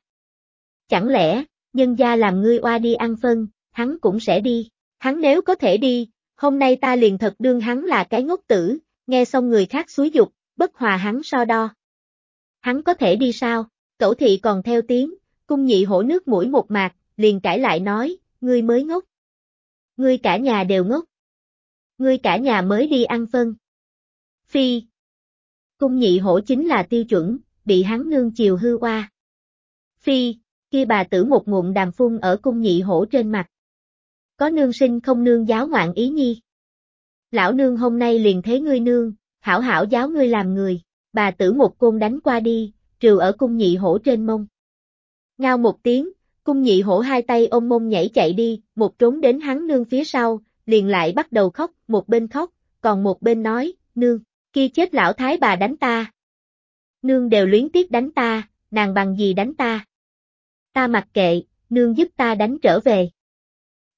chẳng lẽ, nhân gia làm ngươi oa đi ăn phân, hắn cũng sẽ đi, hắn nếu có thể đi, hôm nay ta liền thật đương hắn là cái ngốc tử, nghe xong người khác xúi dục, bất hòa hắn so đo. Hắn có thể đi sao? Cẩu thị còn theo tiếng, cung nhị hổ nước mũi một mạc, liền cãi lại nói, ngươi mới ngốc. Ngươi cả nhà đều ngốc. Ngươi cả nhà mới đi ăn phân. Phi. Cung nhị hổ chính là tiêu chuẩn, bị hắn nương chiều hư qua. Phi, kia bà tử một ngụm đàm phun ở cung nhị hổ trên mặt. Có nương sinh không nương giáo ngoạn ý nhi. Lão nương hôm nay liền thế ngươi nương, hảo hảo giáo ngươi làm người, bà tử một côn đánh qua đi, trừ ở cung nhị hổ trên mông. Ngao một tiếng, cung nhị hổ hai tay ôm mông nhảy chạy đi, một trốn đến hắn nương phía sau, liền lại bắt đầu khóc, một bên khóc, còn một bên nói, nương, kia chết lão thái bà đánh ta. Nương đều luyến tiếc đánh ta, nàng bằng gì đánh ta. Ta mặc kệ, nương giúp ta đánh trở về.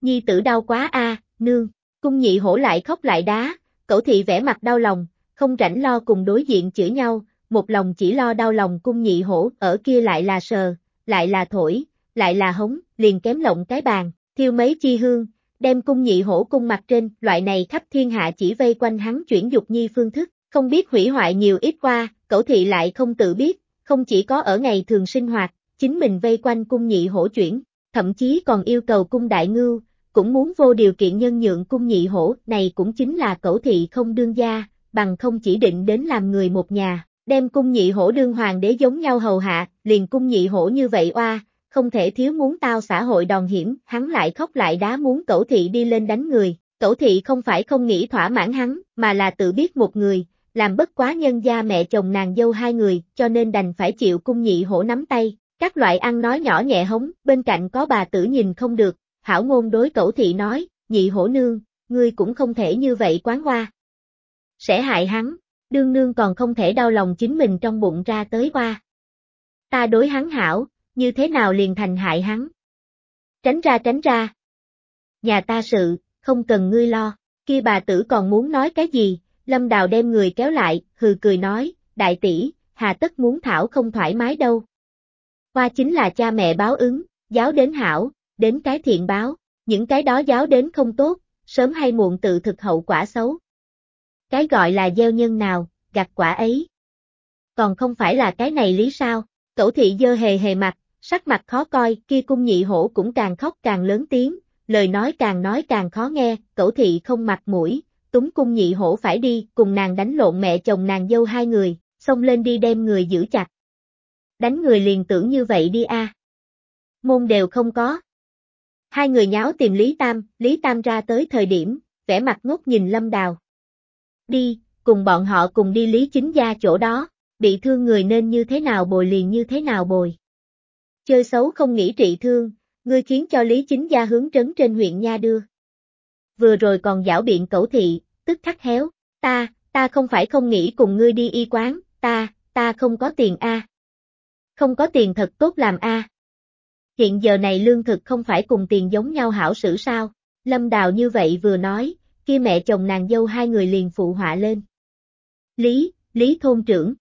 Nhi tử đau quá a, nương, cung nhị hổ lại khóc lại đá, cậu thị vẻ mặt đau lòng, không rảnh lo cùng đối diện chửi nhau, một lòng chỉ lo đau lòng cung nhị hổ, ở kia lại là sờ, lại là thổi, lại là hống, liền kém lộng cái bàn, thiêu mấy chi hương, đem cung nhị hổ cung mặt trên, loại này khắp thiên hạ chỉ vây quanh hắn chuyển dục nhi phương thức, không biết hủy hoại nhiều ít qua, cẩu thị lại không tự biết, không chỉ có ở ngày thường sinh hoạt, chính mình vây quanh cung nhị hổ chuyển, thậm chí còn yêu cầu cung đại ngưu, cũng muốn vô điều kiện nhân nhượng cung nhị hổ, này cũng chính là cẩu thị không đương gia, bằng không chỉ định đến làm người một nhà, đem cung nhị hổ đương hoàng đế giống nhau hầu hạ, liền cung nhị hổ như vậy oa, không thể thiếu muốn tao xã hội đòn hiểm, hắn lại khóc lại đá muốn cẩu thị đi lên đánh người, cẩu thị không phải không nghĩ thỏa mãn hắn, mà là tự biết một người, làm bất quá nhân gia mẹ chồng nàng dâu hai người, cho nên đành phải chịu cung nhị hổ nắm tay, các loại ăn nói nhỏ nhẹ hống, bên cạnh có bà tử nhìn không được, hảo ngôn đối cẩu thị nói, nhị hổ nương, ngươi cũng không thể như vậy quán hoa. Sẽ hại hắn, đương nương còn không thể đau lòng chính mình trong bụng ra tới qua. Ta đối hắn hảo, như thế nào liền thành hại hắn. Tránh ra tránh ra. Nhà ta sự, không cần ngươi lo, kia bà tử còn muốn nói cái gì, lâm đào đem người kéo lại, hừ cười nói, đại tỷ, hà tất muốn thảo không thoải mái đâu. Qua chính là cha mẹ báo ứng, giáo đến hảo, đến cái thiện báo, những cái đó giáo đến không tốt, sớm hay muộn tự thực hậu quả xấu. Cái gọi là gieo nhân nào, gặt quả ấy. Còn không phải là cái này lý sao, cẩu thị dơ hề hề mặt, sắc mặt khó coi, kia cung nhị hổ cũng càng khóc càng lớn tiếng, lời nói càng nói càng khó nghe, cẩu thị không mặt mũi, túng cung nhị hổ phải đi, cùng nàng đánh lộn mẹ chồng nàng dâu hai người, xông lên đi đem người giữ chặt. Đánh người liền tưởng như vậy đi a. Môn đều không có. Hai người nháo tìm Lý Tam, Lý Tam ra tới thời điểm, vẻ mặt ngốc nhìn Lâm Đào. Đi, cùng bọn họ cùng đi Lý Chính Gia chỗ đó, bị thương người nên như thế nào bồi liền như thế nào bồi. Chơi xấu không nghĩ trị thương, ngươi khiến cho Lý Chính Gia hướng trấn trên huyện Nha đưa. Vừa rồi còn giảo biện cẩu thị, tức khắc héo, ta, ta không phải không nghĩ cùng ngươi đi y quán, ta, ta không có tiền a. Không có tiền thật tốt làm a. Hiện giờ này lương thực không phải cùng tiền giống nhau hảo sử sao, Lâm Đào như vậy vừa nói, kia mẹ chồng nàng dâu hai người liền phụ họa lên. Lý, Lý thôn trưởng.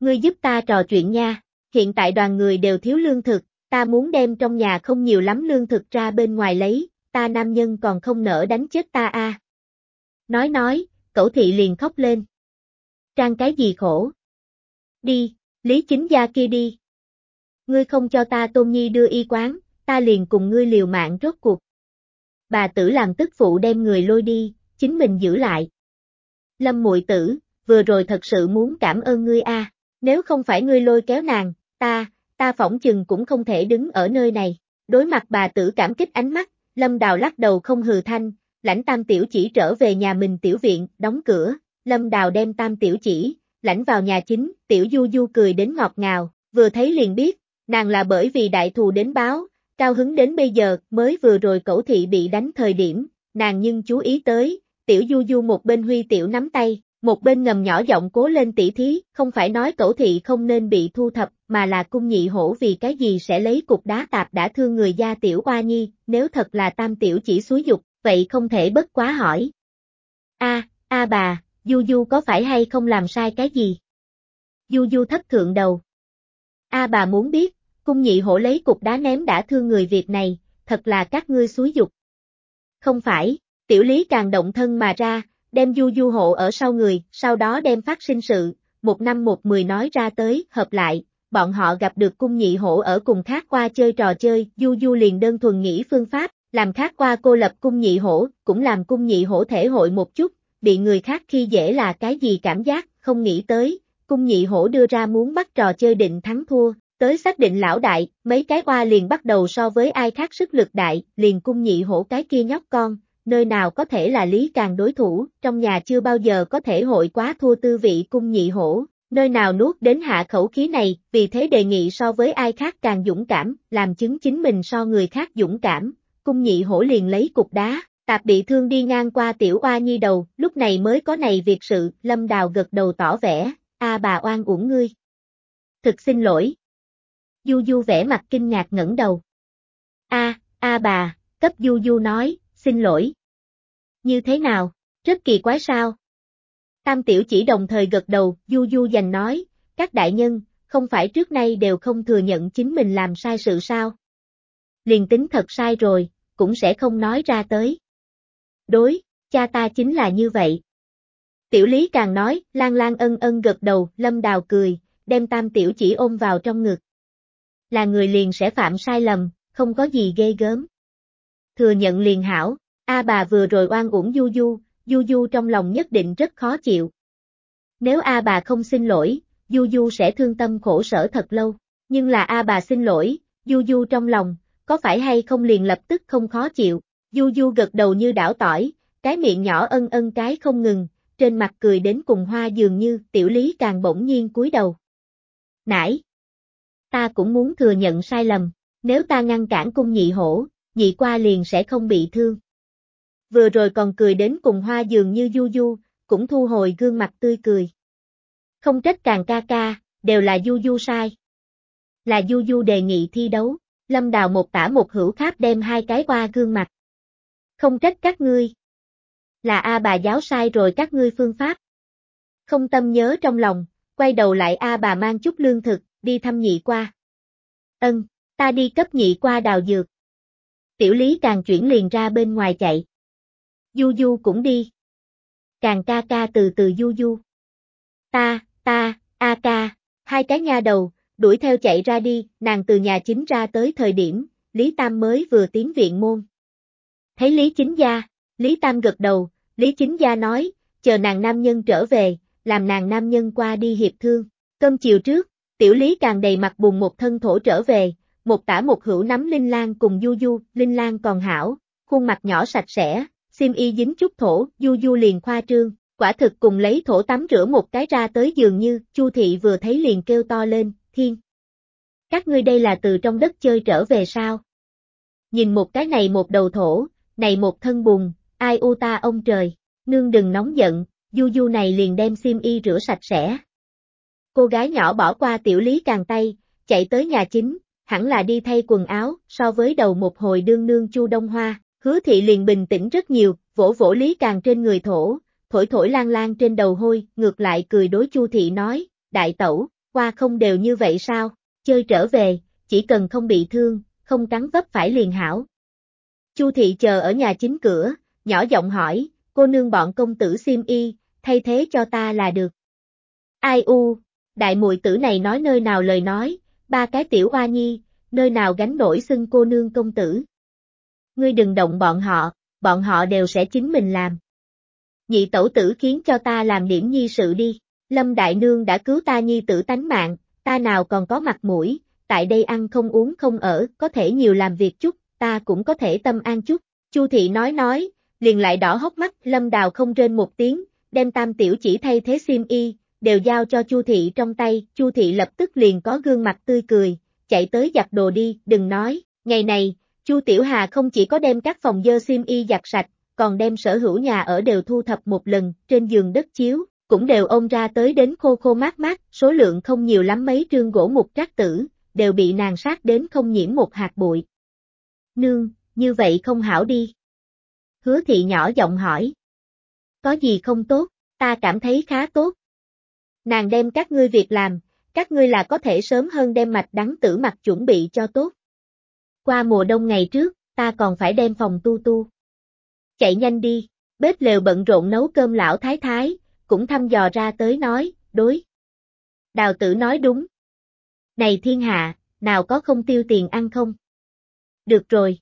Ngươi giúp ta trò chuyện nha, hiện tại đoàn người đều thiếu lương thực, ta muốn đem trong nhà không nhiều lắm lương thực ra bên ngoài lấy, ta nam nhân còn không nỡ đánh chết ta a. Nói nói, cẩu thị liền khóc lên. Trang cái gì khổ? Đi, Lý chính gia kia đi. Ngươi không cho ta Tôn Nhi đưa y quán, ta liền cùng ngươi liều mạng rốt cuộc. Bà tử làm tức phụ đem người lôi đi, chính mình giữ lại. Lâm muội tử, vừa rồi thật sự muốn cảm ơn ngươi a, nếu không phải ngươi lôi kéo nàng, ta, ta phỏng chừng cũng không thể đứng ở nơi này. Đối mặt bà tử cảm kích ánh mắt, Lâm Đào lắc đầu không hừ thanh, lãnh tam tiểu chỉ trở về nhà mình tiểu viện, đóng cửa, Lâm Đào đem tam tiểu chỉ, lãnh vào nhà chính, tiểu du du cười đến ngọt ngào, vừa thấy liền biết, nàng là bởi vì đại thù đến báo, cao hứng đến bây giờ, mới vừa rồi cẩu thị bị đánh thời điểm, nàng nhưng chú ý tới, tiểu du du một bên huy tiểu nắm tay, một bên ngầm nhỏ giọng cố lên tỉ thí, không phải nói cẩu thị không nên bị thu thập, mà là cung nhị hổ vì cái gì sẽ lấy cục đá tạp đã thương người gia tiểu oa nhi, nếu thật là tam tiểu chỉ suối dục, vậy không thể bất quá hỏi. A, a bà, Du Du có phải hay không làm sai cái gì? Du Du thất thượng đầu. A bà muốn biết, cung nhị hổ lấy cục đá ném đã thương người Việt này, thật là các ngươi xúi dục. Không phải, tiểu lý càng động thân mà ra, đem Du Du hộ ở sau người, sau đó đem phát sinh sự, một năm một mười nói ra tới, hợp lại, bọn họ gặp được cung nhị hổ ở cùng khác qua chơi trò chơi, Du Du liền đơn thuần nghĩ phương pháp, làm khác qua cô lập cung nhị hổ, cũng làm cung nhị hổ thể hội một chút, bị người khác khi dễ là cái gì cảm giác, không nghĩ tới, cung nhị hổ đưa ra muốn bắt trò chơi định thắng thua, tới xác định lão đại, mấy cái oa liền bắt đầu so với ai khác sức lực đại, liền cung nhị hổ cái kia nhóc con, nơi nào có thể là lý càng đối thủ, trong nhà chưa bao giờ có thể hội quá thua tư vị cung nhị hổ, nơi nào nuốt đến hạ khẩu khí này, vì thế đề nghị so với ai khác càng dũng cảm, làm chứng chính mình so người khác dũng cảm, cung nhị hổ liền lấy cục đá, tạp bị thương đi ngang qua tiểu oa nhi đầu, lúc này mới có này việc sự, lâm đào gật đầu tỏ vẻ, a bà oan uổng ngươi. Thực xin lỗi. Du Du vẻ mặt kinh ngạc ngẩng đầu. A, a bà, cấp Du Du nói, xin lỗi. Như thế nào, rất kỳ quái sao? Tam tiểu chỉ đồng thời gật đầu, Du Du dành nói, các đại nhân, không phải trước nay đều không thừa nhận chính mình làm sai sự sao? Liền tính thật sai rồi, cũng sẽ không nói ra tới. Đối, cha ta chính là như vậy. Tiểu lý càng nói, lan lan ân ân gật đầu, lâm đào cười, đem tam tiểu chỉ ôm vào trong ngực. Là người liền sẽ phạm sai lầm, không có gì ghê gớm. Thừa nhận liền hảo, A bà vừa rồi oan uổng Du Du, Du Du trong lòng nhất định rất khó chịu. Nếu A bà không xin lỗi, Du Du sẽ thương tâm khổ sở thật lâu, nhưng là A bà xin lỗi, Du Du trong lòng, có phải hay không liền lập tức không khó chịu, Du Du gật đầu như đảo tỏi, cái miệng nhỏ ân ân cái không ngừng, trên mặt cười đến cùng hoa dường như tiểu lý càng bỗng nhiên cúi đầu. Nãy, ta cũng muốn thừa nhận sai lầm, nếu ta ngăn cản cung nhị hổ, nhị qua liền sẽ không bị thương. Vừa rồi còn cười đến cùng hoa dường như du du, cũng thu hồi gương mặt tươi cười. Không trách càng ca ca, đều là du du sai. Là du du đề nghị thi đấu, lâm đào một tả một hữu kháp đem hai cái qua gương mặt. Không trách các ngươi. Là A bà giáo sai rồi các ngươi phương pháp. Không tâm nhớ trong lòng, quay đầu lại A bà mang chút lương thực, đi thăm nhị qua. Ân, ta đi cấp nhị qua đào dược. Tiểu lý càng chuyển liền ra bên ngoài chạy. Du Du cũng đi. Càng ca ca từ từ Du Du. Ta, ta, A ca, hai cái nha đầu, đuổi theo chạy ra đi, nàng từ nhà chính ra tới thời điểm, Lý Tam mới vừa tiến viện môn. Thấy Lý Chính Gia, Lý Tam gật đầu, Lý Chính Gia nói, chờ nàng nam nhân trở về, làm nàng nam nhân qua đi hiệp thương. Cơm chiều trước, tiểu Lý càng đầy mặt bùn một thân thổ trở về, một tả một hữu nắm Linh Lan cùng Du Du, Linh Lan còn hảo, khuôn mặt nhỏ sạch sẽ, sim y dính chút thổ, Du Du liền khoa trương, quả thực cùng lấy thổ tắm rửa một cái ra tới dường như, Chu thị vừa thấy liền kêu to lên, thiên. Các ngươi đây là từ trong đất chơi trở về sao? Nhìn một cái này một đầu thổ, này một thân bùn, ai u ta ông trời, nương đừng nóng giận, Du Du này liền đem sim y rửa sạch sẽ. Cô gái nhỏ bỏ qua tiểu lý càng tay, chạy tới nhà chính, hẳn là đi thay quần áo, so với đầu một hồi đương nương Chu Đông Hoa, hứa thị liền bình tĩnh rất nhiều, vỗ vỗ lý càng trên người thổ, thổi thổi lan lan trên đầu hôi, ngược lại cười đối Chu thị nói, đại tẩu, qua không đều như vậy sao, chơi trở về, chỉ cần không bị thương, không cắn vấp phải liền hảo. Chu thị chờ ở nhà chính cửa, nhỏ giọng hỏi, cô nương bọn công tử xiêm y, thay thế cho ta là được. Ai u, đại muội tử này nói nơi nào lời nói, ba cái tiểu hoa nhi, nơi nào gánh nổi xưng cô nương công tử. Ngươi đừng động bọn họ, bọn họ đều sẽ chính mình làm. Nhị tẩu tử khiến cho ta làm điểm nhi sự đi, lâm đại nương đã cứu ta nhi tử tánh mạng, ta nào còn có mặt mũi, tại đây ăn không uống không ở, có thể nhiều làm việc chút, ta cũng có thể tâm an chút. Chu thị nói nói, liền lại đỏ hốc mắt, lâm đào không rên một tiếng, đem tam tiểu chỉ thay thế xiêm y, đều giao cho Chu thị trong tay, Chu thị lập tức liền có gương mặt tươi cười, chạy tới giặt đồ đi, đừng nói, ngày này, Chu Tiểu Hà không chỉ có đem các phòng dơ xiêm y giặt sạch, còn đem sở hữu nhà ở đều thu thập một lần, trên giường đất chiếu, cũng đều ôm ra tới đến khô khô mát mát, số lượng không nhiều lắm mấy trương gỗ mục trác tử, đều bị nàng sát đến không nhiễm một hạt bụi. Nương, như vậy không hảo đi. hứa thị nhỏ giọng hỏi. Có gì không tốt, ta cảm thấy khá tốt. Nàng đem các ngươi việc làm, các ngươi là có thể sớm hơn đem mạch đắng tử mặt chuẩn bị cho tốt. Qua mùa đông ngày trước, ta còn phải đem phòng tu tu. Chạy nhanh đi, bếp lều bận rộn nấu cơm lão thái thái, cũng thăm dò ra tới nói, đối. Đào tử nói đúng. Này thiên hạ, nào có không tiêu tiền ăn không? Được rồi.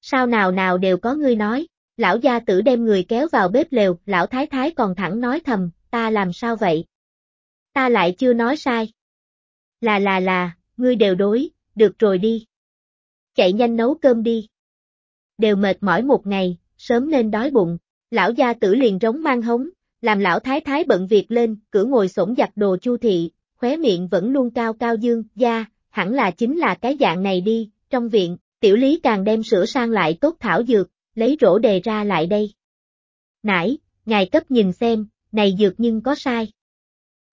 Sao nào nào đều có ngươi nói, lão gia tử đem người kéo vào bếp lều, lão thái thái còn thẳng nói thầm, ta làm sao vậy? Ta lại chưa nói sai. Là là là, ngươi đều đối, được rồi đi. Chạy nhanh nấu cơm đi. Đều mệt mỏi một ngày, sớm nên đói bụng, lão gia tử liền rống mang hống, làm lão thái thái bận việc lên, cửa ngồi sổng giặt đồ chu thị, khóe miệng vẫn luôn cao cao dương, gia, hẳn là chính là cái dạng này đi, trong viện, tiểu lý càng đem sửa sang lại tốt thảo dược, lấy rổ đề ra lại đây. Nãy, ngài cấp nhìn xem, này dược nhưng có sai.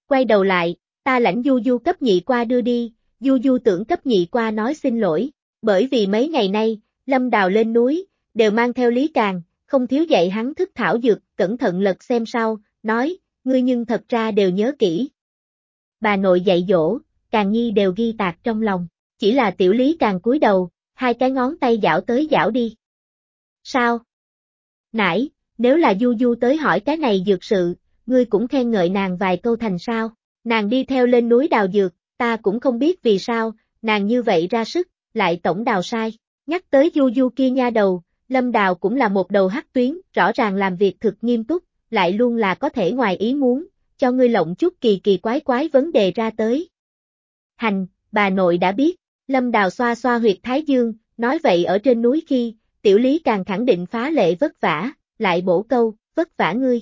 Quay đầu lại, ta lãnh du du cấp nhị qua đưa đi, du du tưởng cấp nhị qua nói xin lỗi, bởi vì mấy ngày nay, lâm đào lên núi, đều mang theo lý càng, không thiếu dạy hắn thức thảo dược, cẩn thận lật xem sau, nói, ngươi nhưng thật ra đều nhớ kỹ. Bà nội dạy dỗ, càng nhi đều ghi tạc trong lòng, chỉ là tiểu lý càng cúi đầu, hai cái ngón tay dạo tới dạo đi. Sao? Nãy, nếu là Du Du tới hỏi cái này dược sự, ngươi cũng khen ngợi nàng vài câu thành sao, nàng đi theo lên núi đào dược, ta cũng không biết vì sao, nàng như vậy ra sức, lại tổng đào sai, nhắc tới Du Du kia nha đầu, Lâm Đào cũng là một đầu hắc tuyến, rõ ràng làm việc thực nghiêm túc, lại luôn là có thể ngoài ý muốn, cho ngươi lộng chút kỳ kỳ quái quái vấn đề ra tới. Hành, bà nội đã biết, Lâm Đào xoa xoa huyệt Thái Dương, nói vậy ở trên núi khi, tiểu lý càng khẳng định phá lệ vất vả, lại bổ câu, vất vả ngươi.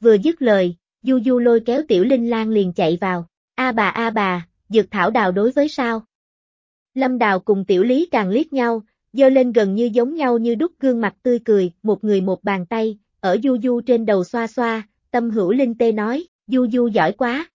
Vừa dứt lời, Du Du lôi kéo tiểu linh lan liền chạy vào, a bà a bà, dược thảo đào đối với sao? Lâm Đào cùng tiểu lý càng liếc nhau, dơ lên gần như giống nhau như đúc gương mặt tươi cười, một người một bàn tay, ở Du Du trên đầu xoa xoa, tâm hữu linh tê nói, Du Du giỏi quá.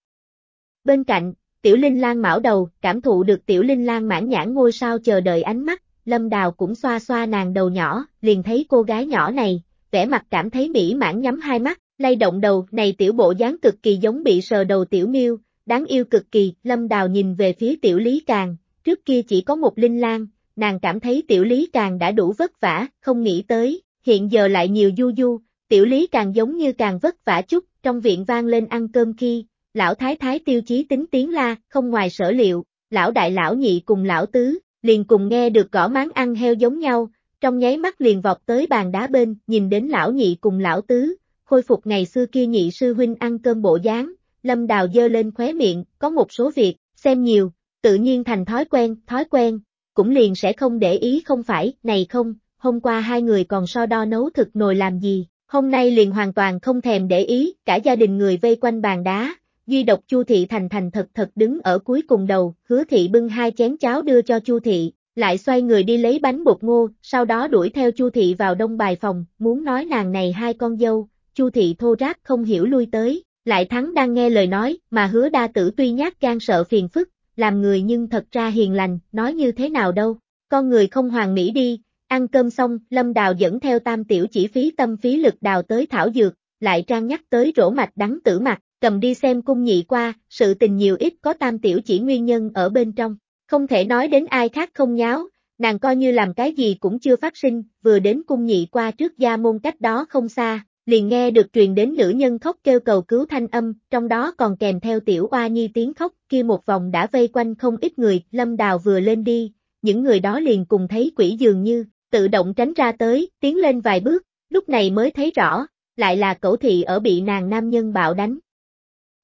Bên cạnh, Tiểu Linh Lan mão đầu, cảm thụ được Tiểu Linh Lan mãn nhãn ngôi sao chờ đợi ánh mắt, Lâm Đào cũng xoa xoa nàng đầu nhỏ, liền thấy cô gái nhỏ này, vẻ mặt cảm thấy mỹ mãn nhắm hai mắt, lay động đầu, này tiểu bộ dáng cực kỳ giống bị sờ đầu tiểu miêu, đáng yêu cực kỳ, Lâm Đào nhìn về phía tiểu Lý Càng, trước kia chỉ có một Linh Lan, nàng cảm thấy tiểu Lý Càng đã đủ vất vả, không nghĩ tới, hiện giờ lại nhiều du du, tiểu Lý Càng giống như càng vất vả chút, trong viện vang lên ăn cơm khi, lão thái thái tiêu chí tính tiếng la, không ngoài sở liệu, lão đại lão nhị cùng lão tứ, liền cùng nghe được gõ máng ăn heo giống nhau, trong nháy mắt liền vọt tới bàn đá bên, nhìn đến lão nhị cùng lão tứ, khôi phục ngày xưa kia nhị sư huynh ăn cơm bộ dáng, lâm đào dơ lên khóe miệng, có một số việc, xem nhiều, tự nhiên thành thói quen, thói quen, cũng liền sẽ không để ý không phải, này không, hôm qua hai người còn so đo nấu thực nồi làm gì, hôm nay liền hoàn toàn không thèm để ý, cả gia đình người vây quanh bàn đá, duy độc Chu thị thành thành thật thật đứng ở cuối cùng đầu, hứa thị bưng hai chén cháo đưa cho Chu thị, lại xoay người đi lấy bánh bột ngô, sau đó đuổi theo Chu thị vào đông bài phòng, muốn nói nàng này hai con dâu, Chu thị thô ráp không hiểu lui tới, lại thắng đang nghe lời nói, mà hứa đa tử tuy nhát gan sợ phiền phức, làm người nhưng thật ra hiền lành, nói như thế nào đâu, con người không hoàn mỹ đi, ăn cơm xong, Lâm Đào dẫn theo tam tiểu chỉ phí tâm phí lực đào tới thảo dược, lại trang nhắc tới rổ mạch đắng tử mặt, cầm đi xem cung nhị qua, sự tình nhiều ít có tam tiểu chỉ nguyên nhân ở bên trong, không thể nói đến ai khác không nháo, nàng coi như làm cái gì cũng chưa phát sinh, vừa đến cung nhị qua trước gia môn cách đó không xa, liền nghe được truyền đến nữ nhân khóc kêu cầu cứu thanh âm, trong đó còn kèm theo tiểu oa nhi tiếng khóc, kia một vòng đã vây quanh không ít người, lâm đào vừa lên đi, những người đó liền cùng thấy quỷ dường như, tự động tránh ra tới, tiến lên vài bước, lúc này mới thấy rõ, lại là cẩu thị ở bị nàng nam nhân bạo đánh,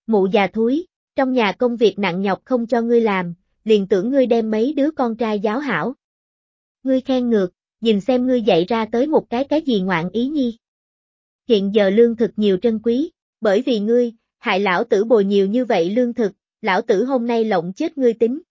Mụ già thúi, trong nhà công việc nặng nhọc không cho ngươi làm, liền tưởng ngươi đem mấy đứa con trai giáo hảo. Ngươi khen ngược, nhìn xem ngươi dạy ra tới một cái cái gì ngoạn ý nhi. Hiện giờ lương thực nhiều trân quý, bởi vì ngươi, hại lão tử bồi nhiều như vậy lương thực, lão tử hôm nay lộng chết ngươi tính.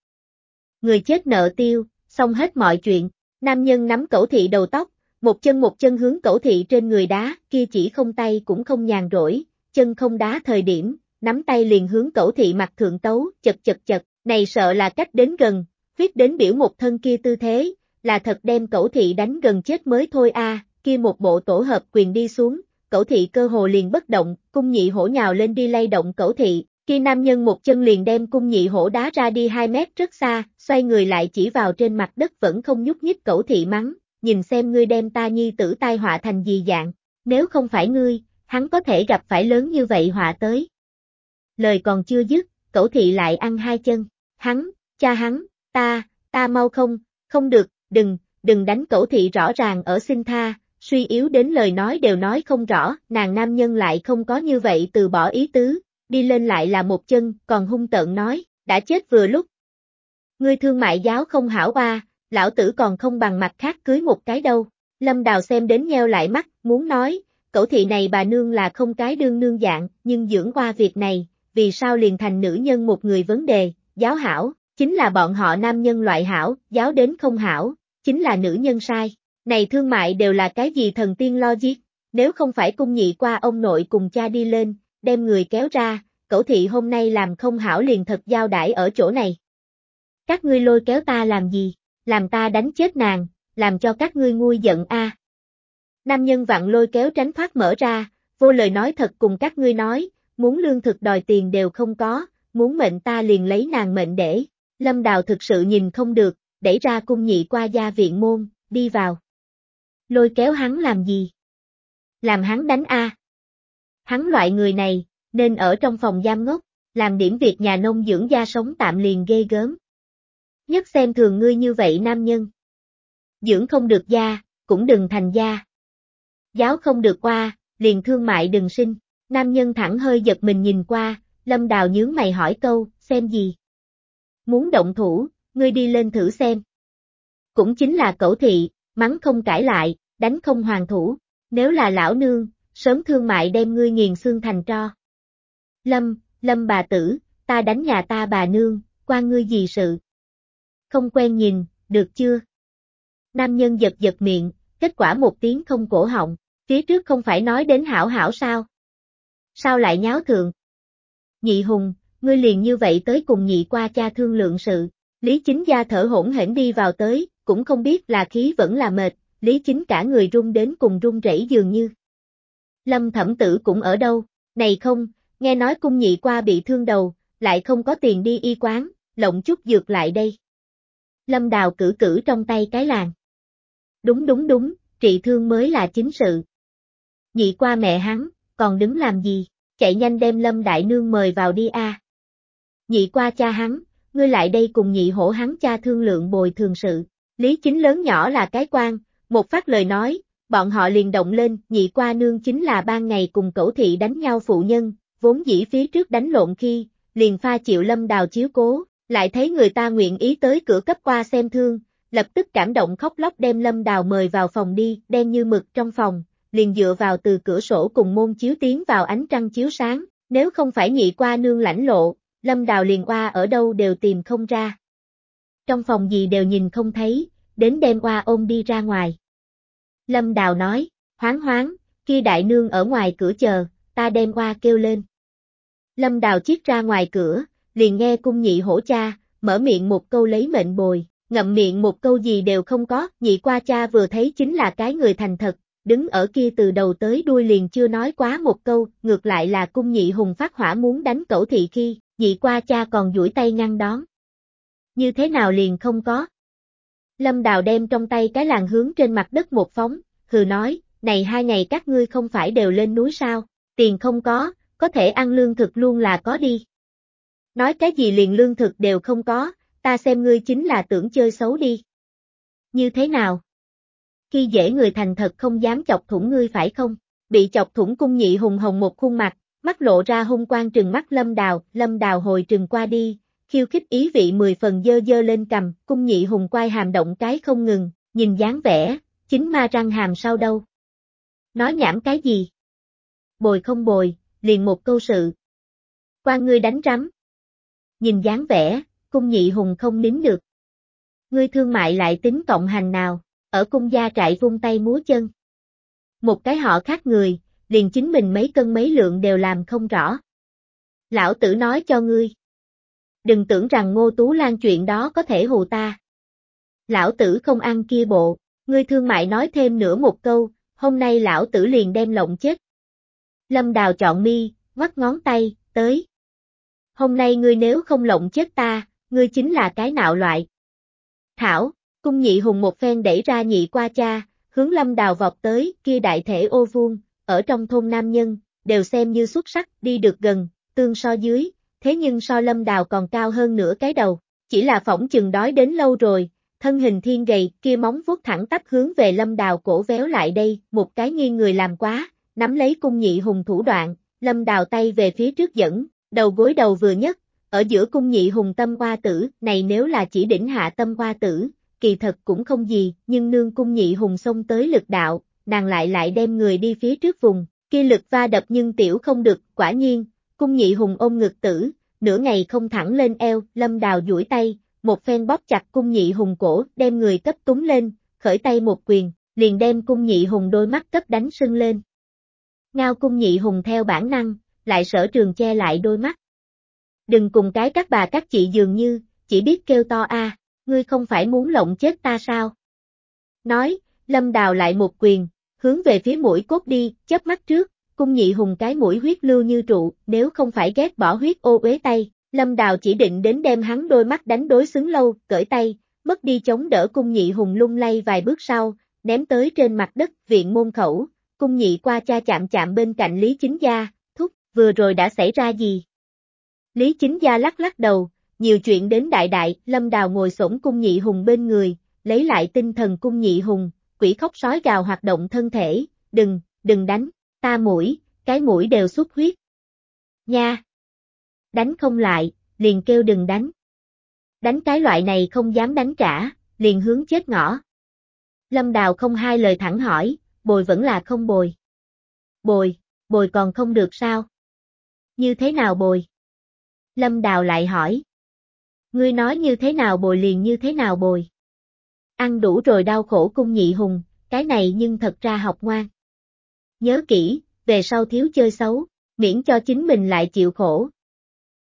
Người chết nợ tiêu, xong hết mọi chuyện, nam nhân nắm cẩu thị đầu tóc, một chân một chân hướng cẩu thị trên người đá, kia chỉ không tay cũng không nhàn rỗi, chân không đá thời điểm, nắm tay liền hướng cẩu thị mặt thượng tấu, chật chật chật, này sợ là cách đến gần, huyết đến biểu một thân kia tư thế, là thật đem cẩu thị đánh gần chết mới thôi a kia một bộ tổ hợp quyền đi xuống, cẩu thị cơ hồ liền bất động, cung nhị hổ nhào lên đi lay động cẩu thị, khi nam nhân một chân liền đem cung nhị hổ đá ra đi 2 mét rất xa, xoay người lại chỉ vào trên mặt đất vẫn không nhúc nhích cẩu thị mắng, nhìn xem ngươi đem ta nhi tử tai họa thành gì dạng, nếu không phải ngươi, hắn có thể gặp phải lớn như vậy họa tới. Lời còn chưa dứt, cẩu thị lại ăn hai chân, hắn, cha hắn, ta, ta mau không, không được, đừng, đừng đánh cẩu thị rõ ràng ở xin tha, suy yếu đến lời nói đều nói không rõ, nàng nam nhân lại không có như vậy từ bỏ ý tứ, đi lên lại là một chân, còn hung tợn nói, đã chết vừa lúc. Ngươi thương mại giáo không hảo ba, lão tử còn không bằng mặt khác cưới một cái đâu. Lâm Đào xem đến nheo lại mắt, muốn nói, cậu thị này bà nương là không cái đương nương dạng, nhưng dưỡng qua việc này, vì sao liền thành nữ nhân một người vấn đề, giáo hảo, chính là bọn họ nam nhân loại hảo, giáo đến không hảo, chính là nữ nhân sai. Này thương mại đều là cái gì thần tiên logic, nếu không phải cung nhị qua ông nội cùng cha đi lên, đem người kéo ra, cậu thị hôm nay làm không hảo liền thật giao đãi ở chỗ này. Các ngươi lôi kéo ta làm gì, làm ta đánh chết nàng, làm cho các ngươi nguôi giận a. Nam nhân vặn lôi kéo tránh thoát mở ra, vô lời nói thật cùng các ngươi nói, muốn lương thực đòi tiền đều không có, muốn mệnh ta liền lấy nàng mệnh để. Lâm Đào thực sự nhìn không được, đẩy ra cung nhị qua gia viện môn, đi vào. Lôi kéo hắn làm gì? Làm hắn đánh a. Hắn loại người này, nên ở trong phòng giam ngốc, làm điểm việc nhà nông dưỡng gia sống tạm liền ghê gớm. Nhất xem thường ngươi như vậy nam nhân. Dưỡng không được gia, cũng đừng thành gia. Giáo không được qua, liền thương mại đừng sinh. Nam nhân thẳng hơi giật mình nhìn qua, lâm đào nhướng mày hỏi câu, xem gì? Muốn động thủ, ngươi đi lên thử xem. Cũng chính là cẩu thị, mắng không cãi lại, đánh không hoàn thủ. Nếu là lão nương, sớm thương mại đem ngươi nghiền xương thành tro. Lâm, Lâm bà tử, ta đánh nhà ta bà nương, quan ngươi gì sự? Không quen nhìn, được chưa? Nam nhân giật giật miệng, kết quả một tiếng không cổ họng, phía trước không phải nói đến hảo hảo sao? Sao lại nháo thượng? Nhị hùng, ngươi liền như vậy tới cùng nhị qua cha thương lượng sự, Lý Chính Gia thở hỗn hển đi vào tới, cũng không biết là khí vẫn là mệt, Lý Chính cả người run đến cùng run rẩy dường như. Lâm thẩm tử cũng ở đâu, này không, nghe nói cung nhị qua bị thương đầu, lại không có tiền đi y quán, lộng chút dược lại đây. Lâm Đào cử cử trong tay cái làng. Đúng đúng đúng, trị thương mới là chính sự. Nhị qua mẹ hắn, còn đứng làm gì, chạy nhanh đem Lâm Đại Nương mời vào đi a. Nhị qua cha hắn, ngươi lại đây cùng nhị hổ hắn cha thương lượng bồi thường sự. Lý chính lớn nhỏ là cái quan, một phát lời nói, bọn họ liền động lên, nhị qua nương chính là ban ngày cùng cẩu thị đánh nhau phụ nhân, vốn dĩ phía trước đánh lộn khi, liền pha chịu lâm đào chiếu cố, lại thấy người ta nguyện ý tới cửa cấp qua xem thương, lập tức cảm động khóc lóc đem lâm đào mời vào phòng đi, đen như mực trong phòng, liền dựa vào từ cửa sổ cùng môn chiếu tiến vào ánh trăng chiếu sáng, nếu không phải nhị qua nương lãnh lộ, lâm đào liền qua ở đâu đều tìm không ra. Trong phòng gì đều nhìn không thấy, đến đem qua ôm đi ra ngoài. Lâm đào nói, hoáng hoáng, kia đại nương ở ngoài cửa chờ, ta đem qua kêu lên. Lâm đào chiếc ra ngoài cửa, liền nghe cung nhị hổ cha, mở miệng một câu lấy mệnh bồi, ngậm miệng một câu gì đều không có, nhị qua cha vừa thấy chính là cái người thành thật, đứng ở kia từ đầu tới đuôi liền chưa nói quá một câu, ngược lại là cung nhị hùng phát hỏa muốn đánh cẩu thị khi, nhị qua cha còn duỗi tay ngăn đón. Như thế nào liền không có? Lâm Đào đem trong tay cái làng hướng trên mặt đất một phóng, hừ nói, này hai ngày các ngươi không phải đều lên núi sao, tiền không có, có thể ăn lương thực luôn là có đi. Nói cái gì liền lương thực đều không có, ta xem ngươi chính là tưởng chơi xấu đi. Như thế nào? Khi dễ người thành thật không dám chọc thủng ngươi phải không? Bị chọc thủng cung nhị hùng hồng một khuôn mặt, mắt lộ ra hung quang trừng mắt lâm đào, lâm đào hồi trừng qua đi, khiêu khích ý vị mười phần dơ dơ lên cầm, cung nhị hùng quay hàm động cái không ngừng, nhìn dáng vẻ, chính ma răng hàm sau đâu. Nói nhảm cái gì? Bồi không bồi, liền một câu sự. Quan ngươi đánh rắm. Nhìn dáng vẻ, cung nhị hùng không nín được. Ngươi thương mại lại tính cộng hành nào, ở cung gia trại vung tay múa chân. Một cái họ khác người, liền chính mình mấy cân mấy lượng đều làm không rõ. Lão tử nói cho ngươi. Đừng tưởng rằng ngô tú lan chuyện đó có thể hù ta. Lão tử không ăn kia bộ, ngươi thương mại nói thêm nữa một câu, hôm nay lão tử liền đem lộng chết. Lâm Đào chọn mi, ngoắt ngón tay, tới. Hôm nay ngươi nếu không lộng chết ta, ngươi chính là cái nạo loại. Thảo, cung nhị hùng một phen đẩy ra nhị qua cha, hướng lâm đào vọt tới, kia đại thể ô vuông, ở trong thôn nam nhân, đều xem như xuất sắc, đi được gần, tương so dưới, thế nhưng so lâm đào còn cao hơn nửa cái đầu, chỉ là phỏng chừng đói đến lâu rồi, thân hình thiên gầy, kia móng vuốt thẳng tắp hướng về lâm đào cổ véo lại đây, một cái nghiêng người làm quá, nắm lấy cung nhị hùng thủ đoạn, lâm đào tay về phía trước dẫn, đầu gối đầu vừa nhất, ở giữa cung nhị hùng tâm hoa tử, này nếu là chỉ đỉnh hạ tâm hoa tử, kỳ thật cũng không gì, nhưng nương cung nhị hùng xông tới lực đạo, nàng lại lại đem người đi phía trước vùng, kia lực va đập nhưng tiểu không được, quả nhiên, cung nhị hùng ôm ngực tử, nửa ngày không thẳng lên eo, lâm đào duỗi tay, một phen bóp chặt cung nhị hùng cổ, đem người cấp túng lên, khởi tay một quyền, liền đem cung nhị hùng đôi mắt cấp đánh sưng lên. Ngao cung nhị hùng theo bản năng, lại sở trường che lại đôi mắt. Đừng cùng cái các bà các chị dường như, chỉ biết kêu to a, ngươi không phải muốn lộng chết ta sao? Nói, lâm đào lại một quyền, hướng về phía mũi cốt đi, chớp mắt trước, cung nhị hùng cái mũi huyết lưu như trụ, nếu không phải ghét bỏ huyết ô uế tay, lâm đào chỉ định đến đem hắn đôi mắt đánh đối xứng lâu, cởi tay, mất đi chống đỡ cung nhị hùng lung lay vài bước sau, ném tới trên mặt đất, viện môn khẩu, cung nhị qua cha chạm chạm bên cạnh Lý Chính Gia, thúc, vừa rồi đã xảy ra gì? Lý Chính Gia lắc lắc đầu, nhiều chuyện đến đại đại, lâm đào ngồi sổng cung nhị hùng bên người, lấy lại tinh thần cung nhị hùng, quỷ khóc sói gào hoạt động thân thể, đừng, đừng đánh, ta mũi, cái mũi đều xuất huyết. Nha! Đánh không lại, liền kêu đừng đánh. Đánh cái loại này không dám đánh trả, liền hướng chết ngõ. Lâm Đào không hai lời thẳng hỏi, bồi vẫn là không bồi. Bồi, bồi còn không được sao? Như thế nào bồi? Lâm Đào lại hỏi. Ngươi nói như thế nào bồi liền như thế nào bồi? Ăn đủ rồi đau khổ cung nhị hùng, cái này nhưng thật ra học ngoan. Nhớ kỹ, về sau thiếu chơi xấu, miễn cho chính mình lại chịu khổ.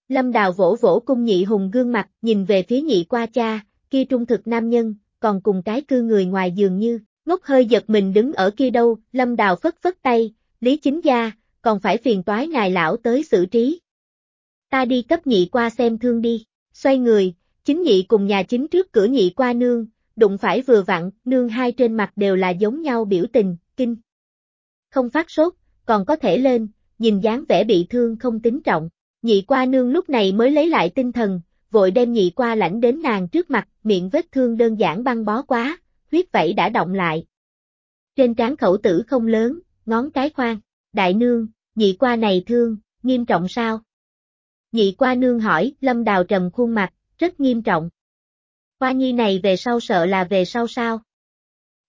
Lâm Đào vỗ vỗ cung nhị hùng gương mặt, nhìn về phía nhị qua cha, kia trung thực nam nhân, còn cùng cái cư người ngoài dường như, ngốc hơi giật mình đứng ở kia đâu, Lâm Đào phất phất tay, Lý Chính Gia, còn phải phiền toái ngài lão tới xử trí. Ta đi cấp nhị qua xem thương đi, xoay người, chính nhị cùng nhà chính trước cửa nhị qua nương, đụng phải vừa vặn, nương hai trên mặt đều là giống nhau biểu tình, kinh. Không phát sốt, còn có thể lên, nhìn dáng vẻ bị thương không tính trọng. Nhị qua nương lúc này mới lấy lại tinh thần, vội đem nhị qua lãnh đến nàng trước mặt, miệng vết thương đơn giản băng bó quá, huyết vẩy đã động lại. Trên trán khẩu tử không lớn, ngón cái khoan, đại nương, nhị qua này thương, nghiêm trọng sao? Nhị qua nương hỏi, lâm đào trầm khuôn mặt, rất nghiêm trọng. Qua nhi này về sau sợ là về sau sao?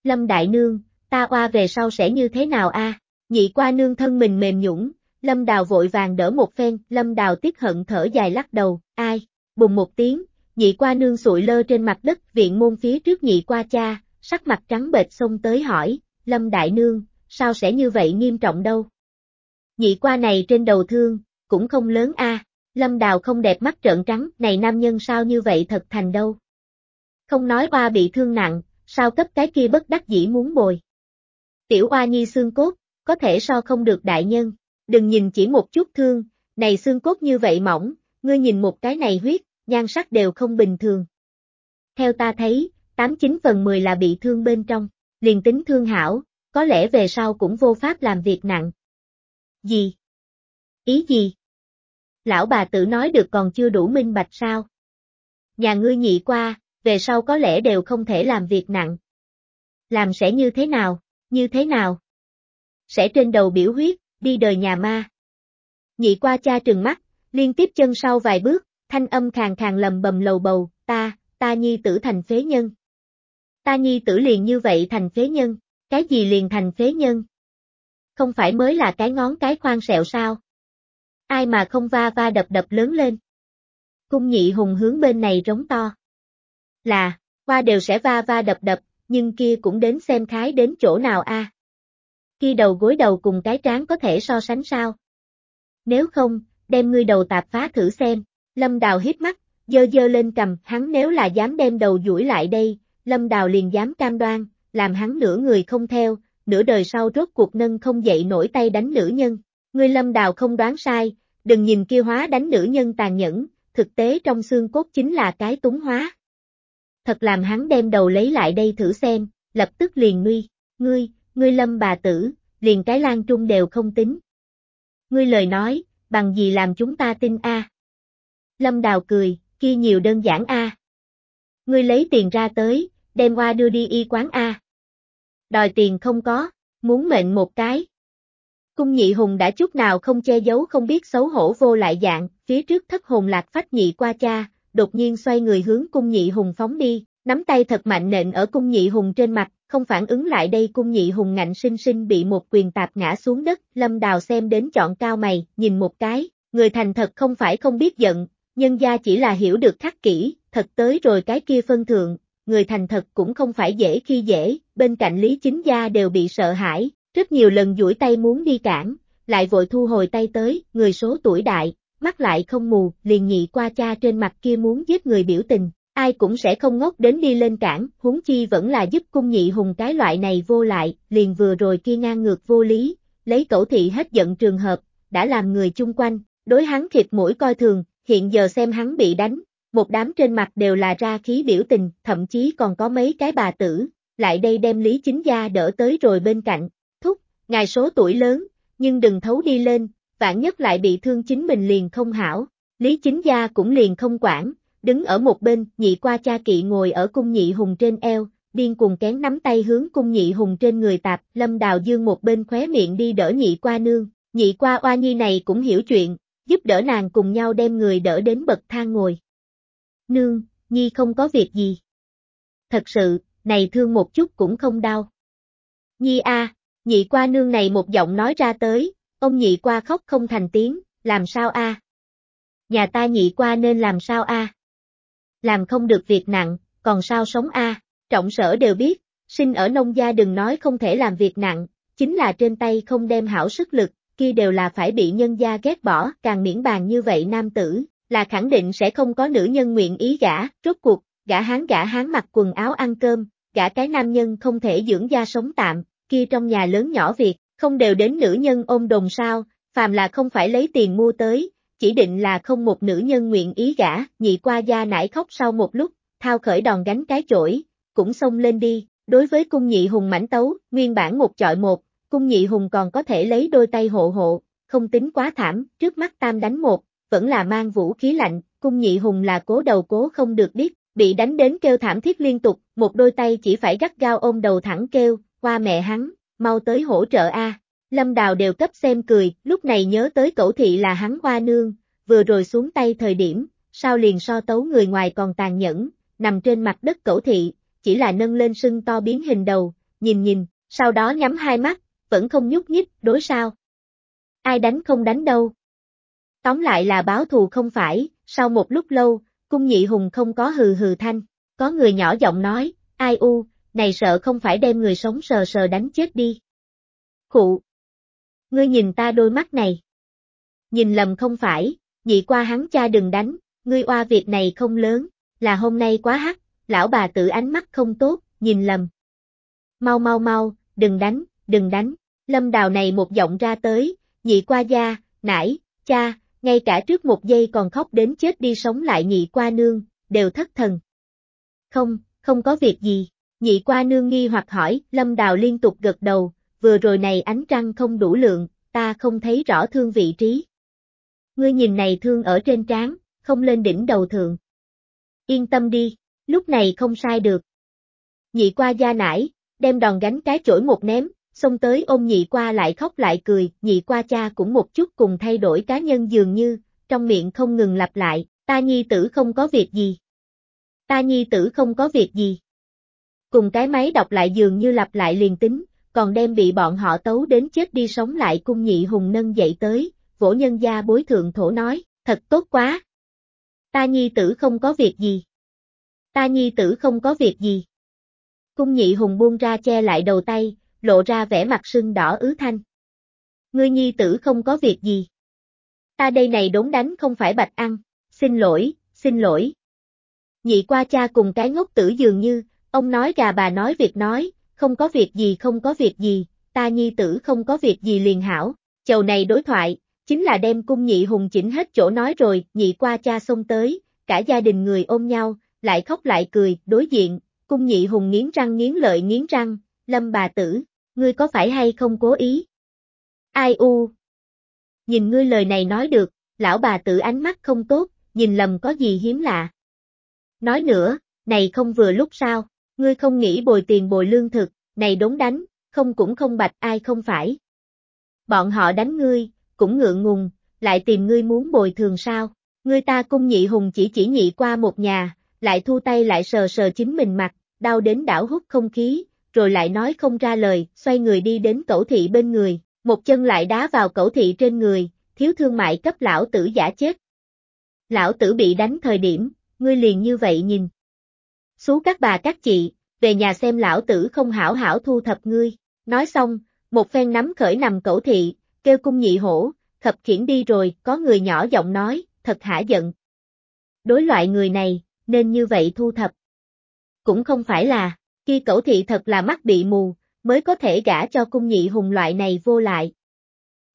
Lâm đại nương, ta qua về sau sẽ như thế nào a? Nhị qua nương thân mình mềm nhũng, lâm đào vội vàng đỡ một phen, lâm đào tiếc hận thở dài lắc đầu, ai? Bùng một tiếng, nhị qua nương sụi lơ trên mặt đất viện môn phía trước nhị qua cha, sắc mặt trắng bệch xông tới hỏi, lâm đại nương, sao sẽ như vậy nghiêm trọng đâu? Nhị qua này trên đầu thương, cũng không lớn a. Lâm Đào không đẹp mắt trợn trắng, này nam nhân sao như vậy thật thành đâu. Không nói qua bị thương nặng, sao cấp cái kia bất đắc dĩ muốn bồi. Tiểu oa nhi xương cốt, có thể so không được đại nhân, đừng nhìn chỉ một chút thương, này xương cốt như vậy mỏng, ngươi nhìn một cái này huyết, nhan sắc đều không bình thường. Theo ta thấy, 89 phần 10 là bị thương bên trong, liền tính thương hảo, có lẽ về sau cũng vô pháp làm việc nặng. Gì? Ý gì? Lão bà tử nói được còn chưa đủ minh bạch sao? Nhà ngươi nhị qua, về sau có lẽ đều không thể làm việc nặng. Làm sẽ như thế nào, như thế nào? Sẽ trên đầu biểu huyết, đi đời nhà ma. Nhị qua cha trừng mắt, liên tiếp chân sau vài bước, thanh âm khàn khàn lầm bầm lầu bầu, ta, ta nhi tử thành phế nhân. Ta nhi tử liền như vậy thành phế nhân, cái gì liền thành phế nhân? Không phải mới là cái ngón cái khoan sẹo sao? Ai mà không va va đập đập lớn lên? Cung nhị hùng hướng bên này rống to. Là, qua đều sẽ va va đập đập, nhưng kia cũng đến xem khái đến chỗ nào a. Kia đầu gối đầu cùng cái trán có thể so sánh sao? Nếu không, đem ngươi đầu tạp phá thử xem. Lâm Đào hít mắt, dơ dơ lên cầm, hắn nếu là dám đem đầu duỗi lại đây, Lâm Đào liền dám cam đoan, làm hắn nửa người không theo, nửa đời sau rốt cuộc nâng không dậy nổi tay đánh nữ nhân. Ngươi lâm đào không đoán sai, đừng nhìn kia hóa đánh nữ nhân tàn nhẫn, thực tế trong xương cốt chính là cái túng hóa. Thật làm hắn đem đầu lấy lại đây thử xem, lập tức liền nguy, ngươi, ngươi lâm bà tử, liền cái lan trung đều không tính. Ngươi lời nói, bằng gì làm chúng ta tin a? Lâm Đào cười, kia nhiều đơn giản a. Ngươi lấy tiền ra tới, đem qua đưa đi y quán a. Đòi tiền không có, muốn mệnh một cái. Cung nhị hùng đã chút nào không che giấu không biết xấu hổ vô lại dạng, phía trước thất hồn lạc phách nhị qua cha, đột nhiên xoay người hướng cung nhị hùng phóng đi, nắm tay thật mạnh nện ở cung nhị hùng trên mặt, không phản ứng lại đây cung nhị hùng ngạnh sinh sinh bị một quyền tạp ngã xuống đất, lâm đào xem đến chọn cao mày, nhìn một cái, người thành thật không phải không biết giận, nhân gia chỉ là hiểu được khắc kỹ, thật tới rồi cái kia phân thượng, người thành thật cũng không phải dễ khi dễ, bên cạnh Lý Chính Gia đều bị sợ hãi, rất nhiều lần duỗi tay muốn đi cản, lại vội thu hồi tay tới, người số tuổi đại, mắt lại không mù, liền nhị qua cha trên mặt kia muốn giết người biểu tình, ai cũng sẽ không ngốc đến đi lên cản, huống chi vẫn là giúp cung nhị hùng cái loại này vô lại, liền vừa rồi kia ngang ngược vô lý, lấy cẩu thị hết giận trường hợp, đã làm người chung quanh, đối hắn thịt mũi coi thường, hiện giờ xem hắn bị đánh, một đám trên mặt đều là ra khí biểu tình, thậm chí còn có mấy cái bà tử, lại đây đem Lý Chính Gia đỡ tới rồi bên cạnh, thúc, ngài số tuổi lớn, nhưng đừng thấu đi lên, vạn nhất lại bị thương chính mình liền không hảo, Lý Chính Gia cũng liền không quản, đứng ở một bên, nhị qua cha kỵ ngồi ở cung nhị hùng trên eo, điên cùng kén nắm tay hướng cung nhị hùng trên người tạp, lâm đào dương một bên khóe miệng đi đỡ nhị qua nương, nhị qua oa nhi này cũng hiểu chuyện, giúp đỡ nàng cùng nhau đem người đỡ đến bậc thang ngồi. Nương, nhi không có việc gì. Thật sự, này thương một chút cũng không đau. Nhi a, nhị qua nương này một giọng nói ra tới, ông nhị qua khóc không thành tiếng, làm sao a? Nhà ta nhị qua nên làm sao a? làm không được việc nặng, còn sao sống a? Trọng sở đều biết, sinh ở nông gia đừng nói không thể làm việc nặng, chính là trên tay không đem hảo sức lực, kia đều là phải bị nhân gia ghét bỏ, càng miễn bàn như vậy nam tử, là khẳng định sẽ không có nữ nhân nguyện ý gả, rốt cuộc, gả hán gả hán mặc quần áo ăn cơm, gả cái nam nhân không thể dưỡng gia sống tạm, kia trong nhà lớn nhỏ việc, không đều đến nữ nhân ôm đồn sao, phàm là không phải lấy tiền mua tới, chỉ định là không một nữ nhân nguyện ý gả, nhị qua gia nải khóc sau một lúc, thao khởi đòn gánh cái chổi, cũng xông lên đi, đối với cung nhị hùng mảnh tấu, nguyên bản một chọi một, cung nhị hùng còn có thể lấy đôi tay hộ hộ, không tính quá thảm, trước mắt tam đánh một, vẫn là mang vũ khí lạnh, cung nhị hùng là cố đầu cố không được biết, bị đánh đến kêu thảm thiết liên tục, một đôi tay chỉ phải gắt gao ôm đầu thẳng kêu, qua mẹ hắn, mau tới hỗ trợ a. Lâm Đào đều cấp xem cười, lúc này nhớ tới cẩu thị là hắn hoa nương, vừa rồi xuống tay thời điểm, sao liền so tấu người ngoài còn tàn nhẫn, nằm trên mặt đất cẩu thị, chỉ là nâng lên sưng to biến hình đầu, nhìn nhìn, sau đó nhắm hai mắt, vẫn không nhúc nhích, đối sao. Ai đánh không đánh đâu. Tóm lại là báo thù không phải, sau một lúc lâu, cung nhị hùng không có hừ hừ thanh, có người nhỏ giọng nói, ai u, này sợ không phải đem người sống sờ sờ đánh chết đi. Khụ, ngươi nhìn ta đôi mắt này. Nhìn lầm không phải, nhị qua hắn cha đừng đánh, ngươi oa việc này không lớn, là hôm nay quá hắc, lão bà tự ánh mắt không tốt, nhìn lầm. Mau mau mau, đừng đánh, đừng đánh, lâm đào này một giọng ra tới, nhị qua gia, nải, cha, ngay cả trước một giây còn khóc đến chết đi sống lại nhị qua nương, đều thất thần. Không, không có việc gì, nhị qua nương nghi hoặc hỏi, lâm đào liên tục gật đầu, vừa rồi này ánh trăng không đủ lượng, ta không thấy rõ thương vị trí. Ngươi nhìn này thương ở trên trán, không lên đỉnh đầu thượng. Yên tâm đi, lúc này không sai được. Nhị qua gia nải, đem đòn gánh cái chổi một ném, xông tới ôm nhị qua lại khóc lại cười, nhị qua cha cũng một chút cùng thay đổi cá nhân dường như, trong miệng không ngừng lặp lại, ta nhi tử không có việc gì. Ta nhi tử không có việc gì. Cùng cái máy đọc lại dường như lặp lại liền tính, còn đem bị bọn họ tấu đến chết đi sống lại cung nhị hùng nâng dậy tới, vỗ nhân gia bối thượng thổ nói, thật tốt quá. Ta nhi tử không có việc gì. Ta nhi tử không có việc gì. Cung nhị hùng buông ra che lại đầu tay, lộ ra vẻ mặt sưng đỏ ứ thanh. Ngươi nhi tử không có việc gì. Ta đây này đốn đánh không phải bạch ăn, xin lỗi, xin lỗi. Nhị qua cha cùng cái ngốc tử dường như, ông nói gà bà nói việc nói, không có việc gì không có việc gì, ta nhi tử không có việc gì liền hảo, chầu này đối thoại, chính là đem cung nhị hùng chỉnh hết chỗ nói rồi, nhị qua cha xông tới, cả gia đình người ôm nhau, lại khóc lại cười, đối diện, cung nhị hùng nghiến răng nghiến lợi nghiến răng, lâm bà tử, ngươi có phải hay không cố ý? Ai u? Nhìn ngươi lời này nói được, lão bà tử ánh mắt không tốt, nhìn lầm có gì hiếm lạ. Nói nữa, này không vừa lúc sao, ngươi không nghĩ bồi tiền bồi lương thực, này đốn đánh, không cũng không bạch ai không phải. Bọn họ đánh ngươi, cũng ngượng ngùng, lại tìm ngươi muốn bồi thường sao, ngươi ta cung nhị hùng chỉ chỉ nhị qua một nhà, lại thu tay lại sờ sờ chính mình mặt, đau đến đảo hút không khí, rồi lại nói không ra lời, xoay người đi đến cẩu thị bên người, một chân lại đá vào cẩu thị trên người, thiếu thương mại cấp lão tử giả chết. Lão tử bị đánh thời điểm, ngươi liền như vậy nhìn. Xú các bà các chị, về nhà xem lão tử không hảo hảo thu thập ngươi, nói xong, một phen nắm khởi nằm cẩu thị, kêu cung nhị hổ, thập khiển đi rồi, có người nhỏ giọng nói, thật hả giận. Đối loại người này, nên như vậy thu thập. Cũng không phải là, khi cẩu thị thật là mắt bị mù, mới có thể gả cho cung nhị hùng loại này vô lại.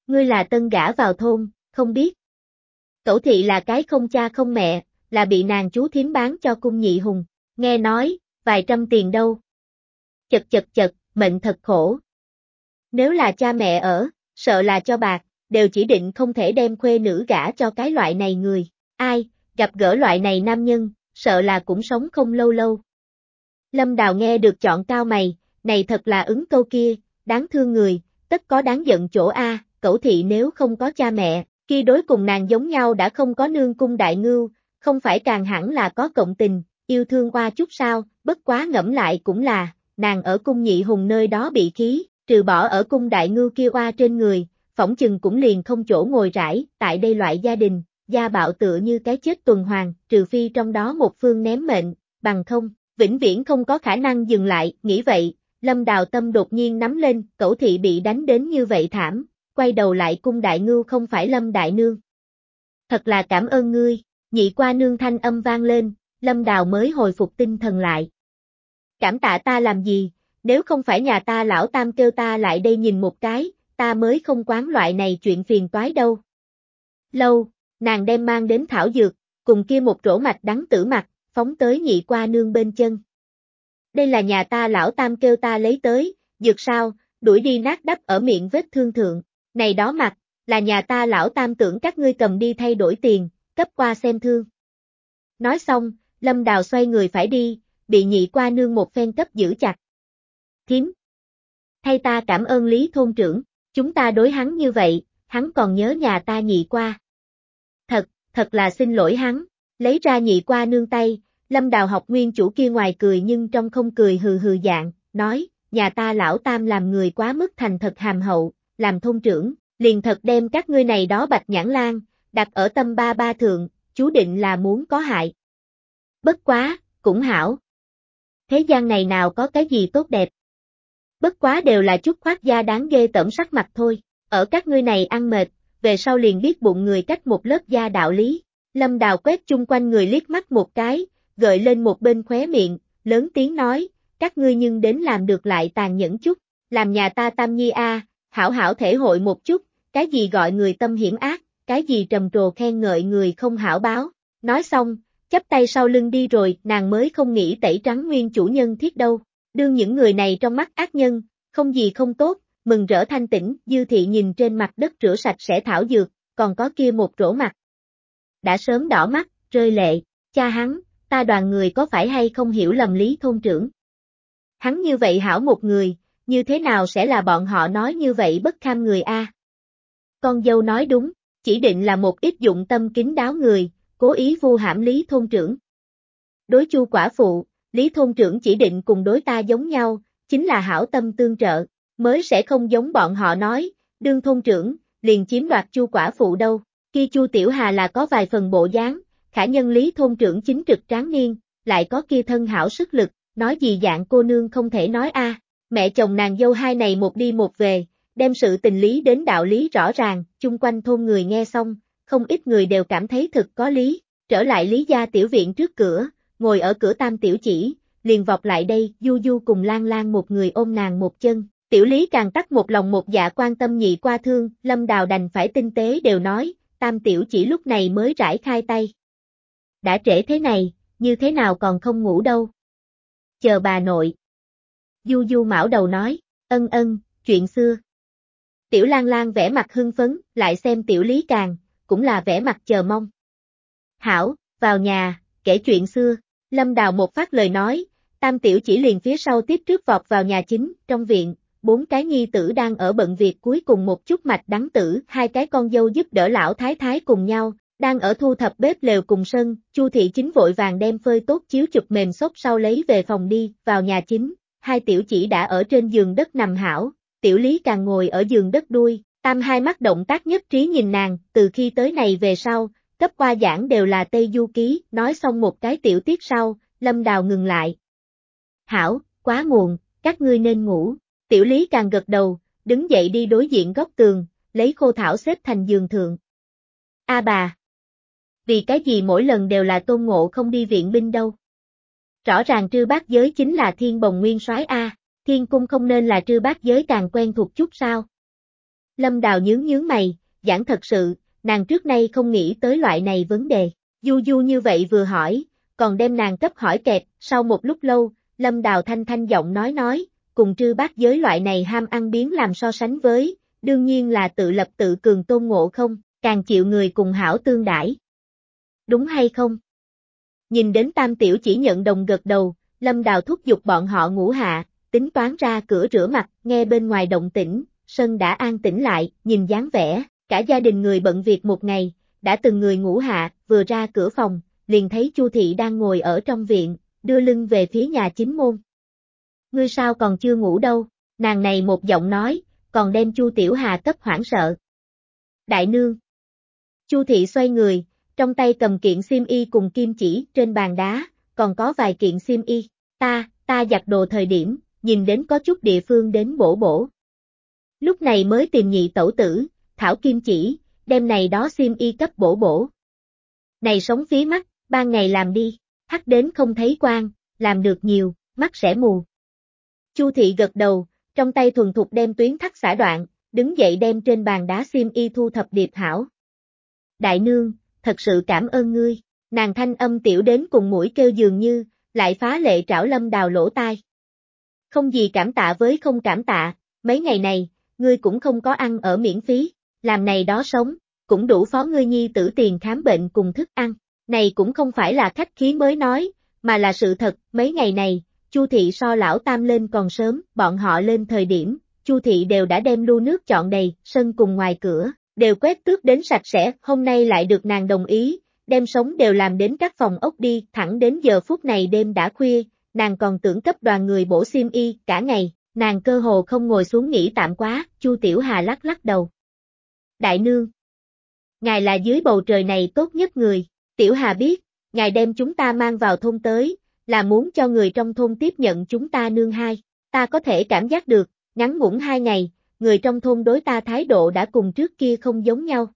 Ngươi là tân gả vào thôn, không biết. Cẩu thị là cái không cha không mẹ, là bị nàng chú thiếm bán cho cung nhị hùng, nghe nói, vài trăm tiền đâu. Chật chật chật, mệnh thật khổ. Nếu là cha mẹ ở, sợ là cho bạc, đều chỉ định không thể đem khuê nữ gả cho cái loại này người. Ai, gặp gỡ loại này nam nhân, sợ là cũng sống không lâu lâu. Lâm Đào nghe được chọn cao mày, này thật là ứng câu kia, đáng thương người, tất có đáng giận chỗ A, cẩu thị nếu không có cha mẹ, khi đối cùng nàng giống nhau đã không có nương cung đại ngưu, không phải càng hẳn là có cộng tình, yêu thương qua chút sao, bất quá ngẫm lại cũng là, nàng ở cung nhị hùng nơi đó bị khí, trừ bỏ ở cung đại ngưu kia qua trên người, phỏng chừng cũng liền không chỗ ngồi rải, tại đây loại gia đình, gia bạo tựa như cái chết tuần hoàn, trừ phi trong đó một phương ném mệnh, bằng không, vĩnh viễn không có khả năng dừng lại, nghĩ vậy, lâm đào tâm đột nhiên nắm lên, cẩu thị bị đánh đến như vậy thảm, quay đầu lại cung đại ngưu không phải lâm đại nương. Thật là cảm ơn ngươi, nhị qua nương thanh âm vang lên, lâm đào mới hồi phục tinh thần lại. Cảm tạ ta làm gì, nếu không phải nhà ta lão tam kêu ta lại đây nhìn một cái, ta mới không quán loại này chuyện phiền toái đâu. Lâu, nàng đem mang đến thảo dược, cùng kia một rổ mạch đắng tử mặt, phóng tới nhị qua nương bên chân. Đây là nhà ta lão tam kêu ta lấy tới, dược sao, đuổi đi nát đắp ở miệng vết thương thượng, này đó mặt, là nhà ta lão tam tưởng các ngươi cầm đi thay đổi tiền, cấp qua xem thương. Nói xong, lâm đào xoay người phải đi, bị nhị qua nương một phen cấp giữ chặt. Thiếm. Thay ta cảm ơn Lý thôn trưởng, chúng ta đối hắn như vậy, hắn còn nhớ nhà ta nhị qua. Thật, thật là xin lỗi hắn, lấy ra nhị qua nương tay, lâm đào học nguyên chủ kia ngoài cười nhưng trong không cười hừ hừ dạng, nói, nhà ta lão tam làm người quá mức thành thật hàm hậu, làm thôn trưởng, liền thật đem các ngươi này đó bạch nhãn lan, đặt ở tâm ba ba thượng, chú định là muốn có hại. Bất quá, cũng hảo. Thế gian này nào có cái gì tốt đẹp. Bất quá đều là chút khoát da đáng ghê tẩm sắc mặt thôi, ở các ngươi này ăn mệt, về sau liền biết bụng người cách một lớp da đạo lý. Lâm Đào quét chung quanh người liếc mắt một cái, gợi lên một bên khóe miệng, lớn tiếng nói, các ngươi nhưng đến làm được lại tàn nhẫn chút, làm nhà ta tam nhi a, hảo hảo thể hội một chút, cái gì gọi người tâm hiểm ác, cái gì trầm trồ khen ngợi người không hảo báo. Nói xong, chắp tay sau lưng đi rồi, nàng mới không nghĩ tẩy trắng nguyên chủ nhân thiết đâu. Đương những người này trong mắt ác nhân, không gì không tốt, mừng rỡ thanh tĩnh, dư thị nhìn trên mặt đất rửa sạch sẽ thảo dược, còn có kia một rổ mặt. Đã sớm đỏ mắt, rơi lệ, cha hắn, ta đoàn người có phải hay không hiểu lầm lý thôn trưởng. Hắn như vậy hảo một người, như thế nào sẽ là bọn họ nói như vậy bất kham người a? Con dâu nói đúng, chỉ định là một ít dụng tâm kính đáo người, cố ý vu hãm Lý Thôn trưởng. Đối chu quả phụ, Lý Thôn trưởng chỉ định cùng đối ta giống nhau, chính là hảo tâm tương trợ, mới sẽ không giống bọn họ nói, đương thôn trưởng, liền chiếm đoạt chu quả phụ đâu, khi chu Tiểu Hà là có vài phần bộ dáng, khả nhân Lý Thôn trưởng chính trực tráng niên, lại có kia thân hảo sức lực, nói gì dạng cô nương không thể nói a mẹ chồng nàng dâu hai này một đi một về, đem sự tình lý đến đạo lý rõ ràng, chung quanh thôn người nghe xong, không ít người đều cảm thấy thực có lý, trở lại lý gia tiểu viện trước cửa, ngồi ở cửa tam tiểu chỉ, liền vọc lại đây, du du cùng lan lan một người ôm nàng một chân, Tiểu lý càng tắt một lòng một dạ quan tâm nhị qua thương, lâm đào đành phải tinh tế đều nói, tam tiểu chỉ lúc này mới rải khai tay. Đã trễ thế này, như thế nào còn không ngủ đâu. Chờ bà nội. Du du mão đầu nói, ân ân, chuyện xưa. Tiểu Lan Lan vẽ mặt hưng phấn, lại xem Tiểu Lý Càng, cũng là vẻ mặt chờ mong. Hảo, vào nhà, kể chuyện xưa, Lâm Đào một phát lời nói, Tam Tiểu chỉ liền phía sau tiếp trước vọt vào nhà chính, trong viện, bốn cái nhi tử đang ở bận việc cuối cùng một chút mạch đắng tử, hai cái con dâu giúp đỡ lão thái thái cùng nhau, đang ở thu thập bếp lều cùng sân, Chu thị chính vội vàng đem phơi tốt chiếu chụp mềm xốp sau lấy về phòng đi, vào nhà chính, hai tiểu chỉ đã ở trên giường đất nằm hảo, tiểu lý càng ngồi ở giường đất đuôi, tam hai mắt động tác nhất trí nhìn nàng, từ khi tới này về sau, cấp qua giảng đều là Tây Du Ký, nói xong một cái tiểu tiết sau, Lâm Đào ngừng lại. Hảo, quá muộn, các ngươi nên ngủ, tiểu lý càng gật đầu, đứng dậy đi đối diện góc tường, lấy khô thảo xếp thành giường thượng. A bà! Vì cái gì mỗi lần đều là tôn ngộ không đi viện binh đâu? Rõ ràng trư bát giới chính là thiên bồng nguyên soái A, thiên cung không nên là trư bát giới càng quen thuộc chút sao? Lâm Đào nhướng nhướng mày, giảng thật sự, nàng trước nay không nghĩ tới loại này vấn đề. Du du như vậy vừa hỏi, còn đem nàng cấp hỏi kẹt, sau một lúc lâu, Lâm Đào thanh thanh giọng nói nói, cùng trư bác giới loại này ham ăn biến làm so sánh với, đương nhiên là tự lập tự cường tôn ngộ không, càng chịu người cùng hảo tương đãi. Đúng hay không? Nhìn đến tam tiểu chỉ nhận đồng gật đầu, Lâm Đào thúc giục bọn họ ngủ hạ, tính toán ra cửa rửa mặt, nghe bên ngoài động tĩnh, sân đã an tĩnh lại, nhìn dáng vẻ, cả gia đình người bận việc một ngày, đã từng người ngủ hạ, vừa ra cửa phòng, liền thấy Chu thị đang ngồi ở trong viện, đưa lưng về phía nhà chính môn. Ngươi sao còn chưa ngủ đâu? Nàng này một giọng nói, còn đem Chu Tiểu Hà cấp hoảng sợ. Đại nương. Chu thị xoay người, trong tay cầm kiện xiêm y cùng kim chỉ trên bàn đá, còn có vài kiện xiêm y. Ta, ta giặt đồ thời điểm, nhìn đến có chút địa phương đến bổ bổ. Lúc này mới tìm nhị tẩu tử, thảo kim chỉ, đem này đó xiêm y cấp bổ bổ. Này sống phí mắt, ban ngày làm đi, hắt đến không thấy quang, làm được nhiều, mắt sẽ mù. Chu thị gật đầu, trong tay thuần thục đem tuyến thắt xả đoạn, đứng dậy đem trên bàn đá xiêm y thu thập điệp hảo. Đại nương, thật sự cảm ơn ngươi, nàng thanh âm tiểu đến cùng mũi kêu dường như, lại phá lệ trảo lâm đào lỗ tai. Không gì cảm tạ với không cảm tạ, mấy ngày này, ngươi cũng không có ăn ở miễn phí, làm này đó sống, cũng đủ phó ngươi nhi tử tiền khám bệnh cùng thức ăn. Này cũng không phải là khách khí mới nói, mà là sự thật, mấy ngày này, Chu thị so lão tam lên còn sớm, bọn họ lên thời điểm, Chu thị đều đã đem lu nước chọn đầy, sân cùng ngoài cửa, đều quét tước đến sạch sẽ, hôm nay lại được nàng đồng ý, đem sống đều làm đến các phòng ốc đi, thẳng đến giờ phút này đêm đã khuya, nàng còn tưởng cấp đoàn người bổ xiêm y, cả ngày, nàng cơ hồ không ngồi xuống nghỉ tạm quá, Chu Tiểu Hà lắc lắc đầu. Đại nương, ngài là dưới bầu trời này tốt nhất người, Tiểu Hà biết, ngài đem chúng ta mang vào thôn tới, là muốn cho người trong thôn tiếp nhận chúng ta nương hai, ta có thể cảm giác được, ngắn ngủn hai ngày, người trong thôn đối ta thái độ đã cùng trước kia không giống nhau.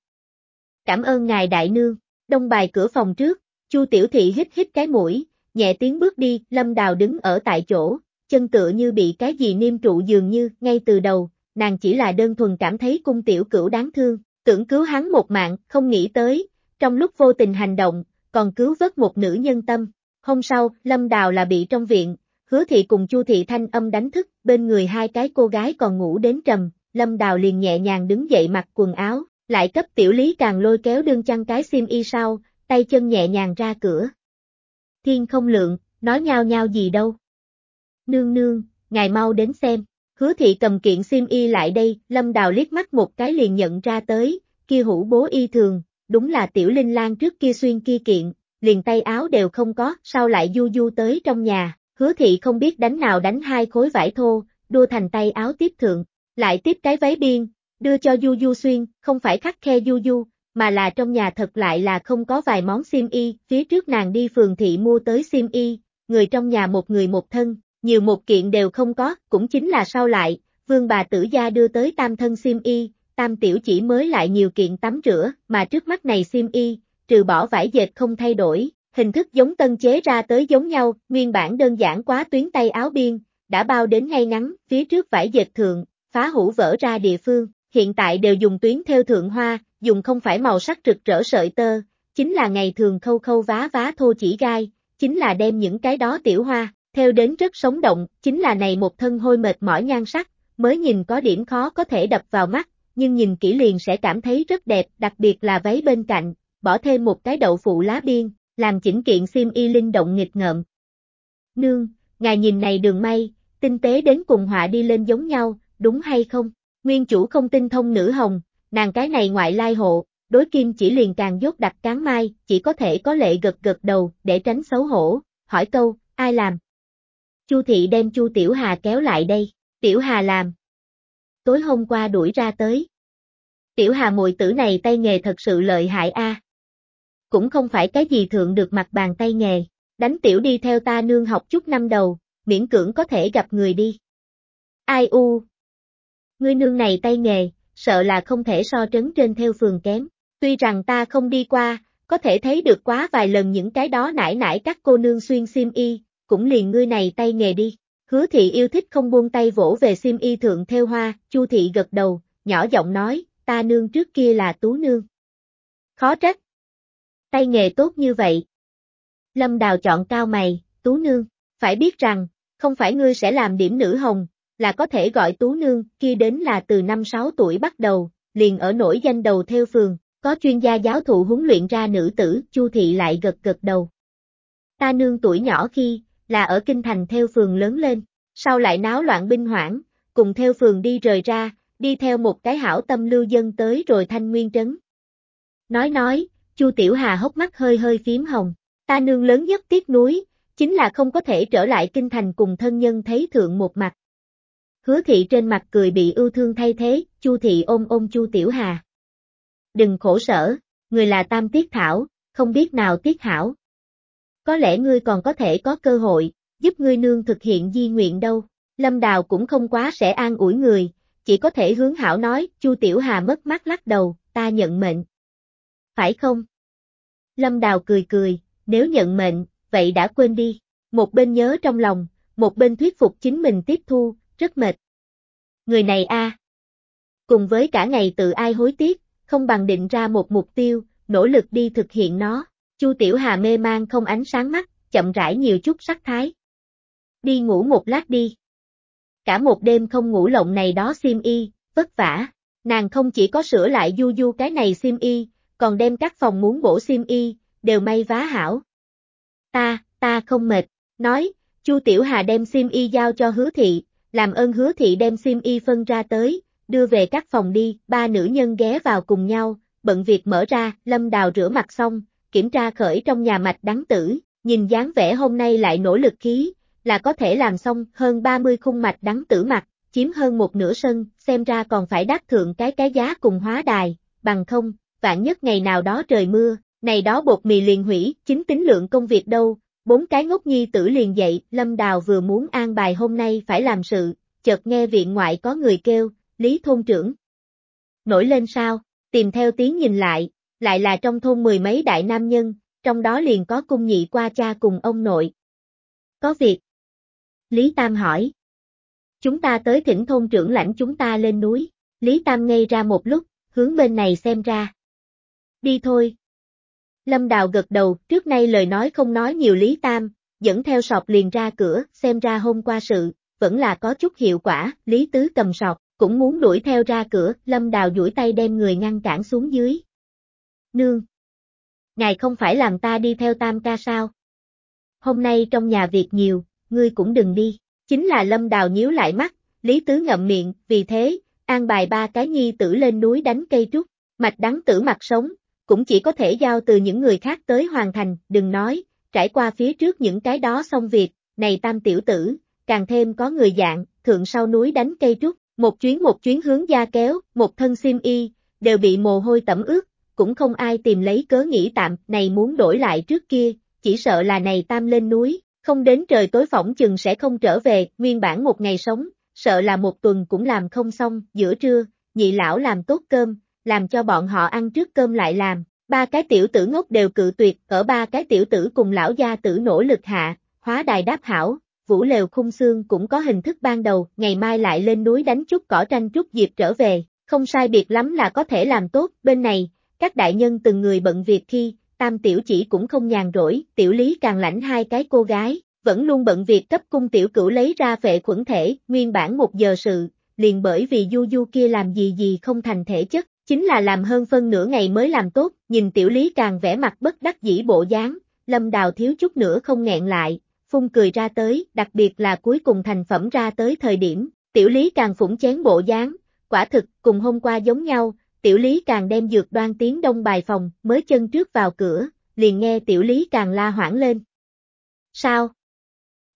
Cảm ơn ngài đại nương, đông bài cửa phòng trước, Chu Tiểu Thị hít hít cái mũi, nhẹ tiếng bước đi, Lâm Đào đứng ở tại chỗ, chân tựa như bị cái gì niêm trụ dường như, ngay từ đầu, nàng chỉ là đơn thuần cảm thấy cung tiểu cửu đáng thương, tưởng cứu hắn một mạng, không nghĩ tới, trong lúc vô tình hành động, còn cứu vớt một nữ nhân tâm. Hôm sau, Lâm Đào là bị trong viện, hứa thị cùng Chu thị thanh âm đánh thức, bên người hai cái cô gái còn ngủ đến trầm, Lâm Đào liền nhẹ nhàng đứng dậy mặc quần áo, lại cấp tiểu lý càng lôi kéo đương chăn cái xiêm y sau, tay chân nhẹ nhàng ra cửa. Thiên không lượng, nói nhau nhau gì đâu. Nương nương, ngài mau đến xem, hứa thị cầm kiện sim y lại đây, Lâm Đào liếc mắt một cái liền nhận ra tới, kia hủ bố y thường, đúng là tiểu linh lan trước kia xuyên kia kiện, liền tay áo đều không có, sao lại du du tới trong nhà, hứa thị không biết đánh nào đánh hai khối vải thô, đua thành tay áo tiếp thượng, lại tiếp cái váy biên, đưa cho du du xuyên, không phải khắc khe du du, mà là trong nhà thật lại là không có vài món sim y, phía trước nàng đi phường thị mua tới sim y, người trong nhà một người một thân, nhiều một kiện đều không có, cũng chính là sau lại, vương bà tử gia đưa tới tam thân sim y, tam tiểu chỉ mới lại nhiều kiện tắm rửa, mà trước mắt này sim y, trừ bỏ vải dệt không thay đổi, hình thức giống tân chế ra tới giống nhau, nguyên bản đơn giản quá tuyến tay áo biên, đã bao đến ngay ngắn, phía trước vải dệt thượng, phá hủ vỡ ra địa phương, hiện tại đều dùng tuyến theo thượng hoa, dùng không phải màu sắc rực rỡ sợi tơ, chính là ngày thường khâu khâu vá vá thô chỉ gai, chính là đem những cái đó tiểu hoa, theo đến rất sống động, chính là này một thân hôi mệt mỏi nhan sắc, mới nhìn có điểm khó có thể đập vào mắt, nhưng nhìn kỹ liền sẽ cảm thấy rất đẹp, đặc biệt là váy bên cạnh, bỏ thêm một cái đậu phụ lá biên, làm chỉnh kiện sim y linh động nghịch ngợm. Nương, ngài nhìn này đường may, tinh tế đến cùng họa đi lên giống nhau, đúng hay không? Nguyên chủ không tinh thông nữ hồng, nàng cái này ngoại lai hộ, đối kim chỉ liền càng dốt đặt cán mai, chỉ có thể có lệ gật gật đầu, để tránh xấu hổ, hỏi câu, ai làm? Chu thị đem Chu Tiểu Hà kéo lại đây, Tiểu Hà làm. Tối hôm qua đuổi ra tới. Tiểu Hà muội tử này tay nghề thật sự lợi hại a. Cũng không phải cái gì thượng được mặt bàn tay nghề, đánh tiểu đi theo ta nương học chút năm đầu, miễn cưỡng có thể gặp người đi. Ai u? Ngươi nương này tay nghề, sợ là không thể so trấn trên theo phường kém. Tuy rằng ta không đi qua, có thể thấy được quá vài lần những cái đó nải nải các cô nương xuyên xiêm y, cũng liền ngươi này tay nghề đi. Hứa thị yêu thích không buông tay vỗ về sim y thượng theo hoa, chu thị gật đầu, nhỏ giọng nói, ta nương trước kia là tú nương. Khó trách. Tay nghề tốt như vậy. Lâm đào chọn cao mày, tú nương, phải biết rằng, không phải ngươi sẽ làm điểm nữ hồng, là có thể gọi tú nương, kia đến là từ năm 6 tuổi bắt đầu, liền ở nổi danh đầu theo phường, có chuyên gia giáo thụ huấn luyện ra nữ tử, Chu thị lại gật gật đầu. Ta nương tuổi nhỏ khi, là ở kinh thành theo phường lớn lên, sau lại náo loạn binh hoảng, cùng theo phường đi rời ra, đi theo một cái hảo tâm lưu dân tới rồi thanh nguyên trấn. Nói nói, Chu Tiểu Hà hốc mắt hơi hơi phím hồng, ta nương lớn nhất tiếc núi, chính là không có thể trở lại kinh thành cùng thân nhân thấy thượng một mặt. Hứa thị trên mặt cười bị ưu thương thay thế, Chu thị ôm ôm Chu Tiểu Hà. Đừng khổ sở, người là tam tiết thảo, không biết nào tiết hảo. Có lẽ ngươi còn có thể có cơ hội, giúp ngươi nương thực hiện di nguyện đâu. Lâm Đào cũng không quá sẽ an ủi người, chỉ có thể hướng hảo nói, Chu Tiểu Hà mất mắt lắc đầu, ta nhận mệnh. Phải không? Lâm Đào cười cười, nếu nhận mệnh, vậy đã quên đi. Một bên nhớ trong lòng, một bên thuyết phục chính mình tiếp thu, rất mệt. Người này a, Cùng với cả ngày tự ai hối tiếc, không bằng định ra một mục tiêu, nỗ lực đi thực hiện nó. Chu Tiểu Hà mê mang không ánh sáng mắt, chậm rãi nhiều chút sắc thái. Đi ngủ một lát đi. Cả một đêm không ngủ lộng này đó xiêm y, vất vả. Nàng không chỉ có sửa lại du du cái này xiêm y, còn đem các phòng muốn bổ xiêm y, đều may vá hảo. Ta, ta không mệt, nói, Chu Tiểu Hà đem xiêm y giao cho hứa thị, làm ơn hứa thị đem xiêm y phân ra tới, đưa về các phòng đi, ba nữ nhân ghé vào cùng nhau, bận việc mở ra, lâm đào rửa mặt xong, kiểm tra khởi trong nhà mạch đắng tử, nhìn dáng vẻ hôm nay lại nỗ lực khí, là có thể làm xong hơn 30 khung mạch đắng tử mặt, chiếm hơn một nửa sân, xem ra còn phải đắc thượng cái cái giá cùng hóa đài, bằng không, vạn nhất ngày nào đó trời mưa, này đó bột mì liền hủy, chính tính lượng công việc đâu, bốn cái ngốc nhi tử liền dậy, Lâm Đào vừa muốn an bài hôm nay phải làm sự, chợt nghe viện ngoại có người kêu, Lý thôn trưởng. Nổi lên sao, tìm theo tiếng nhìn lại, lại là trong thôn mười mấy đại nam nhân, trong đó liền có cung nhị qua cha cùng ông nội. Có việc. Lý Tam hỏi. Chúng ta tới thỉnh thôn trưởng lãnh chúng ta lên núi. Lý Tam ngây ra một lúc, hướng bên này xem ra. Đi thôi. Lâm Đào gật đầu, trước nay lời nói không nói nhiều Lý Tam, dẫn theo sọt liền ra cửa, xem ra hôm qua sự, vẫn là có chút hiệu quả, Lý Tứ cầm sọt, cũng muốn đuổi theo ra cửa, Lâm Đào duỗi tay đem người ngăn cản xuống dưới. Nương! Ngài không phải làm ta đi theo tam ca sao? Hôm nay trong nhà việc nhiều, ngươi cũng đừng đi. Chính là Lâm Đào nhíu lại mắt, Lý Tứ ngậm miệng, vì thế, an bài ba cái nhi tử lên núi đánh cây trúc, mạch đắng tử mặt sống, cũng chỉ có thể giao từ những người khác tới hoàn thành, đừng nói, trải qua phía trước những cái đó xong việc, này tam tiểu tử, càng thêm có người dạng, thượng sau núi đánh cây trúc, một chuyến một chuyến hướng da kéo, một thân sim y, đều bị mồ hôi tẩm ướt, cũng không ai tìm lấy cớ nghỉ tạm, này muốn đổi lại trước kia, chỉ sợ là này tam lên núi, không đến trời tối phỏng chừng sẽ không trở về, nguyên bản một ngày sống, sợ là một tuần cũng làm không xong, giữa trưa, nhị lão làm tốt cơm, làm cho bọn họ ăn trước cơm lại làm, ba cái tiểu tử ngốc đều cự tuyệt, ở ba cái tiểu tử cùng lão gia tử nỗ lực hạ, hóa đài đáp hảo, vũ lều khung xương cũng có hình thức ban đầu, ngày mai lại lên núi đánh chút cỏ tranh chút dịp trở về, không sai biệt lắm là có thể làm tốt, bên này, các đại nhân từng người bận việc khi, tam tiểu chỉ cũng không nhàn rỗi, tiểu lý càng lãnh hai cái cô gái, vẫn luôn bận việc cấp cung tiểu cửu lấy ra vệ khuẩn thể, nguyên bản một giờ sự, liền bởi vì du du kia làm gì gì không thành thể chất, chính là làm hơn phân nửa ngày mới làm tốt, nhìn tiểu lý càng vẽ mặt bất đắc dĩ bộ dáng, lâm đào thiếu chút nữa không nghẹn lại, phun cười ra tới, đặc biệt là cuối cùng thành phẩm ra tới thời điểm, tiểu lý càng phủng chén bộ dáng, quả thực, cùng hôm qua giống nhau, tiểu lý càng đem dược đoan tiến đông bài phòng, mới chân trước vào cửa, liền nghe tiểu lý càng la hoảng lên. Sao?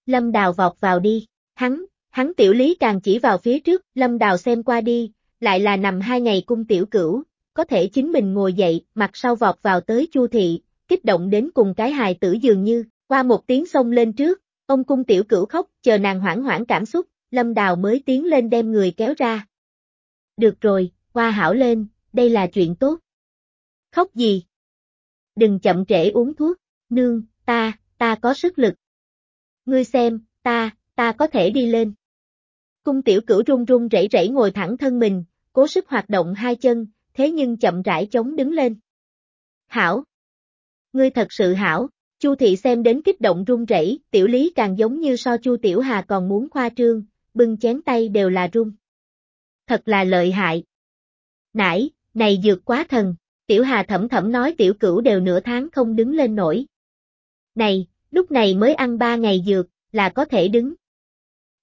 Lâm Đào vọt vào đi, hắn, hắn tiểu lý càng chỉ vào phía trước, Lâm Đào xem qua đi, lại là nằm hai ngày cung tiểu cửu, có thể chính mình ngồi dậy, mặt sau vọt vào tới chu thị, kích động đến cùng cái hài tử dường như, qua một tiếng xông lên trước, ông cung tiểu cửu khóc, chờ nàng hoảng hoảng cảm xúc, Lâm Đào mới tiến lên đem người kéo ra. Được rồi, qua hảo lên, đây là chuyện tốt. Khóc gì? Đừng chậm trễ uống thuốc, nương, ta, ta có sức lực. Ngươi xem, ta, ta có thể đi lên. Cung tiểu cửu run run rẩy rẩy ngồi thẳng thân mình, cố sức hoạt động hai chân, thế nhưng chậm rãi chống đứng lên. Hảo! Ngươi thật sự hảo, Chu thị xem đến kích động run rẩy, tiểu lý càng giống như so Chu tiểu hà còn muốn khoa trương, bưng chén tay đều là run. Thật là lợi hại. Nãy, này dược quá thần, tiểu hà thẩm thẩm nói tiểu cửu đều nửa tháng không đứng lên nổi. Này, lúc này mới ăn ba ngày dược, là có thể đứng.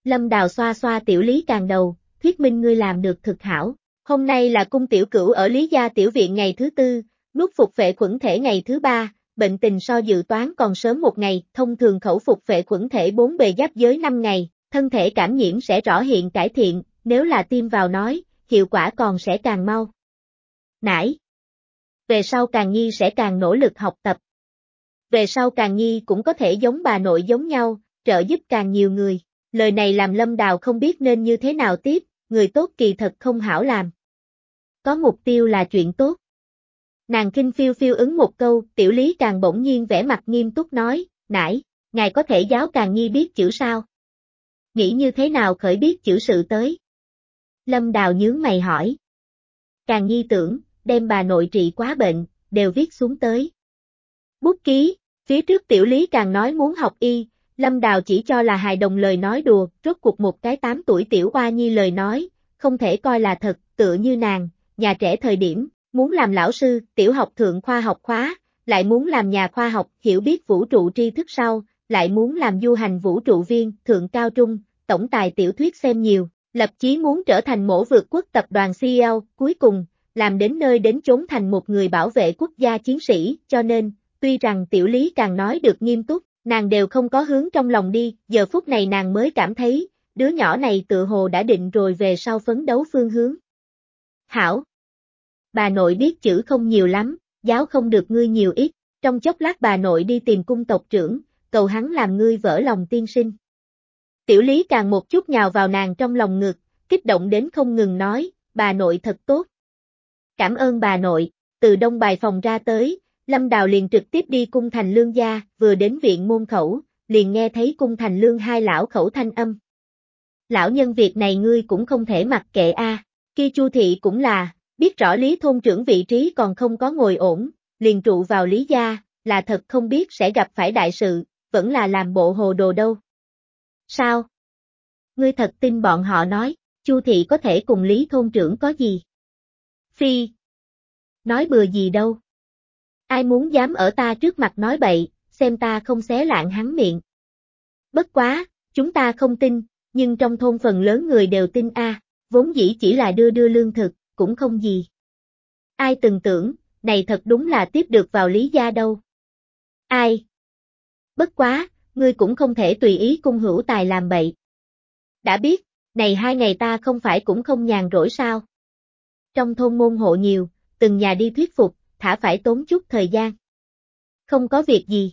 Lâm đào xoa xoa tiểu lý càng đầu, thuyết minh ngươi làm được thực hảo. Hôm nay là cung tiểu cửu ở Lý Gia Tiểu Viện ngày thứ tư, nuốt phục vệ khuẩn thể ngày thứ ba, bệnh tình so dự toán còn sớm một ngày, thông thường khẩu phục vệ khuẩn thể bốn bề giáp giới 5 ngày, thân thể cảm nhiễm sẽ rõ hiện cải thiện, nếu là tiêm vào nói, hiệu quả còn sẽ càng mau. Nãy. Về sau càng nhi sẽ càng nỗ lực học tập. Về sau càng nhi cũng có thể giống bà nội giống nhau, trợ giúp càng nhiều người. Lời này làm lâm đào không biết nên như thế nào tiếp, người tốt kỳ thật không hảo làm. Có mục tiêu là chuyện tốt. Nàng kinh phiêu phiêu ứng một câu, tiểu lý càng bỗng nhiên vẻ mặt nghiêm túc nói, nãy, ngài có thể giáo càng nhi biết chữ sao? Nghĩ như thế nào khởi biết chữ sự tới? Lâm đào nhướng mày hỏi. Càng nhi tưởng, đem bà nội trị quá bệnh, đều viết xuống tới. Bút ký, phía trước tiểu lý càng nói muốn học y, Lâm Đào chỉ cho là hài đồng lời nói đùa, rốt cuộc một cái 8 tuổi tiểu hoa nhi lời nói, không thể coi là thật, tựa như nàng, nhà trẻ thời điểm, muốn làm lão sư, tiểu học thượng khoa học khóa, lại muốn làm nhà khoa học, hiểu biết vũ trụ tri thức sau, lại muốn làm du hành vũ trụ viên, thượng cao trung, tổng tài tiểu thuyết xem nhiều, lập chí muốn trở thành mổ vượt quốc tập đoàn CEO, cuối cùng, làm đến nơi đến chốn thành một người bảo vệ quốc gia chiến sĩ, cho nên, tuy rằng tiểu lý càng nói được nghiêm túc, nàng đều không có hướng trong lòng đi, giờ phút này nàng mới cảm thấy, đứa nhỏ này tự hồ đã định rồi về sau phấn đấu phương hướng. Hảo! Bà nội biết chữ không nhiều lắm, giáo không được ngươi nhiều ít, trong chốc lát bà nội đi tìm cung tộc trưởng, cầu hắn làm ngươi vỡ lòng tiên sinh. Tiểu lý càng một chút nhào vào nàng trong lòng ngực, kích động đến không ngừng nói, bà nội thật tốt. Cảm ơn bà nội, từ đông bài phòng ra tới, Lâm Đào liền trực tiếp đi cung thành lương gia, vừa đến viện môn khẩu, liền nghe thấy cung thành lương hai lão khẩu thanh âm. Lão nhân việc này ngươi cũng không thể mặc kệ a. À. Kia Chu thị cũng là, biết rõ lý thôn trưởng vị trí còn không có ngồi ổn, liền trụ vào lý gia, là thật không biết sẽ gặp phải đại sự, vẫn là làm bộ hồ đồ đâu. Sao? Ngươi thật tin bọn họ nói, Chu thị có thể cùng lý thôn trưởng có gì? Phi. Nói bừa gì đâu. Ai muốn dám ở ta trước mặt nói bậy, xem ta không xé lạng hắn miệng. Bất quá, chúng ta không tin, nhưng trong thôn phần lớn người đều tin a, vốn dĩ chỉ là đưa đưa lương thực, cũng không gì. Ai từng tưởng, này thật đúng là tiếp được vào lý gia đâu. Ai? Bất quá, ngươi cũng không thể tùy ý cung hữu tài làm bậy. Đã biết, này hai ngày ta không phải cũng không nhàn rỗi sao. Trong thôn môn hộ nhiều, từng nhà đi thuyết phục, thả phải tốn chút thời gian. Không có việc gì.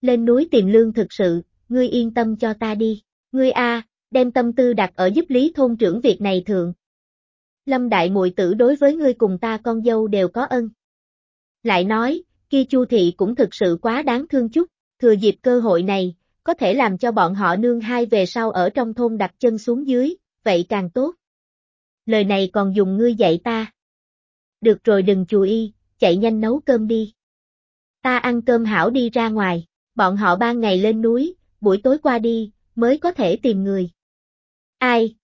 Lên núi tìm lương thực sự, ngươi yên tâm cho ta đi. Ngươi A, đem tâm tư đặt ở giúp lý thôn trưởng việc này thượng. Lâm đại muội tử đối với ngươi cùng ta con dâu đều có ân. Lại nói, kia chu thị cũng thực sự quá đáng thương chút, thừa dịp cơ hội này, có thể làm cho bọn họ nương hai về sau ở trong thôn đặt chân xuống dưới, vậy càng tốt. Lời này còn dùng ngươi dạy ta. Được rồi đừng chú ý, chạy nhanh nấu cơm đi. Ta ăn cơm hảo đi ra ngoài, bọn họ ban ngày lên núi, buổi tối qua đi, mới có thể tìm người. Ai?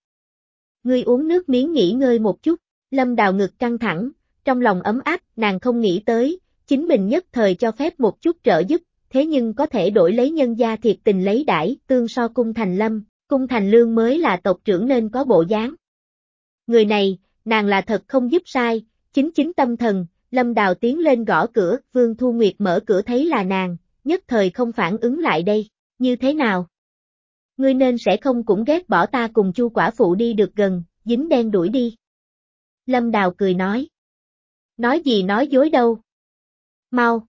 Ngươi uống nước miếng nghỉ ngơi một chút, lâm đào ngực căng thẳng, trong lòng ấm áp, nàng không nghĩ tới, chính mình nhất thời cho phép một chút trợ giúp, thế nhưng có thể đổi lấy nhân gia thiệt tình lấy đãi, tương so cung thành lâm, cung thành lương mới là tộc trưởng nên có bộ dáng. Người này, nàng là thật không giúp sai, chính chính tâm thần, lâm đào tiến lên gõ cửa, vương thu nguyệt mở cửa thấy là nàng, nhất thời không phản ứng lại đây, như thế nào? Ngươi nên sẽ không cũng ghét bỏ ta cùng chu quả phụ đi được gần, dính đen đuổi đi. Lâm Đào cười nói. Nói gì nói dối đâu. Mau.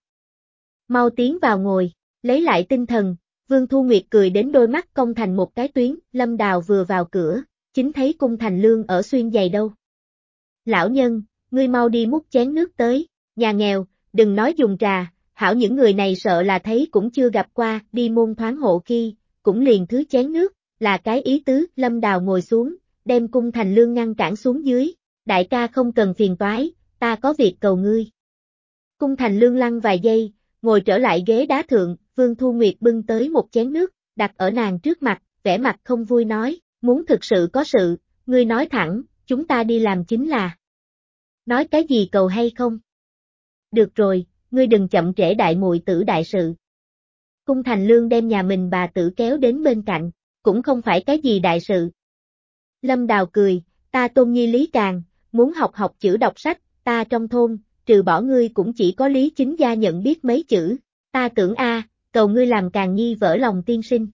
Mau tiến vào ngồi, lấy lại tinh thần, Vương Thu Nguyệt cười đến đôi mắt cong thành một cái tuyến, Lâm Đào vừa vào cửa, chính thấy cung thành lương ở xuyên giày đâu. Lão nhân, ngươi mau đi múc chén nước tới, nhà nghèo, đừng nói dùng trà, hảo những người này sợ là thấy cũng chưa gặp qua, đi môn thoáng hộ khi, cũng liền thứ chén nước, là cái ý tứ, Lâm Đào ngồi xuống, đem cung thành lương ngăn cản xuống dưới, đại ca không cần phiền toái, ta có việc cầu ngươi. Cung thành lương lăn vài giây, ngồi trở lại ghế đá thượng, Vương Thu Nguyệt bưng tới một chén nước, đặt ở nàng trước mặt, vẻ mặt không vui nói, muốn thực sự có sự, ngươi nói thẳng, chúng ta đi làm chính là. Nói cái gì cầu hay không? Được rồi, ngươi đừng chậm trễ đại muội tử đại sự. Cung Thành Lương đem nhà mình bà tử kéo đến bên cạnh, cũng không phải cái gì đại sự. Lâm Đào cười, ta tôn nhi Lý Càng, muốn học học chữ đọc sách, ta trong thôn, trừ bỏ ngươi cũng chỉ có Lý Chính Gia nhận biết mấy chữ, ta tưởng a, cầu ngươi làm Càng Nhi vỡ lòng tiên sinh.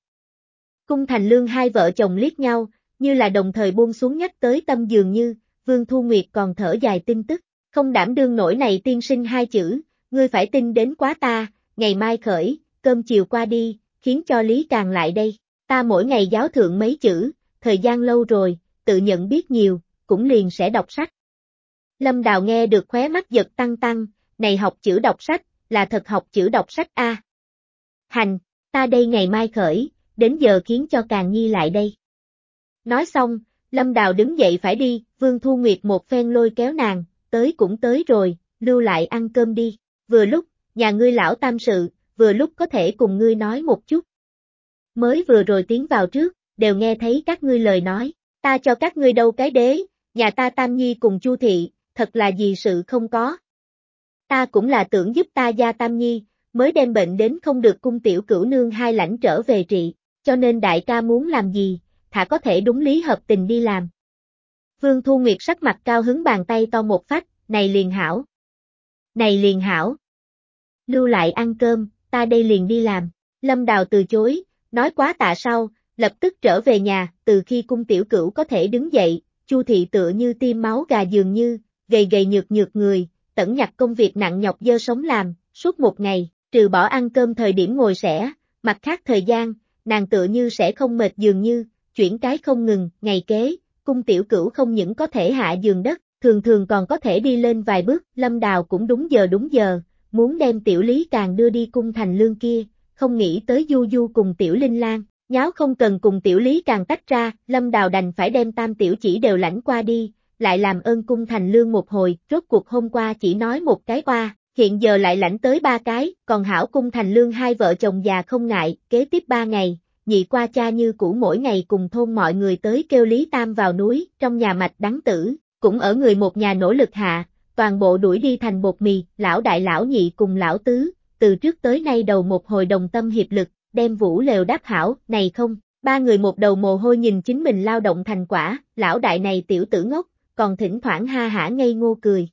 Cung Thành Lương hai vợ chồng liếc nhau, như là đồng thời buông xuống nhắc tới tâm dường như, Vương Thu Nguyệt còn thở dài tin tức, không đảm đương nổi này tiên sinh hai chữ, ngươi phải tin đến quá ta, ngày mai khởi, cơm chiều qua đi, khiến cho Lý Càng lại đây, ta mỗi ngày giáo thượng mấy chữ, thời gian lâu rồi, tự nhận biết nhiều, cũng liền sẽ đọc sách. Lâm Đào nghe được khóe mắt giật tăng tăng, này học chữ đọc sách, là thật học chữ đọc sách a. Hành, ta đây ngày mai khởi, đến giờ khiến cho Càng Nhi lại đây. Nói xong, Lâm Đào đứng dậy phải đi, Vương Thu Nguyệt một phen lôi kéo nàng, tới cũng tới rồi, lưu lại ăn cơm đi, vừa lúc, nhà ngươi lão tam sự, vừa lúc có thể cùng ngươi nói một chút. Mới vừa rồi tiến vào trước, đều nghe thấy các ngươi lời nói, ta cho các ngươi đâu cái đế, nhà ta tam nhi cùng chu thị, thật là gì sự không có. Ta cũng là tưởng giúp ta gia tam nhi, mới đem bệnh đến không được cung tiểu cửu nương hai lãnh trở về trị, cho nên đại ca muốn làm gì, thả có thể đúng lý hợp tình đi làm. Vương Thu Nguyệt sắc mặt cao hứng bàn tay to một phát, này liền hảo. Này liền hảo. Lưu lại ăn cơm, ta đây liền đi làm. Lâm Đào từ chối, nói quá tạ sau, lập tức trở về nhà, từ khi cung tiểu cửu có thể đứng dậy, Chu thị tựa như tim máu gà dường như, gầy gầy nhược nhược người, tẩn nhặt công việc nặng nhọc dơ sống làm, suốt một ngày, trừ bỏ ăn cơm thời điểm ngồi sẻ, mặt khác thời gian, nàng tựa như sẽ không mệt dường như, chuyển cái không ngừng, ngày kế, cung tiểu cửu không những có thể hạ giường đất, thường thường còn có thể đi lên vài bước, lâm đào cũng đúng giờ đúng giờ, muốn đem tiểu lý càng đưa đi cung thành lương kia, không nghĩ tới du du cùng tiểu linh lan, nháo không cần cùng tiểu lý càng tách ra, lâm đào đành phải đem tam tiểu chỉ đều lãnh qua đi, lại làm ơn cung thành lương một hồi, rốt cuộc hôm qua chỉ nói một cái qua, hiện giờ lại lãnh tới ba cái, còn hảo cung thành lương hai vợ chồng già không ngại, kế tiếp ba ngày, nhị qua cha như cũ mỗi ngày cùng thôn mọi người tới kêu Lý Tam vào núi, trong nhà mạch đắng tử, cũng ở người một nhà nỗ lực hạ, toàn bộ đuổi đi thành bột mì, lão đại lão nhị cùng lão tứ, từ trước tới nay đầu một hồi đồng tâm hiệp lực, đem vũ lều đáp hảo, này không, ba người một đầu mồ hôi nhìn chính mình lao động thành quả, lão đại này tiểu tử ngốc, còn thỉnh thoảng ha hả ngây ngô cười,